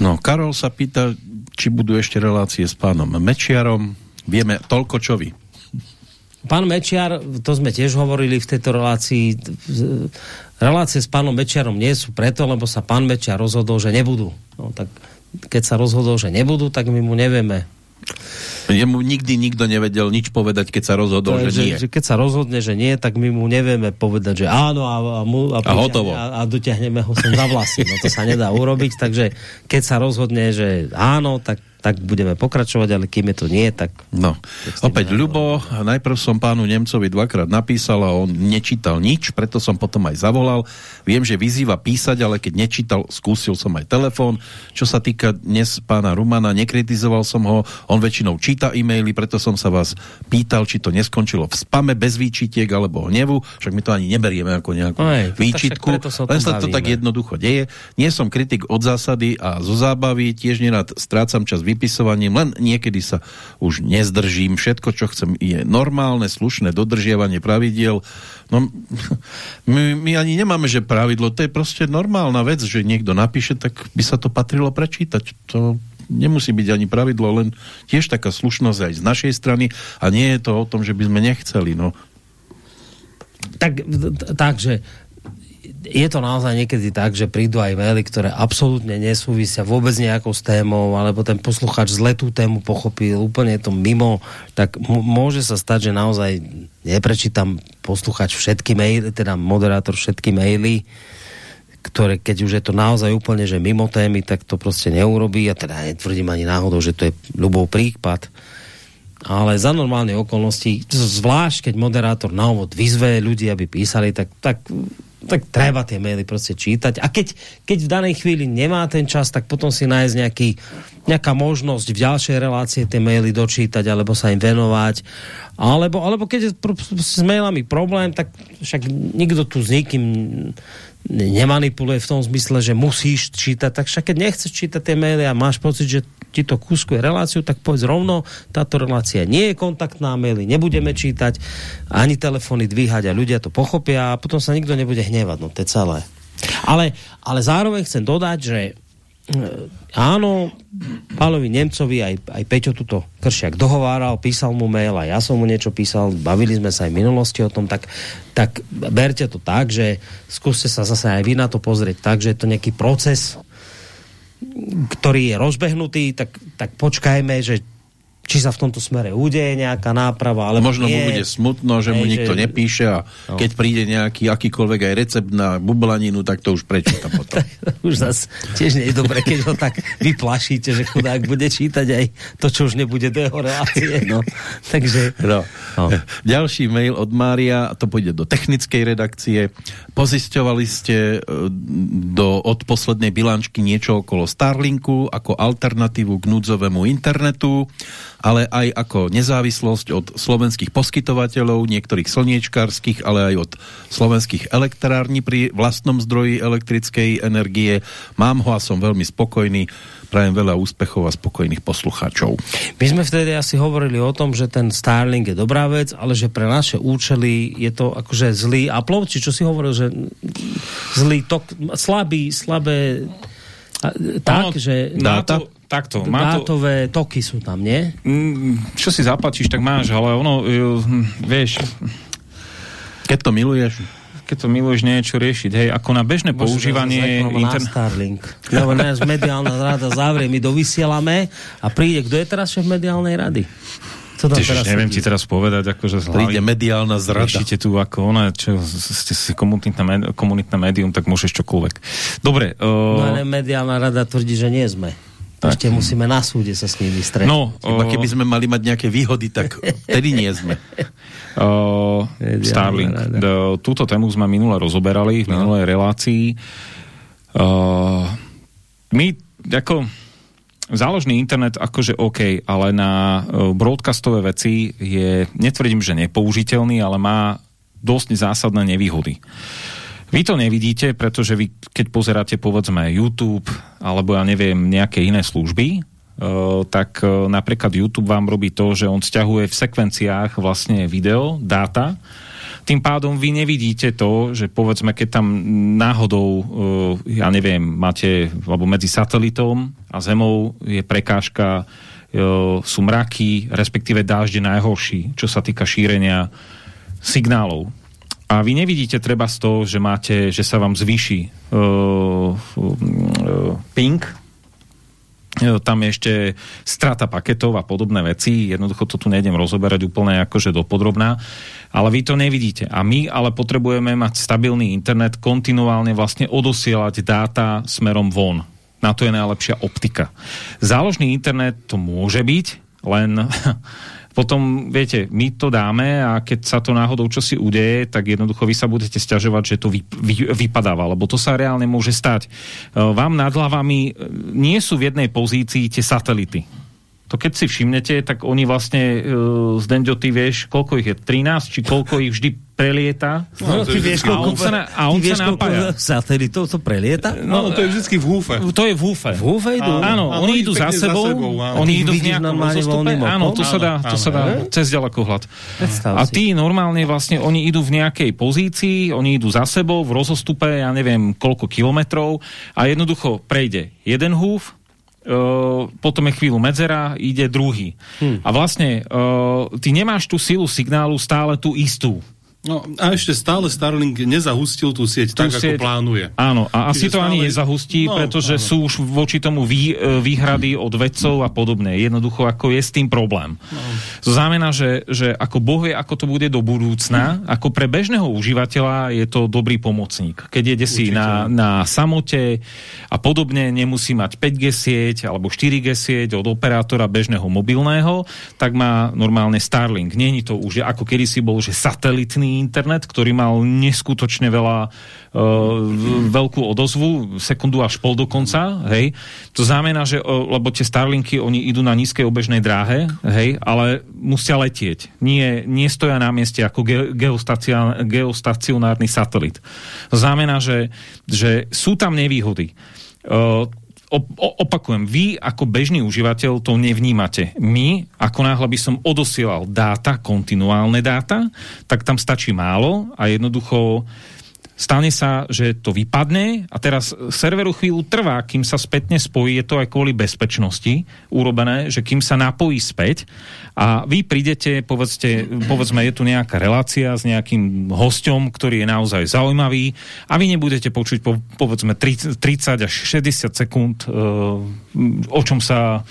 A: No, Karol sa pýta, či budú ešte relácie s pánom Mečiarom. Vieme toľko, čo vy.
B: Pán Mečiar, to sme tiež hovorili v tejto relácii, relácie s pánom Mečiarom nie sú preto, lebo sa pán Mečiar rozhodol, že nebudú. No, tak keď sa rozhodol, že nebudú, tak my mu nevieme
A: Jemu nikdy nikto nevedel nič povedať, keď sa rozhodol, že, že nie.
B: Že keď sa rozhodne, že nie, tak my mu nevieme povedať, že áno a, a, mu,
A: a, a, hotovo.
B: a, a dotiahneme ho sem za vlasy. No to sa nedá urobiť, takže keď sa rozhodne, že áno, tak tak budeme pokračovať, ale kým je to nie, tak...
A: No, opäť Ľubo, najprv som pánu Nemcovi dvakrát napísal a on nečítal nič, preto som potom aj zavolal. Viem, že vyzýva písať, ale keď nečítal, skúsil som aj telefón. Čo sa týka dnes pána Rumana, nekritizoval som ho, on väčšinou číta e-maily, preto som sa vás pýtal, či to neskončilo v spame bez výčitiek alebo hnevu, však my to ani neberieme ako nejakú Aj, výčitku, len sa to tak jednoducho deje. Nie som kritik od zásady a zo zábavy, tiež nerad strácam čas vypisovaním, len niekedy sa už nezdržím. Všetko, čo chcem, je normálne, slušné dodržiavanie pravidiel. No, my, my ani nemáme, že pravidlo, to je proste normálna vec, že niekto napíše, tak by sa to patrilo prečítať. To nemusí byť ani pravidlo, len tiež taká slušnosť aj z našej strany a nie je to o tom, že by sme nechceli. No.
B: Tak, takže je to naozaj niekedy tak, že prídu aj maily, ktoré absolútne nesúvisia vôbec nejakou s témou, alebo ten posluchač zle tú tému pochopil, úplne je to mimo, tak môže sa stať, že naozaj neprečítam posluchač všetky maily, teda moderátor všetky maily, ktoré, keď už je to naozaj úplne, že mimo témy, tak to proste neurobí. Ja teda netvrdím ani náhodou, že to je ľubov prípad. Ale za normálne okolnosti, zvlášť keď moderátor na úvod vyzve ľudí, aby písali, tak, tak tak treba tie maily proste čítať. A keď, keď v danej chvíli nemá ten čas, tak potom si nájsť nejaký, nejaká možnosť v ďalšej relácie tie maily dočítať alebo sa im venovať. Alebo, alebo keď je s mailami problém, tak však nikto tu s nikým nemanipuluje v tom zmysle, že musíš čítať, tak však keď nechceš čítať tie maily a máš pocit, že ti to kúskuje reláciu, tak povedz rovno, táto relácia nie je kontaktná, maily nebudeme čítať, ani telefóny dvíhať a ľudia to pochopia a potom sa nikto nebude hnevať, no to je celé. Ale, ale zároveň chcem dodať, že áno, Pálovi Nemcovi aj, aj Peťo tuto Kršiak dohováral, písal mu mail a ja som mu niečo písal, bavili sme sa aj v minulosti o tom, tak, tak berte to tak, že skúste sa zase aj vy na to pozrieť tak, že je to nejaký proces, ktorý je rozbehnutý, tak, tak počkajme, že či sa v tomto smere udeje nejaká náprava, ale
A: Možno nie. mu bude smutno, že Hej, mu nikto že... nepíše a no. keď príde nejaký akýkoľvek aj recept na bublaninu, tak to už prečíta potom.
B: už zase tiež nie je dobre, keď ho tak vyplašíte, že chudák bude čítať aj to, čo už nebude do jeho relácie. No. Takže...
A: No. No. Ďalší mail od Mária, to pôjde do technickej redakcie. Pozisťovali ste e, do, od poslednej bilančky niečo okolo Starlinku ako alternatívu k núdzovému internetu ale aj ako nezávislosť od slovenských poskytovateľov, niektorých slniečkárskych, ale aj od slovenských elektrární pri vlastnom zdroji elektrickej energie. Mám ho a som veľmi spokojný. Prajem veľa úspechov a spokojných poslucháčov.
B: My sme vtedy asi hovorili o tom, že ten Starlink je dobrá vec, ale že pre naše účely je to akože zlý upload, či čo si hovoril, že zlý tok, slabý, slabé tak, ano, že
C: dáta, to, takto,
B: má dátové to, toky sú tam, nie?
C: Mm, čo si zaplatíš, tak máš, ale ono, hm, vieš...
A: Keď to miluješ
C: keď to miluješ niečo riešiť, hej, ako na bežné Môžu používanie...
B: Inter... Na Starlink. Lebo nás mediálna rada zavrie, my dovysielame a príde, kto je teraz šéf mediálnej rady?
C: Co tam teraz neviem ti teraz povedať, akože
A: z Príde mediálna zrada.
C: Riešite tu ako ona, čo ste si komunitné, komunitné médium, tak môžeš čokoľvek. Dobre.
B: Uh... No ale mediálna rada tvrdí, že nie sme. Tak. Ešte musíme na súde sa s nimi stretnúť.
A: No, Iba keby sme mali mať nejaké výhody, tak vtedy nie sme.
C: Uh, Starlink. Do, túto tému sme minule rozoberali v no. minulej relácii. Uh, my ako záložný internet akože OK, ale na broadcastové veci je, netvrdím, že nepoužiteľný, ale má dosť zásadné nevýhody. Vy to nevidíte, pretože vy, keď pozeráte povedzme YouTube alebo ja neviem nejaké iné služby, Uh, tak uh, napríklad YouTube vám robí to, že on stiahuje v sekvenciách vlastne video, dáta tým pádom vy nevidíte to, že povedzme, keď tam náhodou, eh, ja neviem, máte, alebo medzi satelitom a Zemou je prekážka, sú mraky, respektíve dážde najhorší, čo sa týka šírenia signálov. A vy nevidíte treba z toho, že máte, že sa vám zvýši uh, uh, ping, tam je ešte strata paketov a podobné veci. Jednoducho to tu nejdem rozoberať úplne akože dopodrobná. Ale vy to nevidíte. A my ale potrebujeme mať stabilný internet, kontinuálne vlastne odosielať dáta smerom von. na to je najlepšia optika. Záložný internet to môže byť, len potom, viete, my to dáme a keď sa to náhodou čo si udeje, tak jednoducho vy sa budete stiažovať, že to vy, vy, vypadáva, lebo to sa reálne môže stať. Vám nad hlavami nie sú v jednej pozícii tie satelity to keď si všimnete, tak oni vlastne uh, z Denďo, ty vieš, koľko ich je? 13? Či koľko ich vždy prelieta?
B: No, no ty vieš, koľko, a on sa, na, a on sa napája. satelitov to prelieta?
D: No, no, to je vždy v húfe.
C: To je v húfe.
B: V húfe idú?
C: Áno, áno oni idú za sebou, za sebou oni idú v nejakom rozostupe. Áno, to sa dá, to sa dá cez ďalekohľad. A tí normálne vlastne, oni idú v nejakej pozícii, oni idú za sebou v rozostupe, ja neviem koľko kilometrov a jednoducho prejde jeden húf, potom je chvíľu medzera, ide druhý. Hmm. A vlastne ty nemáš tú silu signálu stále tú istú.
D: No a ešte stále Starlink nezahustil tú sieť tú tak, sieť, ako plánuje.
C: Áno, a Čiže asi to stále... ani nezahustí, no, pretože áno. sú už voči tomu vý, e, výhrady od vedcov a podobné. Jednoducho, ako je s tým problém. No. To znamená, že, že ako Boh vie, ako to bude do budúcna, ako pre bežného užívateľa je to dobrý pomocník. Keď jede si na, na samote a podobne, nemusí mať 5G sieť alebo 4G sieť od operátora bežného mobilného, tak má normálne Starlink. Není to už ako kedysi bol, že satelitný internet, ktorý mal neskutočne veľa uh, veľkú odozvu, sekundu až pol dokonca, hej. To znamená, že, uh, lebo tie Starlinky, oni idú na nízkej obežnej dráhe, hej, ale musia letieť. Nie, nie stoja na mieste ako ge, geostacionárny satelit. To znamená, že, že sú tam nevýhody. Uh, opakujem, vy ako bežný užívateľ to nevnímate. My, ako náhle by som odosielal dáta, kontinuálne dáta, tak tam stačí málo a jednoducho stane sa, že to vypadne a teraz serveru chvíľu trvá, kým sa spätne spojí, je to aj kvôli bezpečnosti urobené, že kým sa napojí späť. A vy prídete, povedzte, povedzme, je tu nejaká relácia s nejakým hosťom, ktorý je naozaj zaujímavý a vy nebudete počuť po, povedzme 30, 30 až 60 sekúnd, uh, o čom sa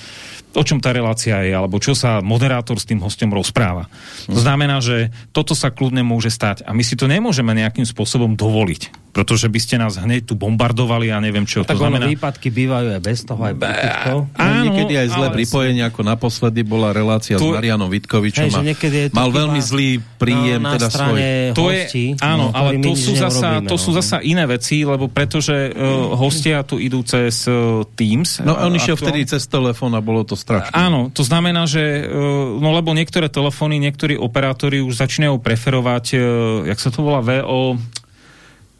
C: o čom tá relácia je, alebo čo sa moderátor s tým hostom rozpráva. To znamená, že toto sa kľudne môže stať a my si to nemôžeme nejakým spôsobom dovoliť pretože by ste nás hneď tu bombardovali a neviem čo.
B: No, tak to znamená... výpadky bývajú aj bez toho, aj bez
A: toho. Áno, niekedy aj zlé pripojenie, ako naposledy bola relácia tu... s Marianom Vitkovičom. Hej, a mal veľmi zlý príjem,
B: na,
A: teda svoj...
C: To je, áno, no, ale to sú, zasa, to sú no. zasa iné veci, lebo pretože uh, hostia tu idú cez uh, Teams.
A: No on išiel vtedy cez telefón a bolo to strašné.
C: Áno, to znamená, že uh, no lebo niektoré telefóny, niektorí operátori už začínajú preferovať, uh, jak sa to volá, VO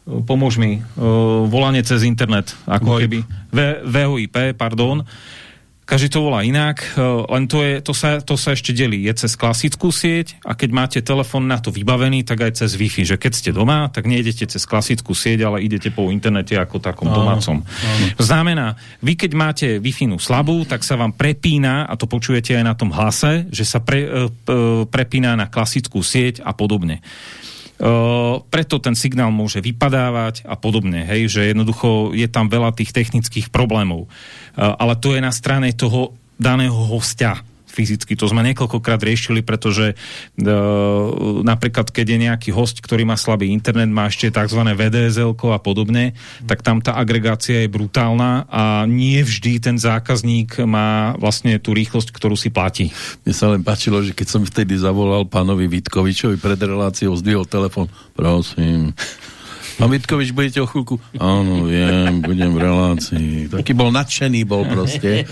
C: pomôž mi, uh, volanie cez internet, ako VoIP. keby, v, VOIP, pardon, každý to volá inak, uh, len to, je, to, sa, to sa ešte delí. Je cez klasickú sieť a keď máte telefón na to vybavený, tak aj cez Wi-Fi. Že keď ste doma, tak nejdete cez klasickú sieť, ale idete po internete ako takom áno, domácom. Áno. Znamená, vy keď máte Wi-Fi slabú, tak sa vám prepína, a to počujete aj na tom hlase, že sa pre, uh, prepína na klasickú sieť a podobne. Preto ten signál môže vypadávať a podobne, hej, že jednoducho je tam veľa tých technických problémov. Uh, ale to je na strane toho daného hostia, fyzicky. To sme niekoľkokrát riešili, pretože e, napríklad, keď je nejaký host, ktorý má slabý internet, má ešte tzv. VDSL a podobne, tak tam tá agregácia je brutálna a nie vždy ten zákazník má vlastne tú rýchlosť, ktorú si platí.
A: Mne sa len páčilo, že keď som vtedy zavolal pánovi Vitkovičovi pred reláciou, zdvihol telefon, prosím, Pán Vitkovič, budete o chvíľku? Áno, viem, budem v relácii. Taký bol nadšený, bol proste.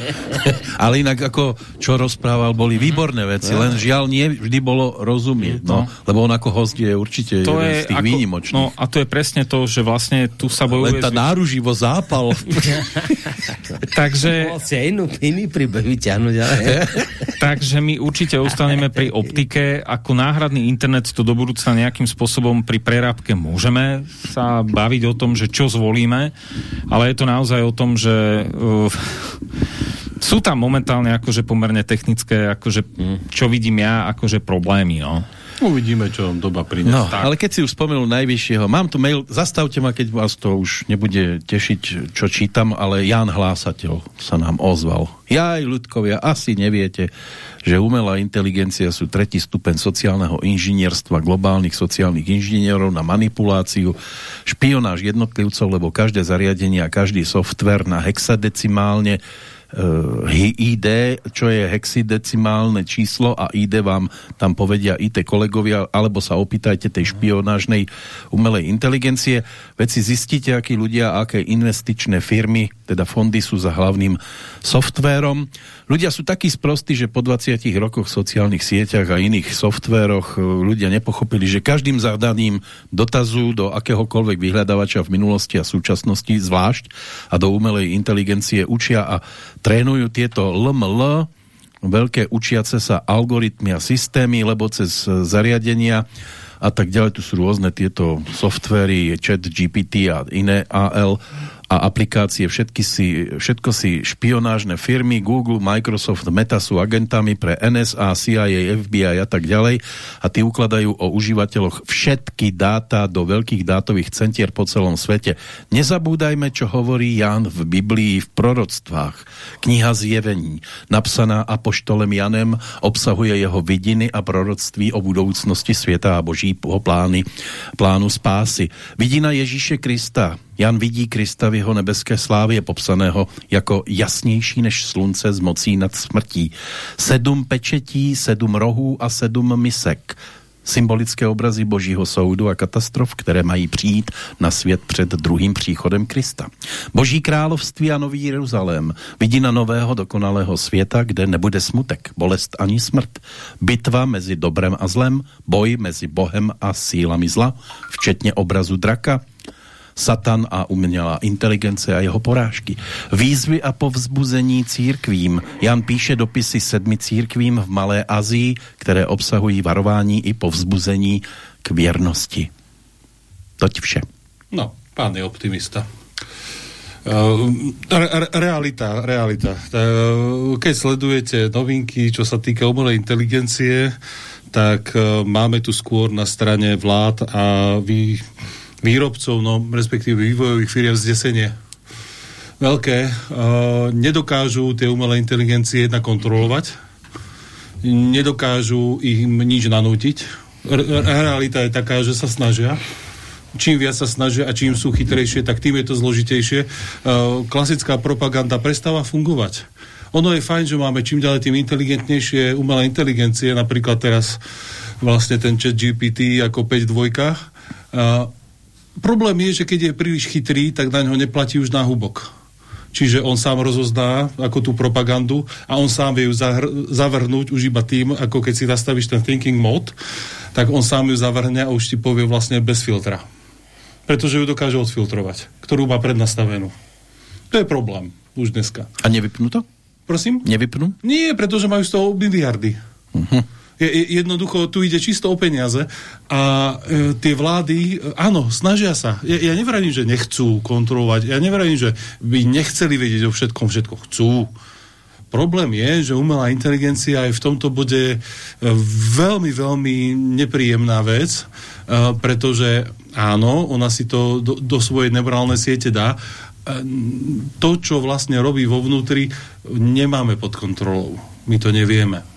A: Ale inak ako, čo rozprával, boli výborné veci, len žiaľ nie vždy bolo rozumieť. No, lebo on ako host je určite to jeden je z tých ako, výnimočných.
C: No a to je presne to, že vlastne tu sa bojuje...
A: Len tá náruživo zápal.
C: Takže...
B: iný príbeh vyťahnuť, ale...
C: Takže my určite ostaneme pri optike. Ako náhradný internet to do budúcna nejakým spôsobom pri prerábke môžeme sa baviť o tom, že čo zvolíme, ale je to naozaj o tom, že uh, sú tam momentálne akože pomerne technické, akože, čo vidím ja, akože problémy, no.
D: Uvidíme, čo doba priniesie.
A: No, ale keď si už spomenul najvyššieho, mám tu mail, zastavte ma, keď vás to už nebude tešiť, čo čítam, ale Jan Hlásateľ sa nám ozval. Ja aj ľudkovia asi neviete, že umelá inteligencia sú tretí stupeň sociálneho inžinierstva globálnych sociálnych inžinierov na manipuláciu, špionáž jednotlivcov, lebo každé zariadenie a každý software na hexadecimálne ID, čo je hexidecimálne číslo a ID vám tam povedia IT kolegovia, alebo sa opýtajte tej špionážnej umelej inteligencie. Veď si zistíte, akí ľudia, aké investičné firmy, teda fondy sú za hlavným softvérom. Ľudia sú takí sprostí, že po 20 rokoch v sociálnych sieťach a iných softvéroch e, ľudia nepochopili, že každým zadaním dotazu do akéhokoľvek vyhľadávača v minulosti a súčasnosti zvlášť a do umelej inteligencie učia a trénujú tieto LML, veľké učiace sa algoritmy a systémy, lebo cez zariadenia a tak ďalej, tu sú rôzne tieto softvery, chat GPT a iné AL a aplikácie, všetky si, všetko si špionážne firmy, Google, Microsoft, Meta sú agentami pre NSA, CIA, FBI a tak ďalej a tí ukladajú o užívateľoch všetky dáta do veľkých dátových centier po celom svete. Nezabúdajme, čo hovorí Jan v Biblii v proroctvách. Kniha zjevení, napsaná apoštolem Janem, obsahuje jeho vidiny a proroctví o budoucnosti sveta a božího plány, plánu spásy. Vidina Ježíše Krista, Jan vidí Krista v jeho nebeské slávě popsaného jako jasnější než slunce z mocí nad smrtí. Sedm pečetí, sedm rohů a sedm misek. Symbolické obrazy božího soudu a katastrof, které mají přijít na svět před druhým příchodem Krista. Boží království a nový Jeruzalém. Vidina nového dokonalého světa, kde nebude smutek, bolest ani smrt. Bitva mezi dobrem a zlem, boj mezi Bohem a sílami zla, včetně obrazu draka, Satan a umělá inteligence a jeho porážky. Výzvy a povzbuzení církvím. Jan píše dopisy sedmi církvím v Malé Azii, které obsahují varování i povzbuzení k věrnosti. Toť vše.
D: No, pán je optimista. Uh, re, realita, realita. Uh, keď sledujete novinky, čo sa týka umelej inteligencie, tak uh, máme tu skôr na strane vlád a vy výrobcov, no respektíve vývojových firiem zdesenie. Veľké. Uh, nedokážu tie umelé inteligencie jedna kontrolovať, nedokážu im nič nanútiť. R- realita je taká, že sa snažia. Čím viac sa snažia a čím sú chytrejšie, tak tým je to zložitejšie. Uh, klasická propaganda prestáva fungovať. Ono je fajn, že máme čím ďalej tým inteligentnejšie umelé inteligencie, napríklad teraz vlastne ten chat GPT ako 5.2. Uh, Problém je, že keď je príliš chytrý, tak na ňo neplatí už náhubok. Čiže on sám rozozná ako tú propagandu a on sám vie ju zavrhnúť už iba tým, ako keď si nastavíš ten thinking mode, tak on sám ju zavrhne a už ti povie vlastne bez filtra. Pretože ju dokáže odfiltrovať, ktorú má prednastavenú. To je problém už dneska.
A: A nevypnú to?
D: Prosím?
A: Nevypnú?
D: Nie, pretože majú z toho miliardy. Uh-huh. Je, jednoducho, tu ide čisto o peniaze a e, tie vlády, e, áno, snažia sa. Ja, ja nevrajím, že nechcú kontrolovať, ja nevrajím, že by nechceli vedieť o všetkom, všetko chcú. Problém je, že umelá inteligencia je v tomto bode e, veľmi, veľmi nepríjemná vec, e, pretože áno, ona si to do, do svojej neurálnej siete dá, to, čo vlastne robí vo vnútri, nemáme pod kontrolou. My to nevieme.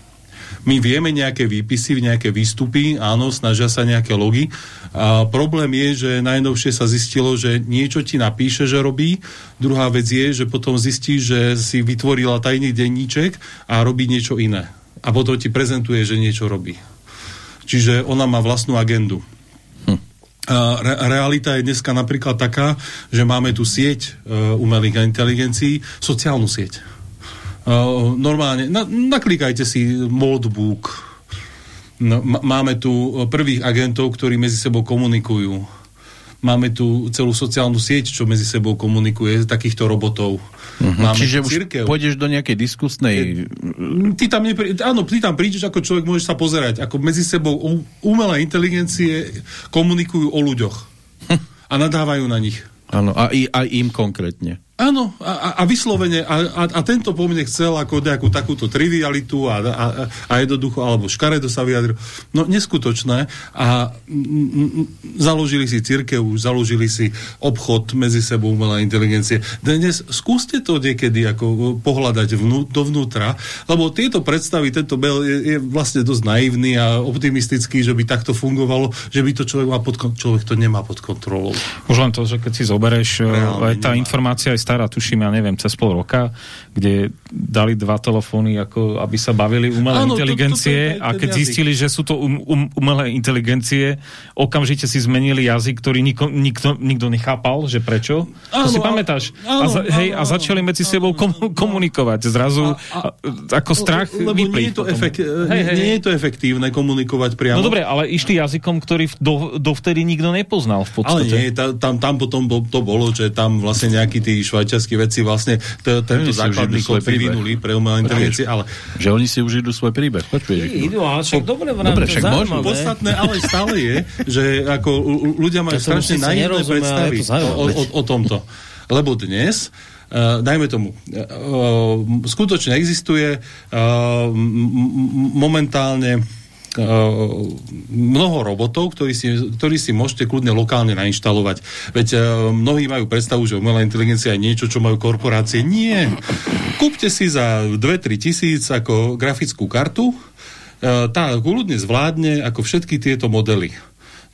D: My vieme nejaké výpisy, nejaké výstupy, áno, snažia sa nejaké logy. A problém je, že najnovšie sa zistilo, že niečo ti napíše, že robí. Druhá vec je, že potom zistí, že si vytvorila tajný denníček a robí niečo iné. A potom ti prezentuje, že niečo robí. Čiže ona má vlastnú agendu. Hm. Re, realita je dneska napríklad taká, že máme tu sieť uh, umelých inteligencií, sociálnu sieť Uh, normálne, na, naklikajte si Moldbook. No, máme tu prvých agentov, ktorí medzi sebou komunikujú. Máme tu celú sociálnu sieť, čo medzi sebou komunikuje, takýchto robotov.
A: Uh-huh. Máme Čiže už pôjdeš do nejakej diskusnej...
D: Ty tam, nepri... áno, ty tam prídeš ako človek, môžeš sa pozerať, ako medzi sebou umelé inteligencie komunikujú o ľuďoch. Hm. A nadávajú na nich.
A: Áno, a i, aj im konkrétne.
D: Áno, a, a vyslovene, a, a, tento po mne chcel ako nejakú takúto trivialitu a, a, a jednoducho, alebo škaredo sa vyjadril. No neskutočné a m, m, založili si církev, založili si obchod medzi sebou umelá inteligencie. Dnes skúste to niekedy ako pohľadať vnú, dovnútra, lebo tieto predstavy, tento Bell je, je vlastne dosť naivný a optimistický, že by takto fungovalo, že by to človek má pod človek to nemá pod kontrolou.
C: Už len to, že keď si zoberieš, Reálne, tá nemá. informácia stará, tuším, ja neviem, cez pol roka, kde dali dva telefóny, ako aby sa bavili umelé Áno, inteligencie to, to, to, a keď jazyk. zistili, že sú to um, um, umelé inteligencie, okamžite si zmenili jazyk, ktorý niko, nikto, nikto nechápal, že prečo. Áno, to si pamätáš? Áno, a, za, hej, áno, a začali medzi áno, sebou kom, komunikovať. Zrazu a, a, ako strach
D: Lebo nie je, to efekt, hej, hej, nie je to efektívne komunikovať priamo.
C: No dobre, ale išli jazykom, ktorý do, dovtedy nikto nepoznal v podstate.
D: Ale nie, tam, tam potom to bolo, že tam vlastne nejakí tí švajčiarskí veci vlastne to, tento základný kód vyvinuli pre umelé inteligencie, ale...
A: Že oni si už idú svoj príbeh. Počuješ,
B: idú, ale však dobre, dobre však môžu.
D: Podstatné ale stále je, že ako ľudia majú strašne naivné predstavy o, o, o tomto. Lebo dnes Uh, dajme tomu, uh, skutočne existuje uh, momentálne mnoho robotov, ktorí si, ktorí si môžete kľudne lokálne nainštalovať. Veď uh, mnohí majú predstavu, že umelá inteligencia je niečo, čo majú korporácie. Nie. Kúpte si za 2-3 tisíc ako grafickú kartu, uh, tá kľudne zvládne ako všetky tieto modely.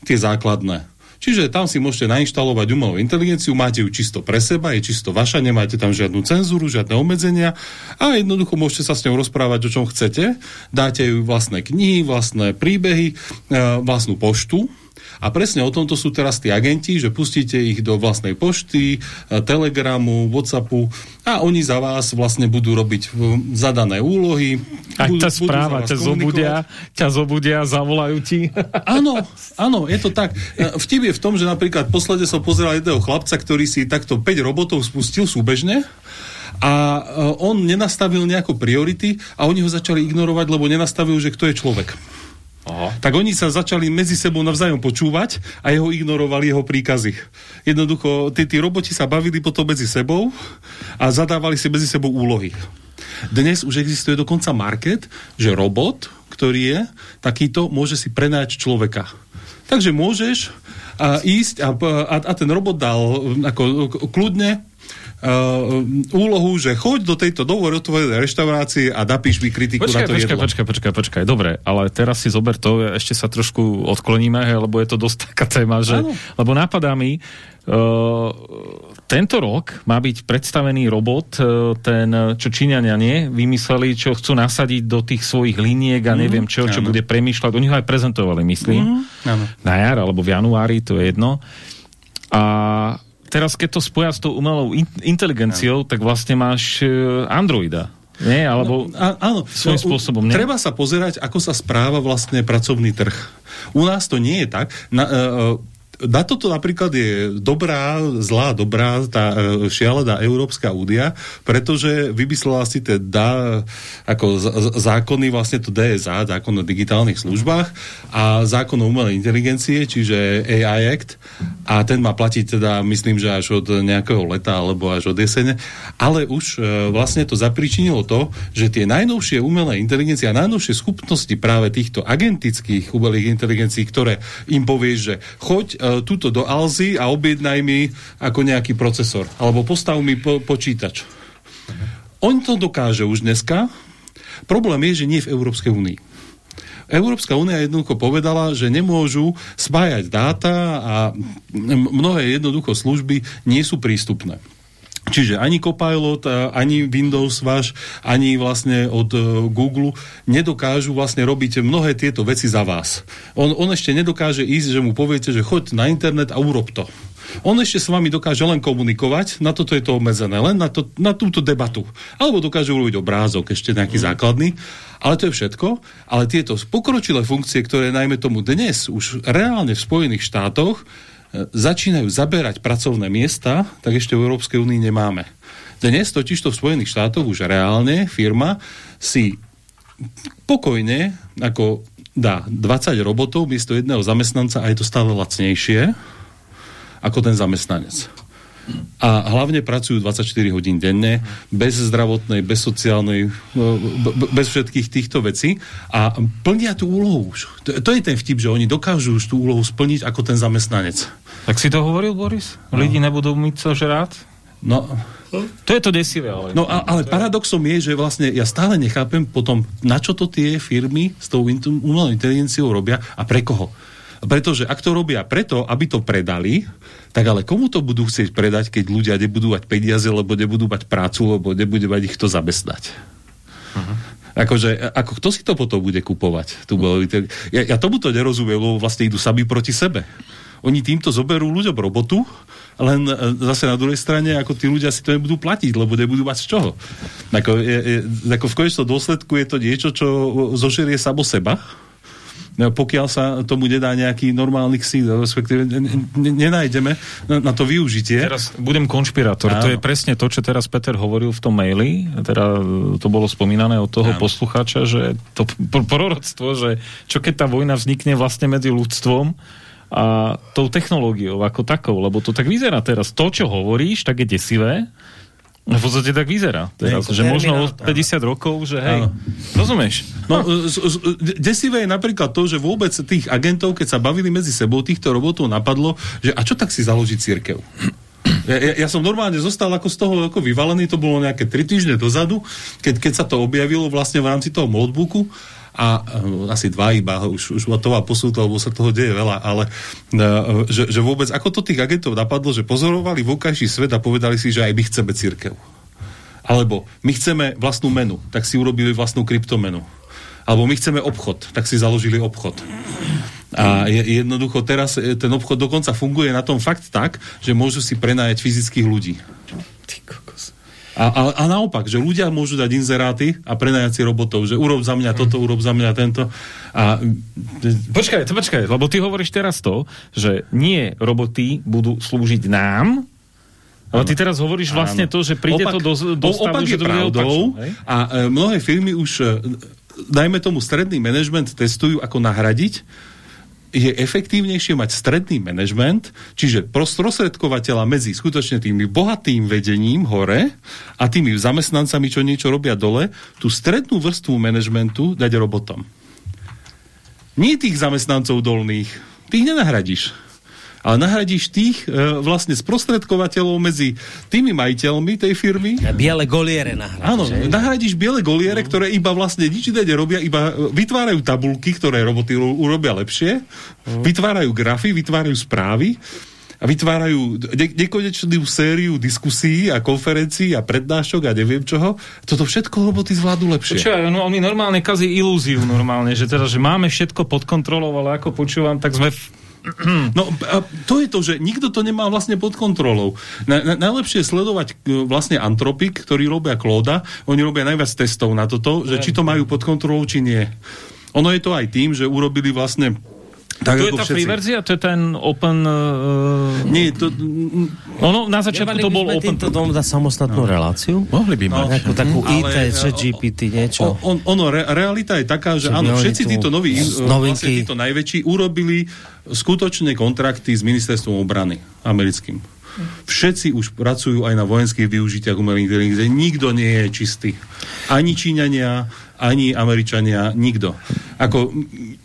D: Tie základné. Čiže tam si môžete nainštalovať umelú inteligenciu, máte ju čisto pre seba, je čisto vaša, nemáte tam žiadnu cenzúru, žiadne obmedzenia a jednoducho môžete sa s ňou rozprávať, o čom chcete. Dáte ju vlastné knihy, vlastné príbehy, e, vlastnú poštu, a presne o tomto sú teraz tí agenti, že pustíte ich do vlastnej pošty, e, telegramu, whatsappu a oni za vás vlastne budú robiť e, zadané úlohy.
C: A budú, tá správa ťa zobudia, ťa zobudia, zavolajú ti.
D: Áno, áno, je to tak. E, vtip je v tom, že napríklad posledne som pozeral jedného chlapca, ktorý si takto 5 robotov spustil súbežne a on nenastavil nejaké priority a oni ho začali ignorovať, lebo nenastavil, že kto je človek. Aha. tak oni sa začali medzi sebou navzájom počúvať a jeho ignorovali jeho príkazy. Jednoducho, tí, roboti sa bavili potom medzi sebou a zadávali si medzi sebou úlohy. Dnes už existuje dokonca market, že robot, ktorý je takýto, môže si prenáť človeka. Takže môžeš a, ísť a, a, a ten robot dal ako kľudne úlohu, že choď do tejto tvojej reštaurácie a napíš mi kritiku počkaj, na to
C: počkaj, jedlo. Počkaj, počkaj, počkaj, dobre, ale teraz si zober to, ešte sa trošku odkloníme, hej, lebo je to dosť taká téma, že, ano. lebo napadá mi, Uh, tento rok má byť predstavený robot, uh, ten, čo Číňania nie, vymysleli, čo chcú nasadiť do tých svojich liniek a mhm. neviem čo, čo ano. bude premýšľať. Oni ho aj prezentovali, myslím, mm, na jar alebo v januári, to je jedno. A teraz keď to spoja s tou umelou in inteligenciou, tak vlastne máš uh, Androida. Nie, alebo no, áno, svojím no, spôsobom. Nie?
D: Treba sa pozerať, ako sa správa vlastne pracovný trh. U nás to nie je tak. Na, uh, na toto napríklad je dobrá, zlá, dobrá tá e, šialená Európska únia, pretože vymyslela si teda ako zákony, vlastne to DSA, zákon o digitálnych službách a zákon o umelej inteligencie, čiže AI Act. A ten má platiť teda, myslím, že až od nejakého leta alebo až od jesene, ale už e, vlastne to zapričinilo to, že tie najnovšie umelé inteligencie a najnovšie schopnosti práve týchto agentických umelých inteligencií, ktoré im povieš, že choď túto do Alzy a objednaj mi ako nejaký procesor. Alebo postav mi po, počítač. On to dokáže už dneska. Problém je, že nie v Európskej únii. Európska únia jednoducho povedala, že nemôžu spájať dáta a mnohé jednoducho služby nie sú prístupné. Čiže ani Copilot, ani Windows váš, ani vlastne od e, Google nedokážu vlastne robiť mnohé tieto veci za vás. On, on ešte nedokáže ísť, že mu poviete, že choď na internet a urob to. On ešte s vami dokáže len komunikovať, na toto je to obmedzené, len na, to, na túto debatu. Alebo dokáže urobiť obrázok, ešte nejaký mm. základný. Ale to je všetko. Ale tieto pokročilé funkcie, ktoré najmä tomu dnes už reálne v Spojených štátoch začínajú zaberať pracovné miesta, tak ešte v Európskej únii nemáme. Dnes totiž to v Spojených štátoch už reálne firma si pokojne ako dá 20 robotov miesto jedného zamestnanca a je to stále lacnejšie ako ten zamestnanec. A hlavne pracujú 24 hodín denne, bez zdravotnej, bez sociálnej, no, bez všetkých týchto vecí a plnia tú úlohu. To, je ten vtip, že oni dokážu už tú úlohu splniť ako ten zamestnanec.
C: Tak si to hovoril, Boris? No. Lidi nebudú mať co žrát?
D: No,
C: to je to desivé, ale...
D: No a, ale paradoxom je, že vlastne ja stále nechápem potom, na čo to tie firmy s tou umelou inteligenciou robia a pre koho. Pretože ak to robia preto, aby to predali, tak ale komu to budú chcieť predať, keď ľudia nebudú mať peniaze, lebo nebudú mať prácu, lebo nebude mať ich to zamestnať. Uh-huh. Akože, ako kto si to potom bude kupovať? Tu ja, ja tomu to nerozumiem, lebo vlastne idú sami proti sebe. Oni týmto zoberú ľuďom robotu, len e, zase na druhej strane, ako tí ľudia si to nebudú platiť, lebo nebudú mať z čoho. Ako, je, je, ako v konečnom dôsledku je to niečo, čo zožerie samo seba, pokiaľ sa tomu nedá nejaký normálny ksít, respektíve nenájdeme na to využitie.
C: Teraz budem konšpirátor. Áno. To je presne to, čo teraz Peter hovoril v tom maili. Teda e, to bolo spomínané od toho Áno. poslucháča, že to proroctvo, že čo keď tá vojna vznikne vlastne medzi ľudstvom a tou technológiou ako takou, lebo to tak vyzerá teraz. To, čo hovoríš, tak je desivé, v podstate tak vyzerá teraz, že možno 50 rokov, že hej, áno. rozumieš?
D: No, z, z, desivé je napríklad to, že vôbec tých agentov, keď sa bavili medzi sebou, týchto robotov napadlo, že a čo tak si založiť církev? Ja, ja, ja som normálne zostal ako z toho ako vyvalený, to bolo nejaké 3 týždne dozadu, keď, keď sa to objavilo vlastne v rámci toho notebooku a uh, asi dva iba, už, už to má posúť, lebo sa toho deje veľa, ale uh, že, že vôbec ako to tých agentov napadlo, že pozorovali vokajší svet a povedali si, že aj my chceme církev. Alebo my chceme vlastnú menu, tak si urobili vlastnú kryptomenu. Alebo my chceme obchod, tak si založili obchod. A je, jednoducho teraz e, ten obchod dokonca funguje na tom fakt tak, že môžu si prenajať fyzických ľudí. Ty kokos. A, a, a naopak, že ľudia môžu dať inzeráty a prenajať si robotov, že urob za mňa toto, urob za mňa tento. A...
C: Počkaj, počkaj, lebo ty hovoríš teraz to, že nie roboty budú slúžiť nám, ale ty teraz hovoríš vlastne to, že príde opak, to do, do stavu,
D: opak že to pravdou, a e, mnohé firmy už, e, dajme tomu stredný manažment, testujú, ako nahradiť je efektívnejšie mať stredný manažment, čiže prostredkovateľa medzi skutočne tými bohatým vedením hore a tými zamestnancami, čo niečo robia dole, tú strednú vrstvu manažmentu dať robotom. Nie tých zamestnancov dolných, tých nenahradíš ale nahradíš tých e, vlastne sprostredkovateľov medzi tými majiteľmi tej firmy.
B: A biele goliere nahradíš.
D: Áno, že? nahradíš biele goliere, mm. ktoré iba vlastne nič iné nerobia, iba vytvárajú tabulky, ktoré roboty urobia lepšie, mm. vytvárajú grafy, vytvárajú správy a vytvárajú ne- nekonečnú sériu diskusí a konferencií a prednášok a neviem čoho. Toto všetko roboty zvládnu lepšie.
C: Počúvaj, no, oni normálne kazí ilúziu normálne, že teda, že máme všetko pod kontrolou, ale ako počúvam, tak sme v
D: No to je to, že nikto to nemá vlastne pod kontrolou. Na, na, najlepšie je sledovať e, vlastne Antropik, ktorí robia Klóda. Oni robia najviac testov na toto, že či to majú pod kontrolou, či nie. Ono je to aj tým, že urobili vlastne
C: tak to je tá free verzia? To je ten open... Uh...
D: Nie, to...
C: Ono, na začiatku to bol open...
B: to dom dať samostatnú no. reláciu?
C: Mohli by mať.
B: No, takú no, IT, že GPT, niečo.
D: On, ono, re, realita je taká, že, že áno, všetci títo noví, vlastne títo najväčší urobili skutočné kontrakty s ministerstvom obrany americkým. Všetci už pracujú aj na vojenských využitiach umelých inteligencie. Nikto nie je čistý. Ani Číňania, ani Američania, nikto. Ako,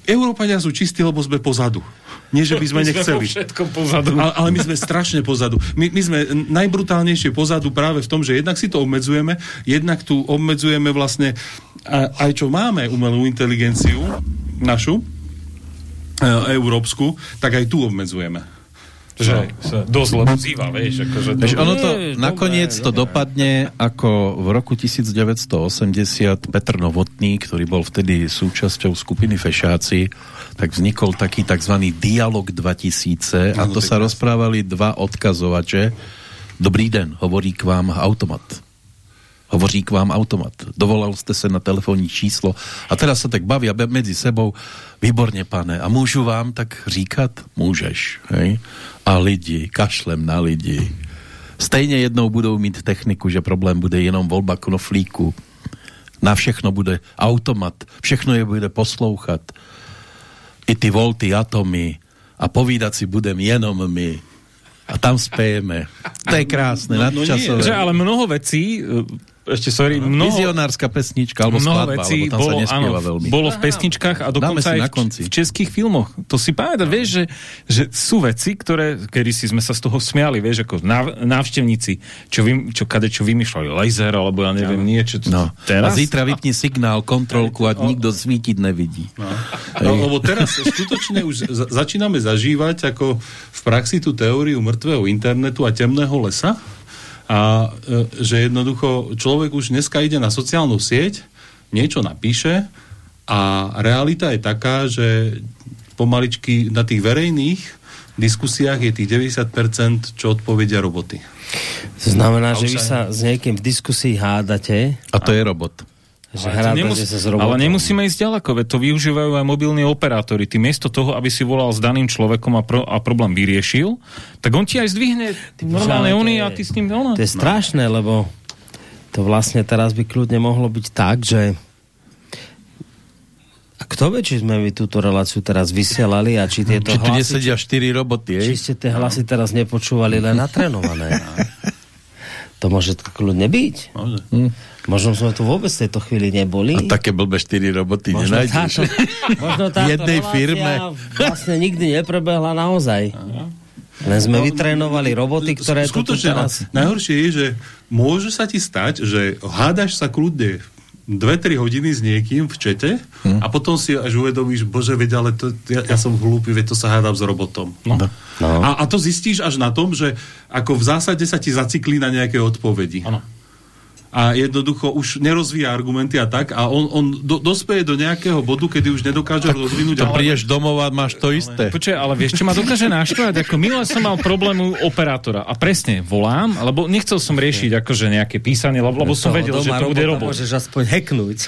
D: Európania sú čistí, lebo sme pozadu. Nie, že by sme nechceli.
C: pozadu.
D: Ale, ale my sme strašne pozadu. My, my sme najbrutálnejšie pozadu práve v tom, že jednak si to obmedzujeme, jednak tu obmedzujeme vlastne aj čo máme umelú inteligenciu našu, e, európsku, tak aj tu obmedzujeme
C: že sa dosť zýva, vieš. Akože
A: to... ono to nie, nakoniec dobré, to dobré. dopadne ako v roku 1980 Petr Novotný, ktorý bol vtedy súčasťou skupiny Fešáci, tak vznikol taký tzv. Dialog 2000 a to sa rozprávali dva odkazovače. Dobrý den, hovorí k vám automat. Hovoří k vám automat. Dovolal ste sa na telefónní číslo a teraz sa tak bavia medzi sebou. Výborne, pane. A môžu vám tak říkat? Môžeš. Hej? a lidi, kašlem na lidi. Stejně jednou budou mít techniku, že problém bude jenom volba knoflíku. Na všechno bude automat, všechno je bude poslouchat. I ty volty, atomy a povídat si budem jenom my. A tam spejeme. To je krásne, no, nadčasové. No
C: nie, že ale mnoho vecí ešte sorry, mnoho...
A: Vizionárska pesnička, alebo
C: mnoho
A: skladba,
C: vecí
A: alebo tam
C: bolo,
A: sa áno, veľmi.
C: bolo v pesničkách a dokonca aj v, v českých filmoch. To si pamätá, vieš, že, že sú veci, ktoré, kedy si sme sa z toho smiali, vieš, ako náv, návštevníci, čo, vy, čo kade čo vymýšľali, laser, alebo ja neviem, no. niečo.
A: No. Teraz? A zítra vypni signál, kontrolku a nikto svítiť nevidí. No.
D: No, lebo teraz skutočne už začíname zažívať ako v praxi tú teóriu mŕtvého internetu a temného lesa, a e, že jednoducho človek už dneska ide na sociálnu sieť, niečo napíše a realita je taká, že pomaličky na tých verejných diskusiách je tých 90%, čo odpovedia roboty.
B: To znamená, že vy sa s niekým v diskusii hádate.
A: A to je robot.
B: Že ale, nemus-
C: sa ale nemusíme ísť ďaleko, veď to využívajú aj mobilní operátori. Ty miesto toho, aby si volal s daným človekom a, pro- a problém vyriešil, tak on ti aj zdvihne normálne ony a ty s ním...
B: Ona. To je strašné, lebo to vlastne teraz by kľudne mohlo byť tak, že a kto vie, či sme my túto reláciu teraz vysielali a či tieto
A: či tu hlasy... nesedia štyri roboty,
B: Či ste tie hlasy teraz nepočúvali len natrenované. to môže kľudne byť. Môže. Hm. Možno sme tu vôbec v tejto chvíli neboli.
A: A také blbé štyri roboty možno nenájdeš. Táto,
B: možno táto jednej firme. vlastne nikdy neprebehla naozaj. Len sme no, vytrénovali roboty, ktoré...
D: Skutočne, teraz... najhoršie je, že môže sa ti stať, že hádaš sa kľudne 2-3 hodiny s niekým v čete hm. a potom si až uvedomíš, bože, veď, ale to, ja, ja som hlúpy, veď to sa hádam s robotom. No. No. A, a to zistíš až na tom, že ako v zásade sa ti zaciklí na nejaké odpovedi. Ano a jednoducho už nerozvíja argumenty a tak a on, on do, dospeje do nejakého bodu, kedy už nedokáže tak rozvinúť.
A: To ale... prídeš domov a máš to isté.
C: Počkaj, ale vieš, čo ma dokáže naštvať? Ako milé som mal problému operátora a presne volám, lebo nechcel som riešiť akože nejaké písanie, lebo, lebo som vedel, že to bude robot.
B: Môžeš aspoň hacknúť.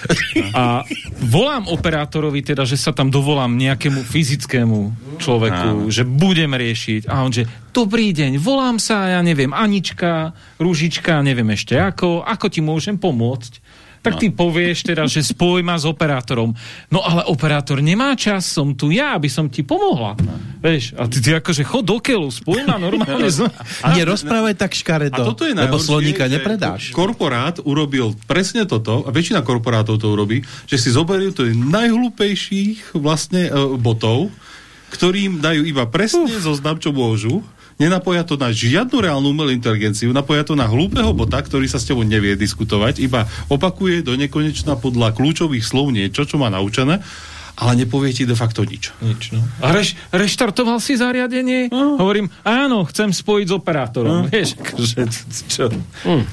C: A volám operátorovi teda, že sa tam dovolám nejakému fyzickému človeku, že budem riešiť a on že dobrý deň, volám sa, ja neviem, Anička, Rúžička, neviem ešte ako, ako ti môžem pomôcť? Tak no. ty povieš teda, že spoj ma s operátorom. No ale operátor nemá čas, som tu ja, aby som ti pomohla. No. Vieš, a ty, ty akože chod do keľu, spoj ma normálne. z...
A: a nerozprávaj tak škaredo, a toto je lebo sloníka nepredáš.
D: Korporát urobil presne toto, a väčšina korporátov to urobí, že si zoberú to najhlúpejších vlastne uh, botov, ktorým dajú iba presne uh. zoznam, čo môžu nenapoja to na žiadnu reálnu umelú inteligenciu, napoja to na hlúpeho bota, ktorý sa s tebou nevie diskutovať, iba opakuje do nekonečna podľa kľúčových slov niečo, čo má naučené ale nepovie ti de facto nič.
C: Nič, no. A reš, reštartoval si zariadenie? No. Hovorím, áno, chcem spojiť s operátorom. No. Vieš, akože, čo? Mm.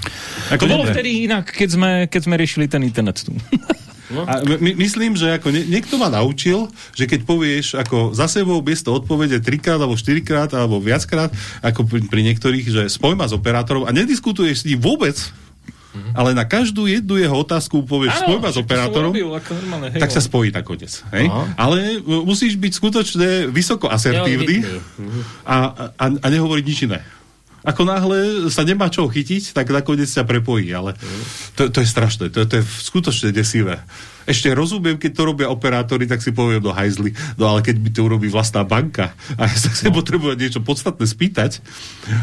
C: Ako bolo vtedy inak, keď sme, keď sme riešili ten internet tu.
D: No. A my, myslím, že ako nie, niekto ma naučil, že keď povieš ako za sebou bez to odpovede trikrát alebo štyrikrát alebo viackrát, ako pri, pri niektorých, že spoj ma s operátorom a nediskutuješ s ním vôbec, Mm-hmm. Ale na každú jednu jeho otázku povieš spoj s operátorom, robil, normálne, hej, tak sa spojí nakoniec. Hej? Ale musíš byť skutočne vysoko asertívny a, a, a nehovoriť nič iné ako náhle sa nemá čo chytiť, tak nakoniec sa prepojí, ale to, to je strašné, to, to je skutočne desivé. Ešte rozumiem, keď to robia operátori, tak si poviem do no hajzli, no ale keď by to urobí vlastná banka a ja sa no. potrebuje niečo podstatné spýtať,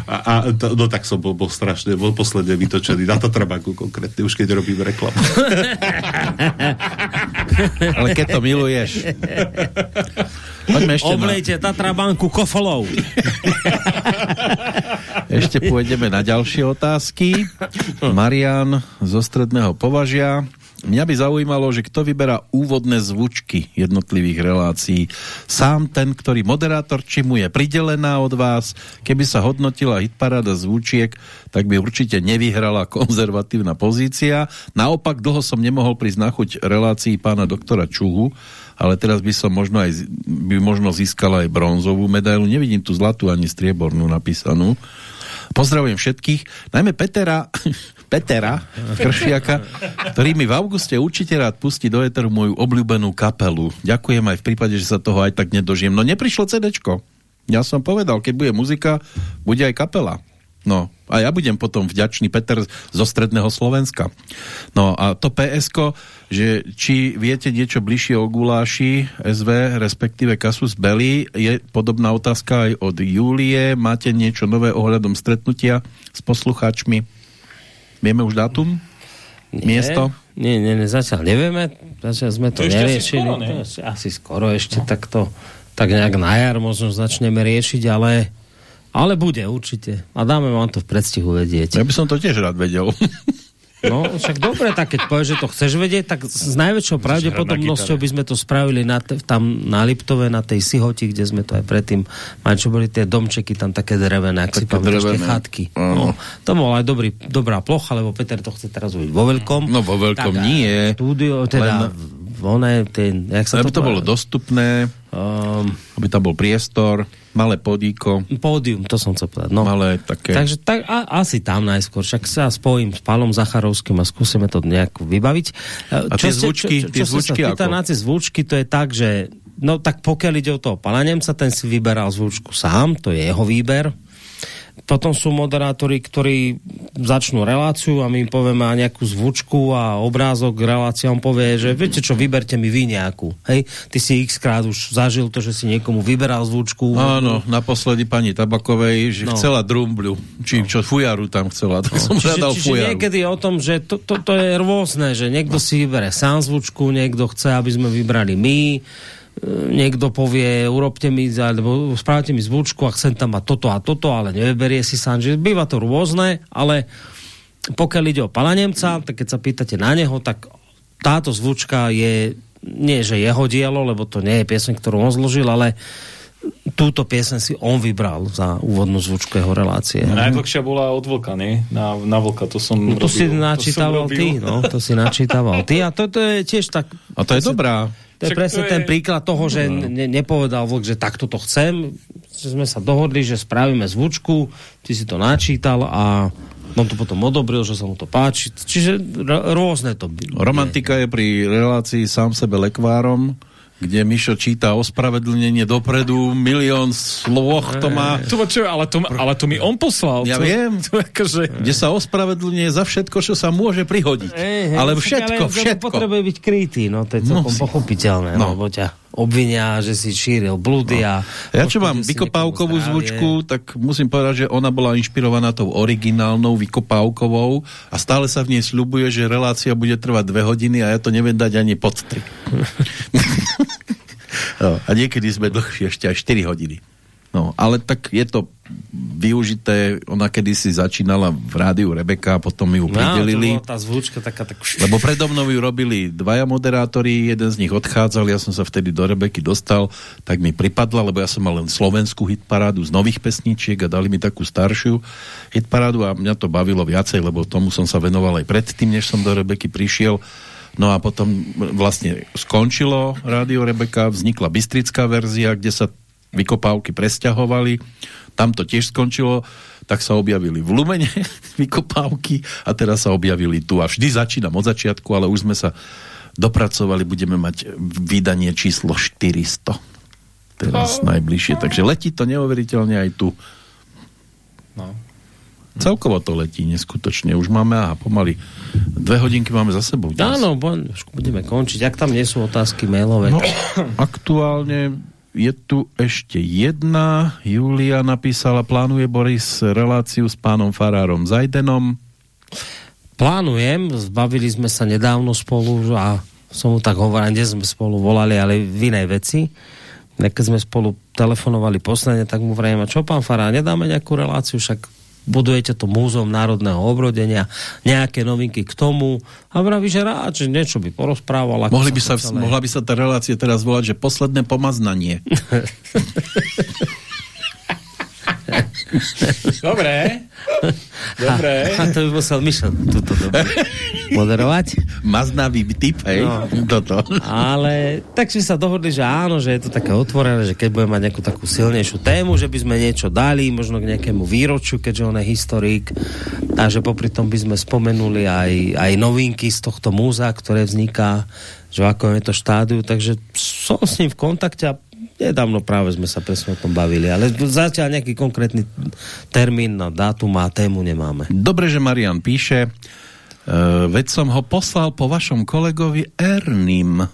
D: a, a to, no tak som bol, bol strašne, bol posledne vytočený na Tatrabanku konkrétne, už keď robím reklamu.
A: ale keď to miluješ.
B: Poďme ešte Oblejte na... Tatrabanku kofolov.
A: ešte pôjdeme na ďalšie otázky. Marian zo Stredného považia. Mňa by zaujímalo, že kto vyberá úvodné zvučky jednotlivých relácií. Sám ten, ktorý moderátor, či mu je pridelená od vás. Keby sa hodnotila hitparáda zvučiek, tak by určite nevyhrala konzervatívna pozícia. Naopak, dlho som nemohol prísť na chuť relácií pána doktora Čuhu, ale teraz by som možno aj by možno získala aj bronzovú medailu. Nevidím tu zlatú ani striebornú napísanú. Pozdravujem všetkých, najmä Petera, Petera Kršiaka, ktorý mi v auguste určite rád pustí do Eteru moju obľúbenú kapelu. Ďakujem aj v prípade, že sa toho aj tak nedožijem. No neprišlo CDčko. Ja som povedal, keď bude muzika, bude aj kapela. No, a ja budem potom vďačný Peter zo stredného Slovenska. No a to PSK, že či viete niečo bližšie o guláši SV, respektíve Kasus Belli, je podobná otázka aj od Júlie. Máte niečo nové ohľadom stretnutia s poslucháčmi? Vieme už dátum? Nie, Miesto?
B: Nie, nie, nie, zatiaľ nevieme. Zatiaľ sme to, to neriešili. Asi skoro, ne? to asi skoro ešte no. takto tak nejak na jar možno začneme riešiť, ale ale bude, určite. A dáme vám to v predstihu vedieť.
A: Ja by som to tiež rád vedel.
B: No, však dobre, tak keď povieš, že to chceš vedieť, tak s najväčšou pravdepodobnosťou by sme to spravili na te, tam na Liptove, na tej Sihoti, kde sme to aj predtým mali, čo boli tie domčeky tam také drevené, ak si pamätáš, chatky. No, to bola aj dobrý, dobrá plocha, lebo Peter to chce teraz uviť vo veľkom.
A: No vo veľkom tak, nie.
B: Štúdio, teda len one, ten, jak sa
A: aby to, to bolo dostupné, um, aby tam bol priestor, malé podíko.
B: Pódium, to som chcel povedať. No.
A: Malé také.
B: Takže tak, a, asi tam najskôr, však sa spojím s Pálom Zacharovským a skúsime to nejak vybaviť.
A: A tie zvučky, čo, čo, čo, tie zvučky sa
B: ako? Na tie zvučky, to je tak, že no tak pokiaľ ide o toho pana Nemca, ten si vyberal zvučku sám, to je jeho výber, potom sú moderátori, ktorí začnú reláciu a my im povieme nejakú zvučku a obrázok relácia, on povie, že viete čo, vyberte mi vy nejakú. Hej, ty si x krát už zažil to, že si niekomu vyberal zvučku.
A: Áno, naposledy pani Tabakovej, že no. chcela drumblu, či no. čo fujaru tam chcela, tak no. som čiže, čiže fujaru.
B: niekedy o tom, že to, to, to je rôzne, že niekto si vybere sám zvučku, niekto chce, aby sme vybrali my, niekto povie, urobte mi, alebo spravte mi zvučku a chcem tam mať toto a toto, ale nevyberie si sám, že býva to rôzne, ale pokiaľ ide o pana Nemca, tak keď sa pýtate na neho, tak táto zvučka je, nie že jeho dielo, lebo to nie je piesň, ktorú on zložil, ale túto piesen si on vybral za úvodnú zvučku jeho relácie.
C: No, najdlhšia bola od Vlka, nie? Na, na Vlka, to som no,
B: to robil. si načítaval to ty, no, to si načítaval ty a toto je tiež tak...
A: A to je dobrá.
B: To je presne to je... ten príklad toho, že no. ne, nepovedal vlk, že takto to chcem, že sme sa dohodli, že spravíme zvučku, ty si to načítal a on to potom odobril, že sa mu to páči. Čiže rôzne to
A: bylo. Romantika je pri relácii sám sebe lekvárom kde Mišo číta ospravedlnenie dopredu, milión slovoch to má.
C: To, čo, ale, to, ale to mi on poslal.
A: Ja
C: to,
A: viem, to, akože... kde sa ospravedlňuje za všetko, čo sa môže prihodiť. Ej, hej, ale všetko, ale všetko.
B: potrebuje byť krytý, no to je celkom no, pochopiteľné, no. lebo ťa obvinia, že si šíril blúdy no. a...
A: Ja čo mám vykopávkovú zvučku, tak musím povedať, že ona bola inšpirovaná tou originálnou vykopávkovou a stále sa v nej sľubuje, že relácia bude trvať dve hodiny a ja to neviem dať ani pod tri. no, a niekedy sme dlhšie ešte aj 4 hodiny. No, ale tak je to využité, ona kedysi začínala v rádiu Rebeka, potom ju no, pridelili.
B: No, tá zvučka taká tak...
A: Lebo predo mnou ju robili dvaja moderátori, jeden z nich odchádzal, ja som sa vtedy do Rebeky dostal, tak mi pripadla, lebo ja som mal len slovenskú hitparádu z nových pesničiek a dali mi takú staršiu hitparádu a mňa to bavilo viacej, lebo tomu som sa venoval aj predtým, než som do Rebeky prišiel. No a potom vlastne skončilo Rádio Rebeka, vznikla Bystrická verzia, kde sa vykopávky presťahovali, tam to tiež skončilo, tak sa objavili v Lumene vykopávky a teraz sa objavili tu. A vždy začínam od začiatku, ale už sme sa dopracovali, budeme mať vydanie číslo 400. Teraz najbližšie. Takže letí to neuveriteľne aj tu. No. Celkovo to letí neskutočne. Už máme, aha, pomaly dve hodinky máme za sebou.
B: Áno, budeme končiť. Ak tam nie sú otázky mailové. No,
A: aktuálne je tu ešte jedna. Julia napísala, plánuje Boris reláciu s pánom Farárom Zajdenom.
B: Plánujem, zbavili sme sa nedávno spolu a som mu tak hovoril, kde sme spolu volali, ale v inej veci. Keď sme spolu telefonovali posledne, tak mu vrajím, čo pán Fará, nedáme nejakú reláciu, však budujete to múzeum národného obrodenia, nejaké novinky k tomu a vraví, že rád, že niečo by porozprával.
A: Mohli by sa, celé... Mohla by sa tá relácia teraz volať, že posledné pomaznanie.
C: Dobre. Dobre.
B: A, a to by musel Mišo túto dobu moderovať.
A: Maznavý typ, hej? No. Toto.
B: Ale tak si sa dohodli, že áno, že je to také otvorené, že keď budeme mať nejakú takú silnejšiu tému, že by sme niečo dali, možno k nejakému výročiu, keďže on je historik, a že popri tom by sme spomenuli aj, aj novinky z tohto múzea, ktoré vzniká, že ako je to štádiu, takže som s ním v kontakte a Nedávno práve sme sa presne o tom bavili, ale zatiaľ nejaký konkrétny termín na dátum a tému nemáme.
A: Dobre, že Marian píše, uh, veď som ho poslal po vašom kolegovi Ernim.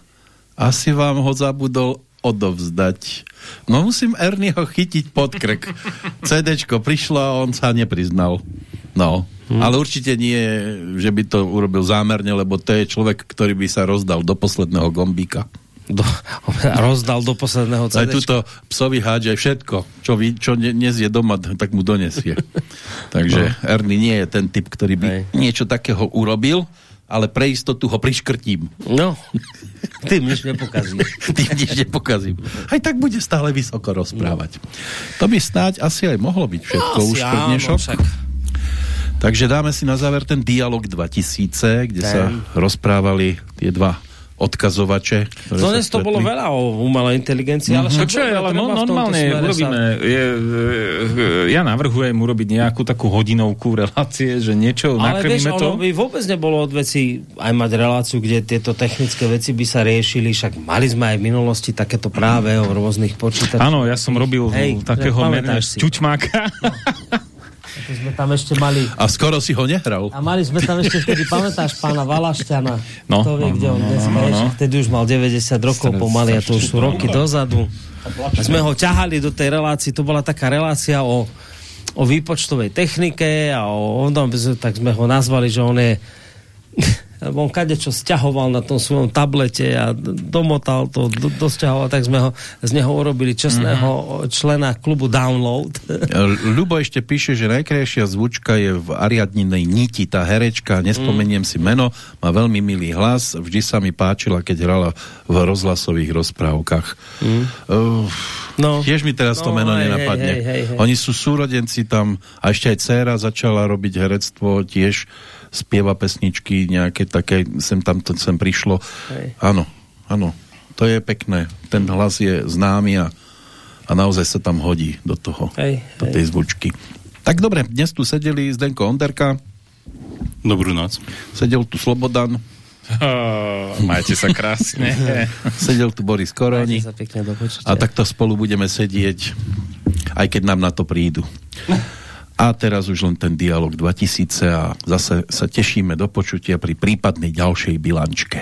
A: Asi vám ho zabudol odovzdať. No musím Ernieho chytiť pod krk. CDčko prišlo a on sa nepriznal. No, hmm. ale určite nie, že by to urobil zámerne, lebo to je človek, ktorý by sa rozdal do posledného gombíka
B: do, rozdal do posledného CD.
A: Aj túto psovi hádže všetko, čo, vy, čo ne, nezie doma, tak mu donesie. Takže no. Ernie nie je ten typ, ktorý by Hej. niečo takého urobil, ale pre istotu ho priškrtím.
B: No, tým nič nepokazím.
A: tým nič nepokazím. Aj tak bude stále vysoko rozprávať. No. To by snáď asi aj mohlo byť všetko no, už pre dnešok. Však. Takže dáme si na záver ten Dialog 2000, kde ten. sa rozprávali tie dva odkazovače.
B: Dnes to bolo veľa o umelej inteligencii, ale
C: však čo je, ale no, normálne urobíme, sa... je, ja navrhujem urobiť nejakú takú hodinovku relácie, že niečo ale nakrmíme vieš, to.
B: by vôbec nebolo od veci aj mať reláciu, kde tieto technické veci by sa riešili, však mali sme aj v minulosti takéto práve o rôznych počítačoch.
C: Áno, ja som robil Hej, takého čučmáka. No.
B: sme tam ešte mali...
A: A skoro si ho nehral.
B: A mali sme tam ešte vtedy, pamätáš pána Valašťana? No, Kto vie, no, kde on no, dnes no, no, Vtedy už mal 90 rokov pomaly a to už sú roky dozadu. A sme ho ťahali do tej relácii, to bola taká relácia o, o výpočtovej technike a o, tak sme ho nazvali, že on je on čo stiahoval na tom svojom tablete a domotal to, do, dosťahoval, tak sme ho, z neho urobili čestného mm-hmm. člena klubu Download.
A: Ľubo ešte píše, že najkrajšia zvučka je v Ariadninej niti, tá herečka, nespomeniem mm. si meno, má veľmi milý hlas, vždy sa mi páčila, keď hrala v rozhlasových rozprávkach. Mm. Uh, no. Tiež mi teraz no, to meno hej, nenapadne. Hej, hej, hej. Oni sú súrodenci tam a ešte aj dcéra začala robiť herectvo tiež spieva pesničky, nejaké také, sem tam to sem prišlo. Hej. Áno, áno, to je pekné. Ten hlas je známy a, a naozaj sa tam hodí do toho, hej, do tej hej. zvučky. Tak dobre, dnes tu sedeli Zdenko Onderka.
D: Dobrú noc.
A: Sedel tu Slobodan.
C: Oh, majte sa krásne.
A: Sedel tu Boris Koroni. A takto spolu budeme sedieť, aj keď nám na to prídu. A teraz už len ten dialog 2000 a zase sa tešíme do počutia pri prípadnej ďalšej bilančke.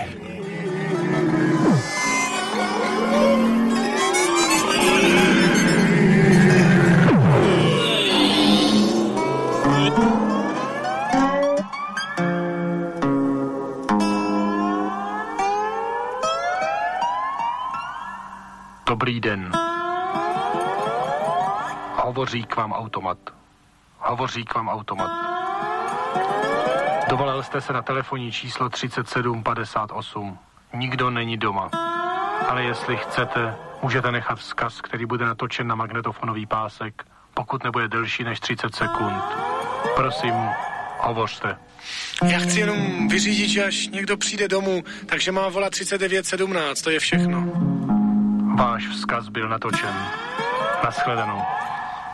J: Dobrý den. Hovoří k vám automat. Hovoří k vám automat. Dovolil jste se na telefonní číslo 3758. Nikdo není doma. Ale jestli chcete, můžete nechat vzkaz, který bude natočen na magnetofonový pásek, pokud nebude delší než 30 sekund. Prosím, hovořte.
I: Já chci jenom vyřídit, že až někdo přijde domů, takže má volat 3917, to je všechno.
J: Váš vzkaz byl natočen. Naschledanou.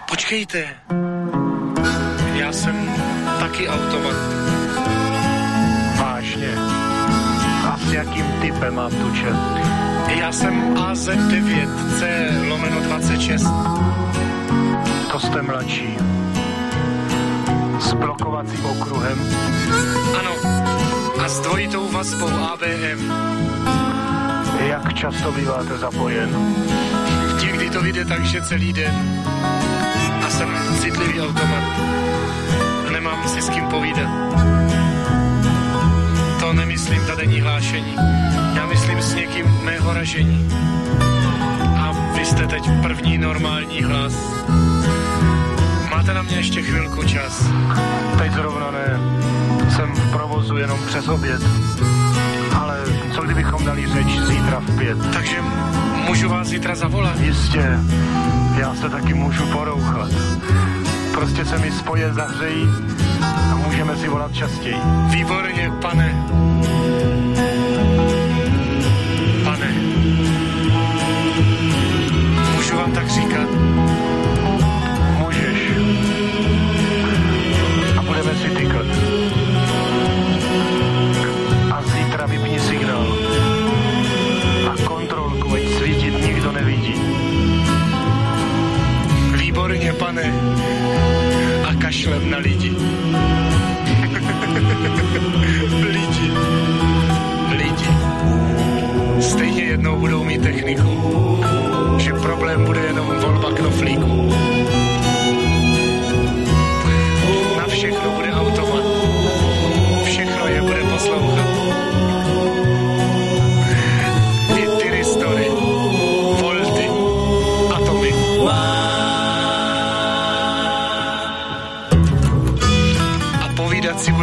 I: Počkejte. Já jsem taky automat.
J: Vážně? A s jakým typem mám tu čest?
I: Já jsem AZ9C lomeno 26.
J: To jste mladší. S blokovacím okruhem?
I: Ano. A s dvojitou vazbou ABM.
J: Jak často býváte zapojen?
I: Někdy to vyjde tak, že celý den. A jsem citlivý automat nemám si s kým povídat. To nemyslím není hlášení. Já myslím s někým mého ražení. A vy jste teď první normální hlas. Máte na mě ještě chvilku čas.
J: Teď zrovna ne. Jsem v provozu jenom přes oběd. Ale co kdybychom dali řeč zítra v pět?
I: Takže můžu vás zítra zavolat?
J: Jistě. Já se taky můžu porouchat. Prostě se mi spoje zahřejí a můžeme si volat častěji.
I: Výborně, pane. Pane. Můžu vám tak říkat?
J: Můžeš. A budeme si tykat. A zítra vypni signál. A kontrolku, ať svítit nikdo nevidí.
I: mě, pane, kašlem na lidi. lidi. Lidi. Stejně jednou budou mít techniku, že problém bude jenom volba knoflíků.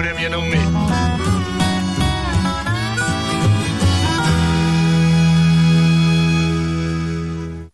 I: Budeme jenom my.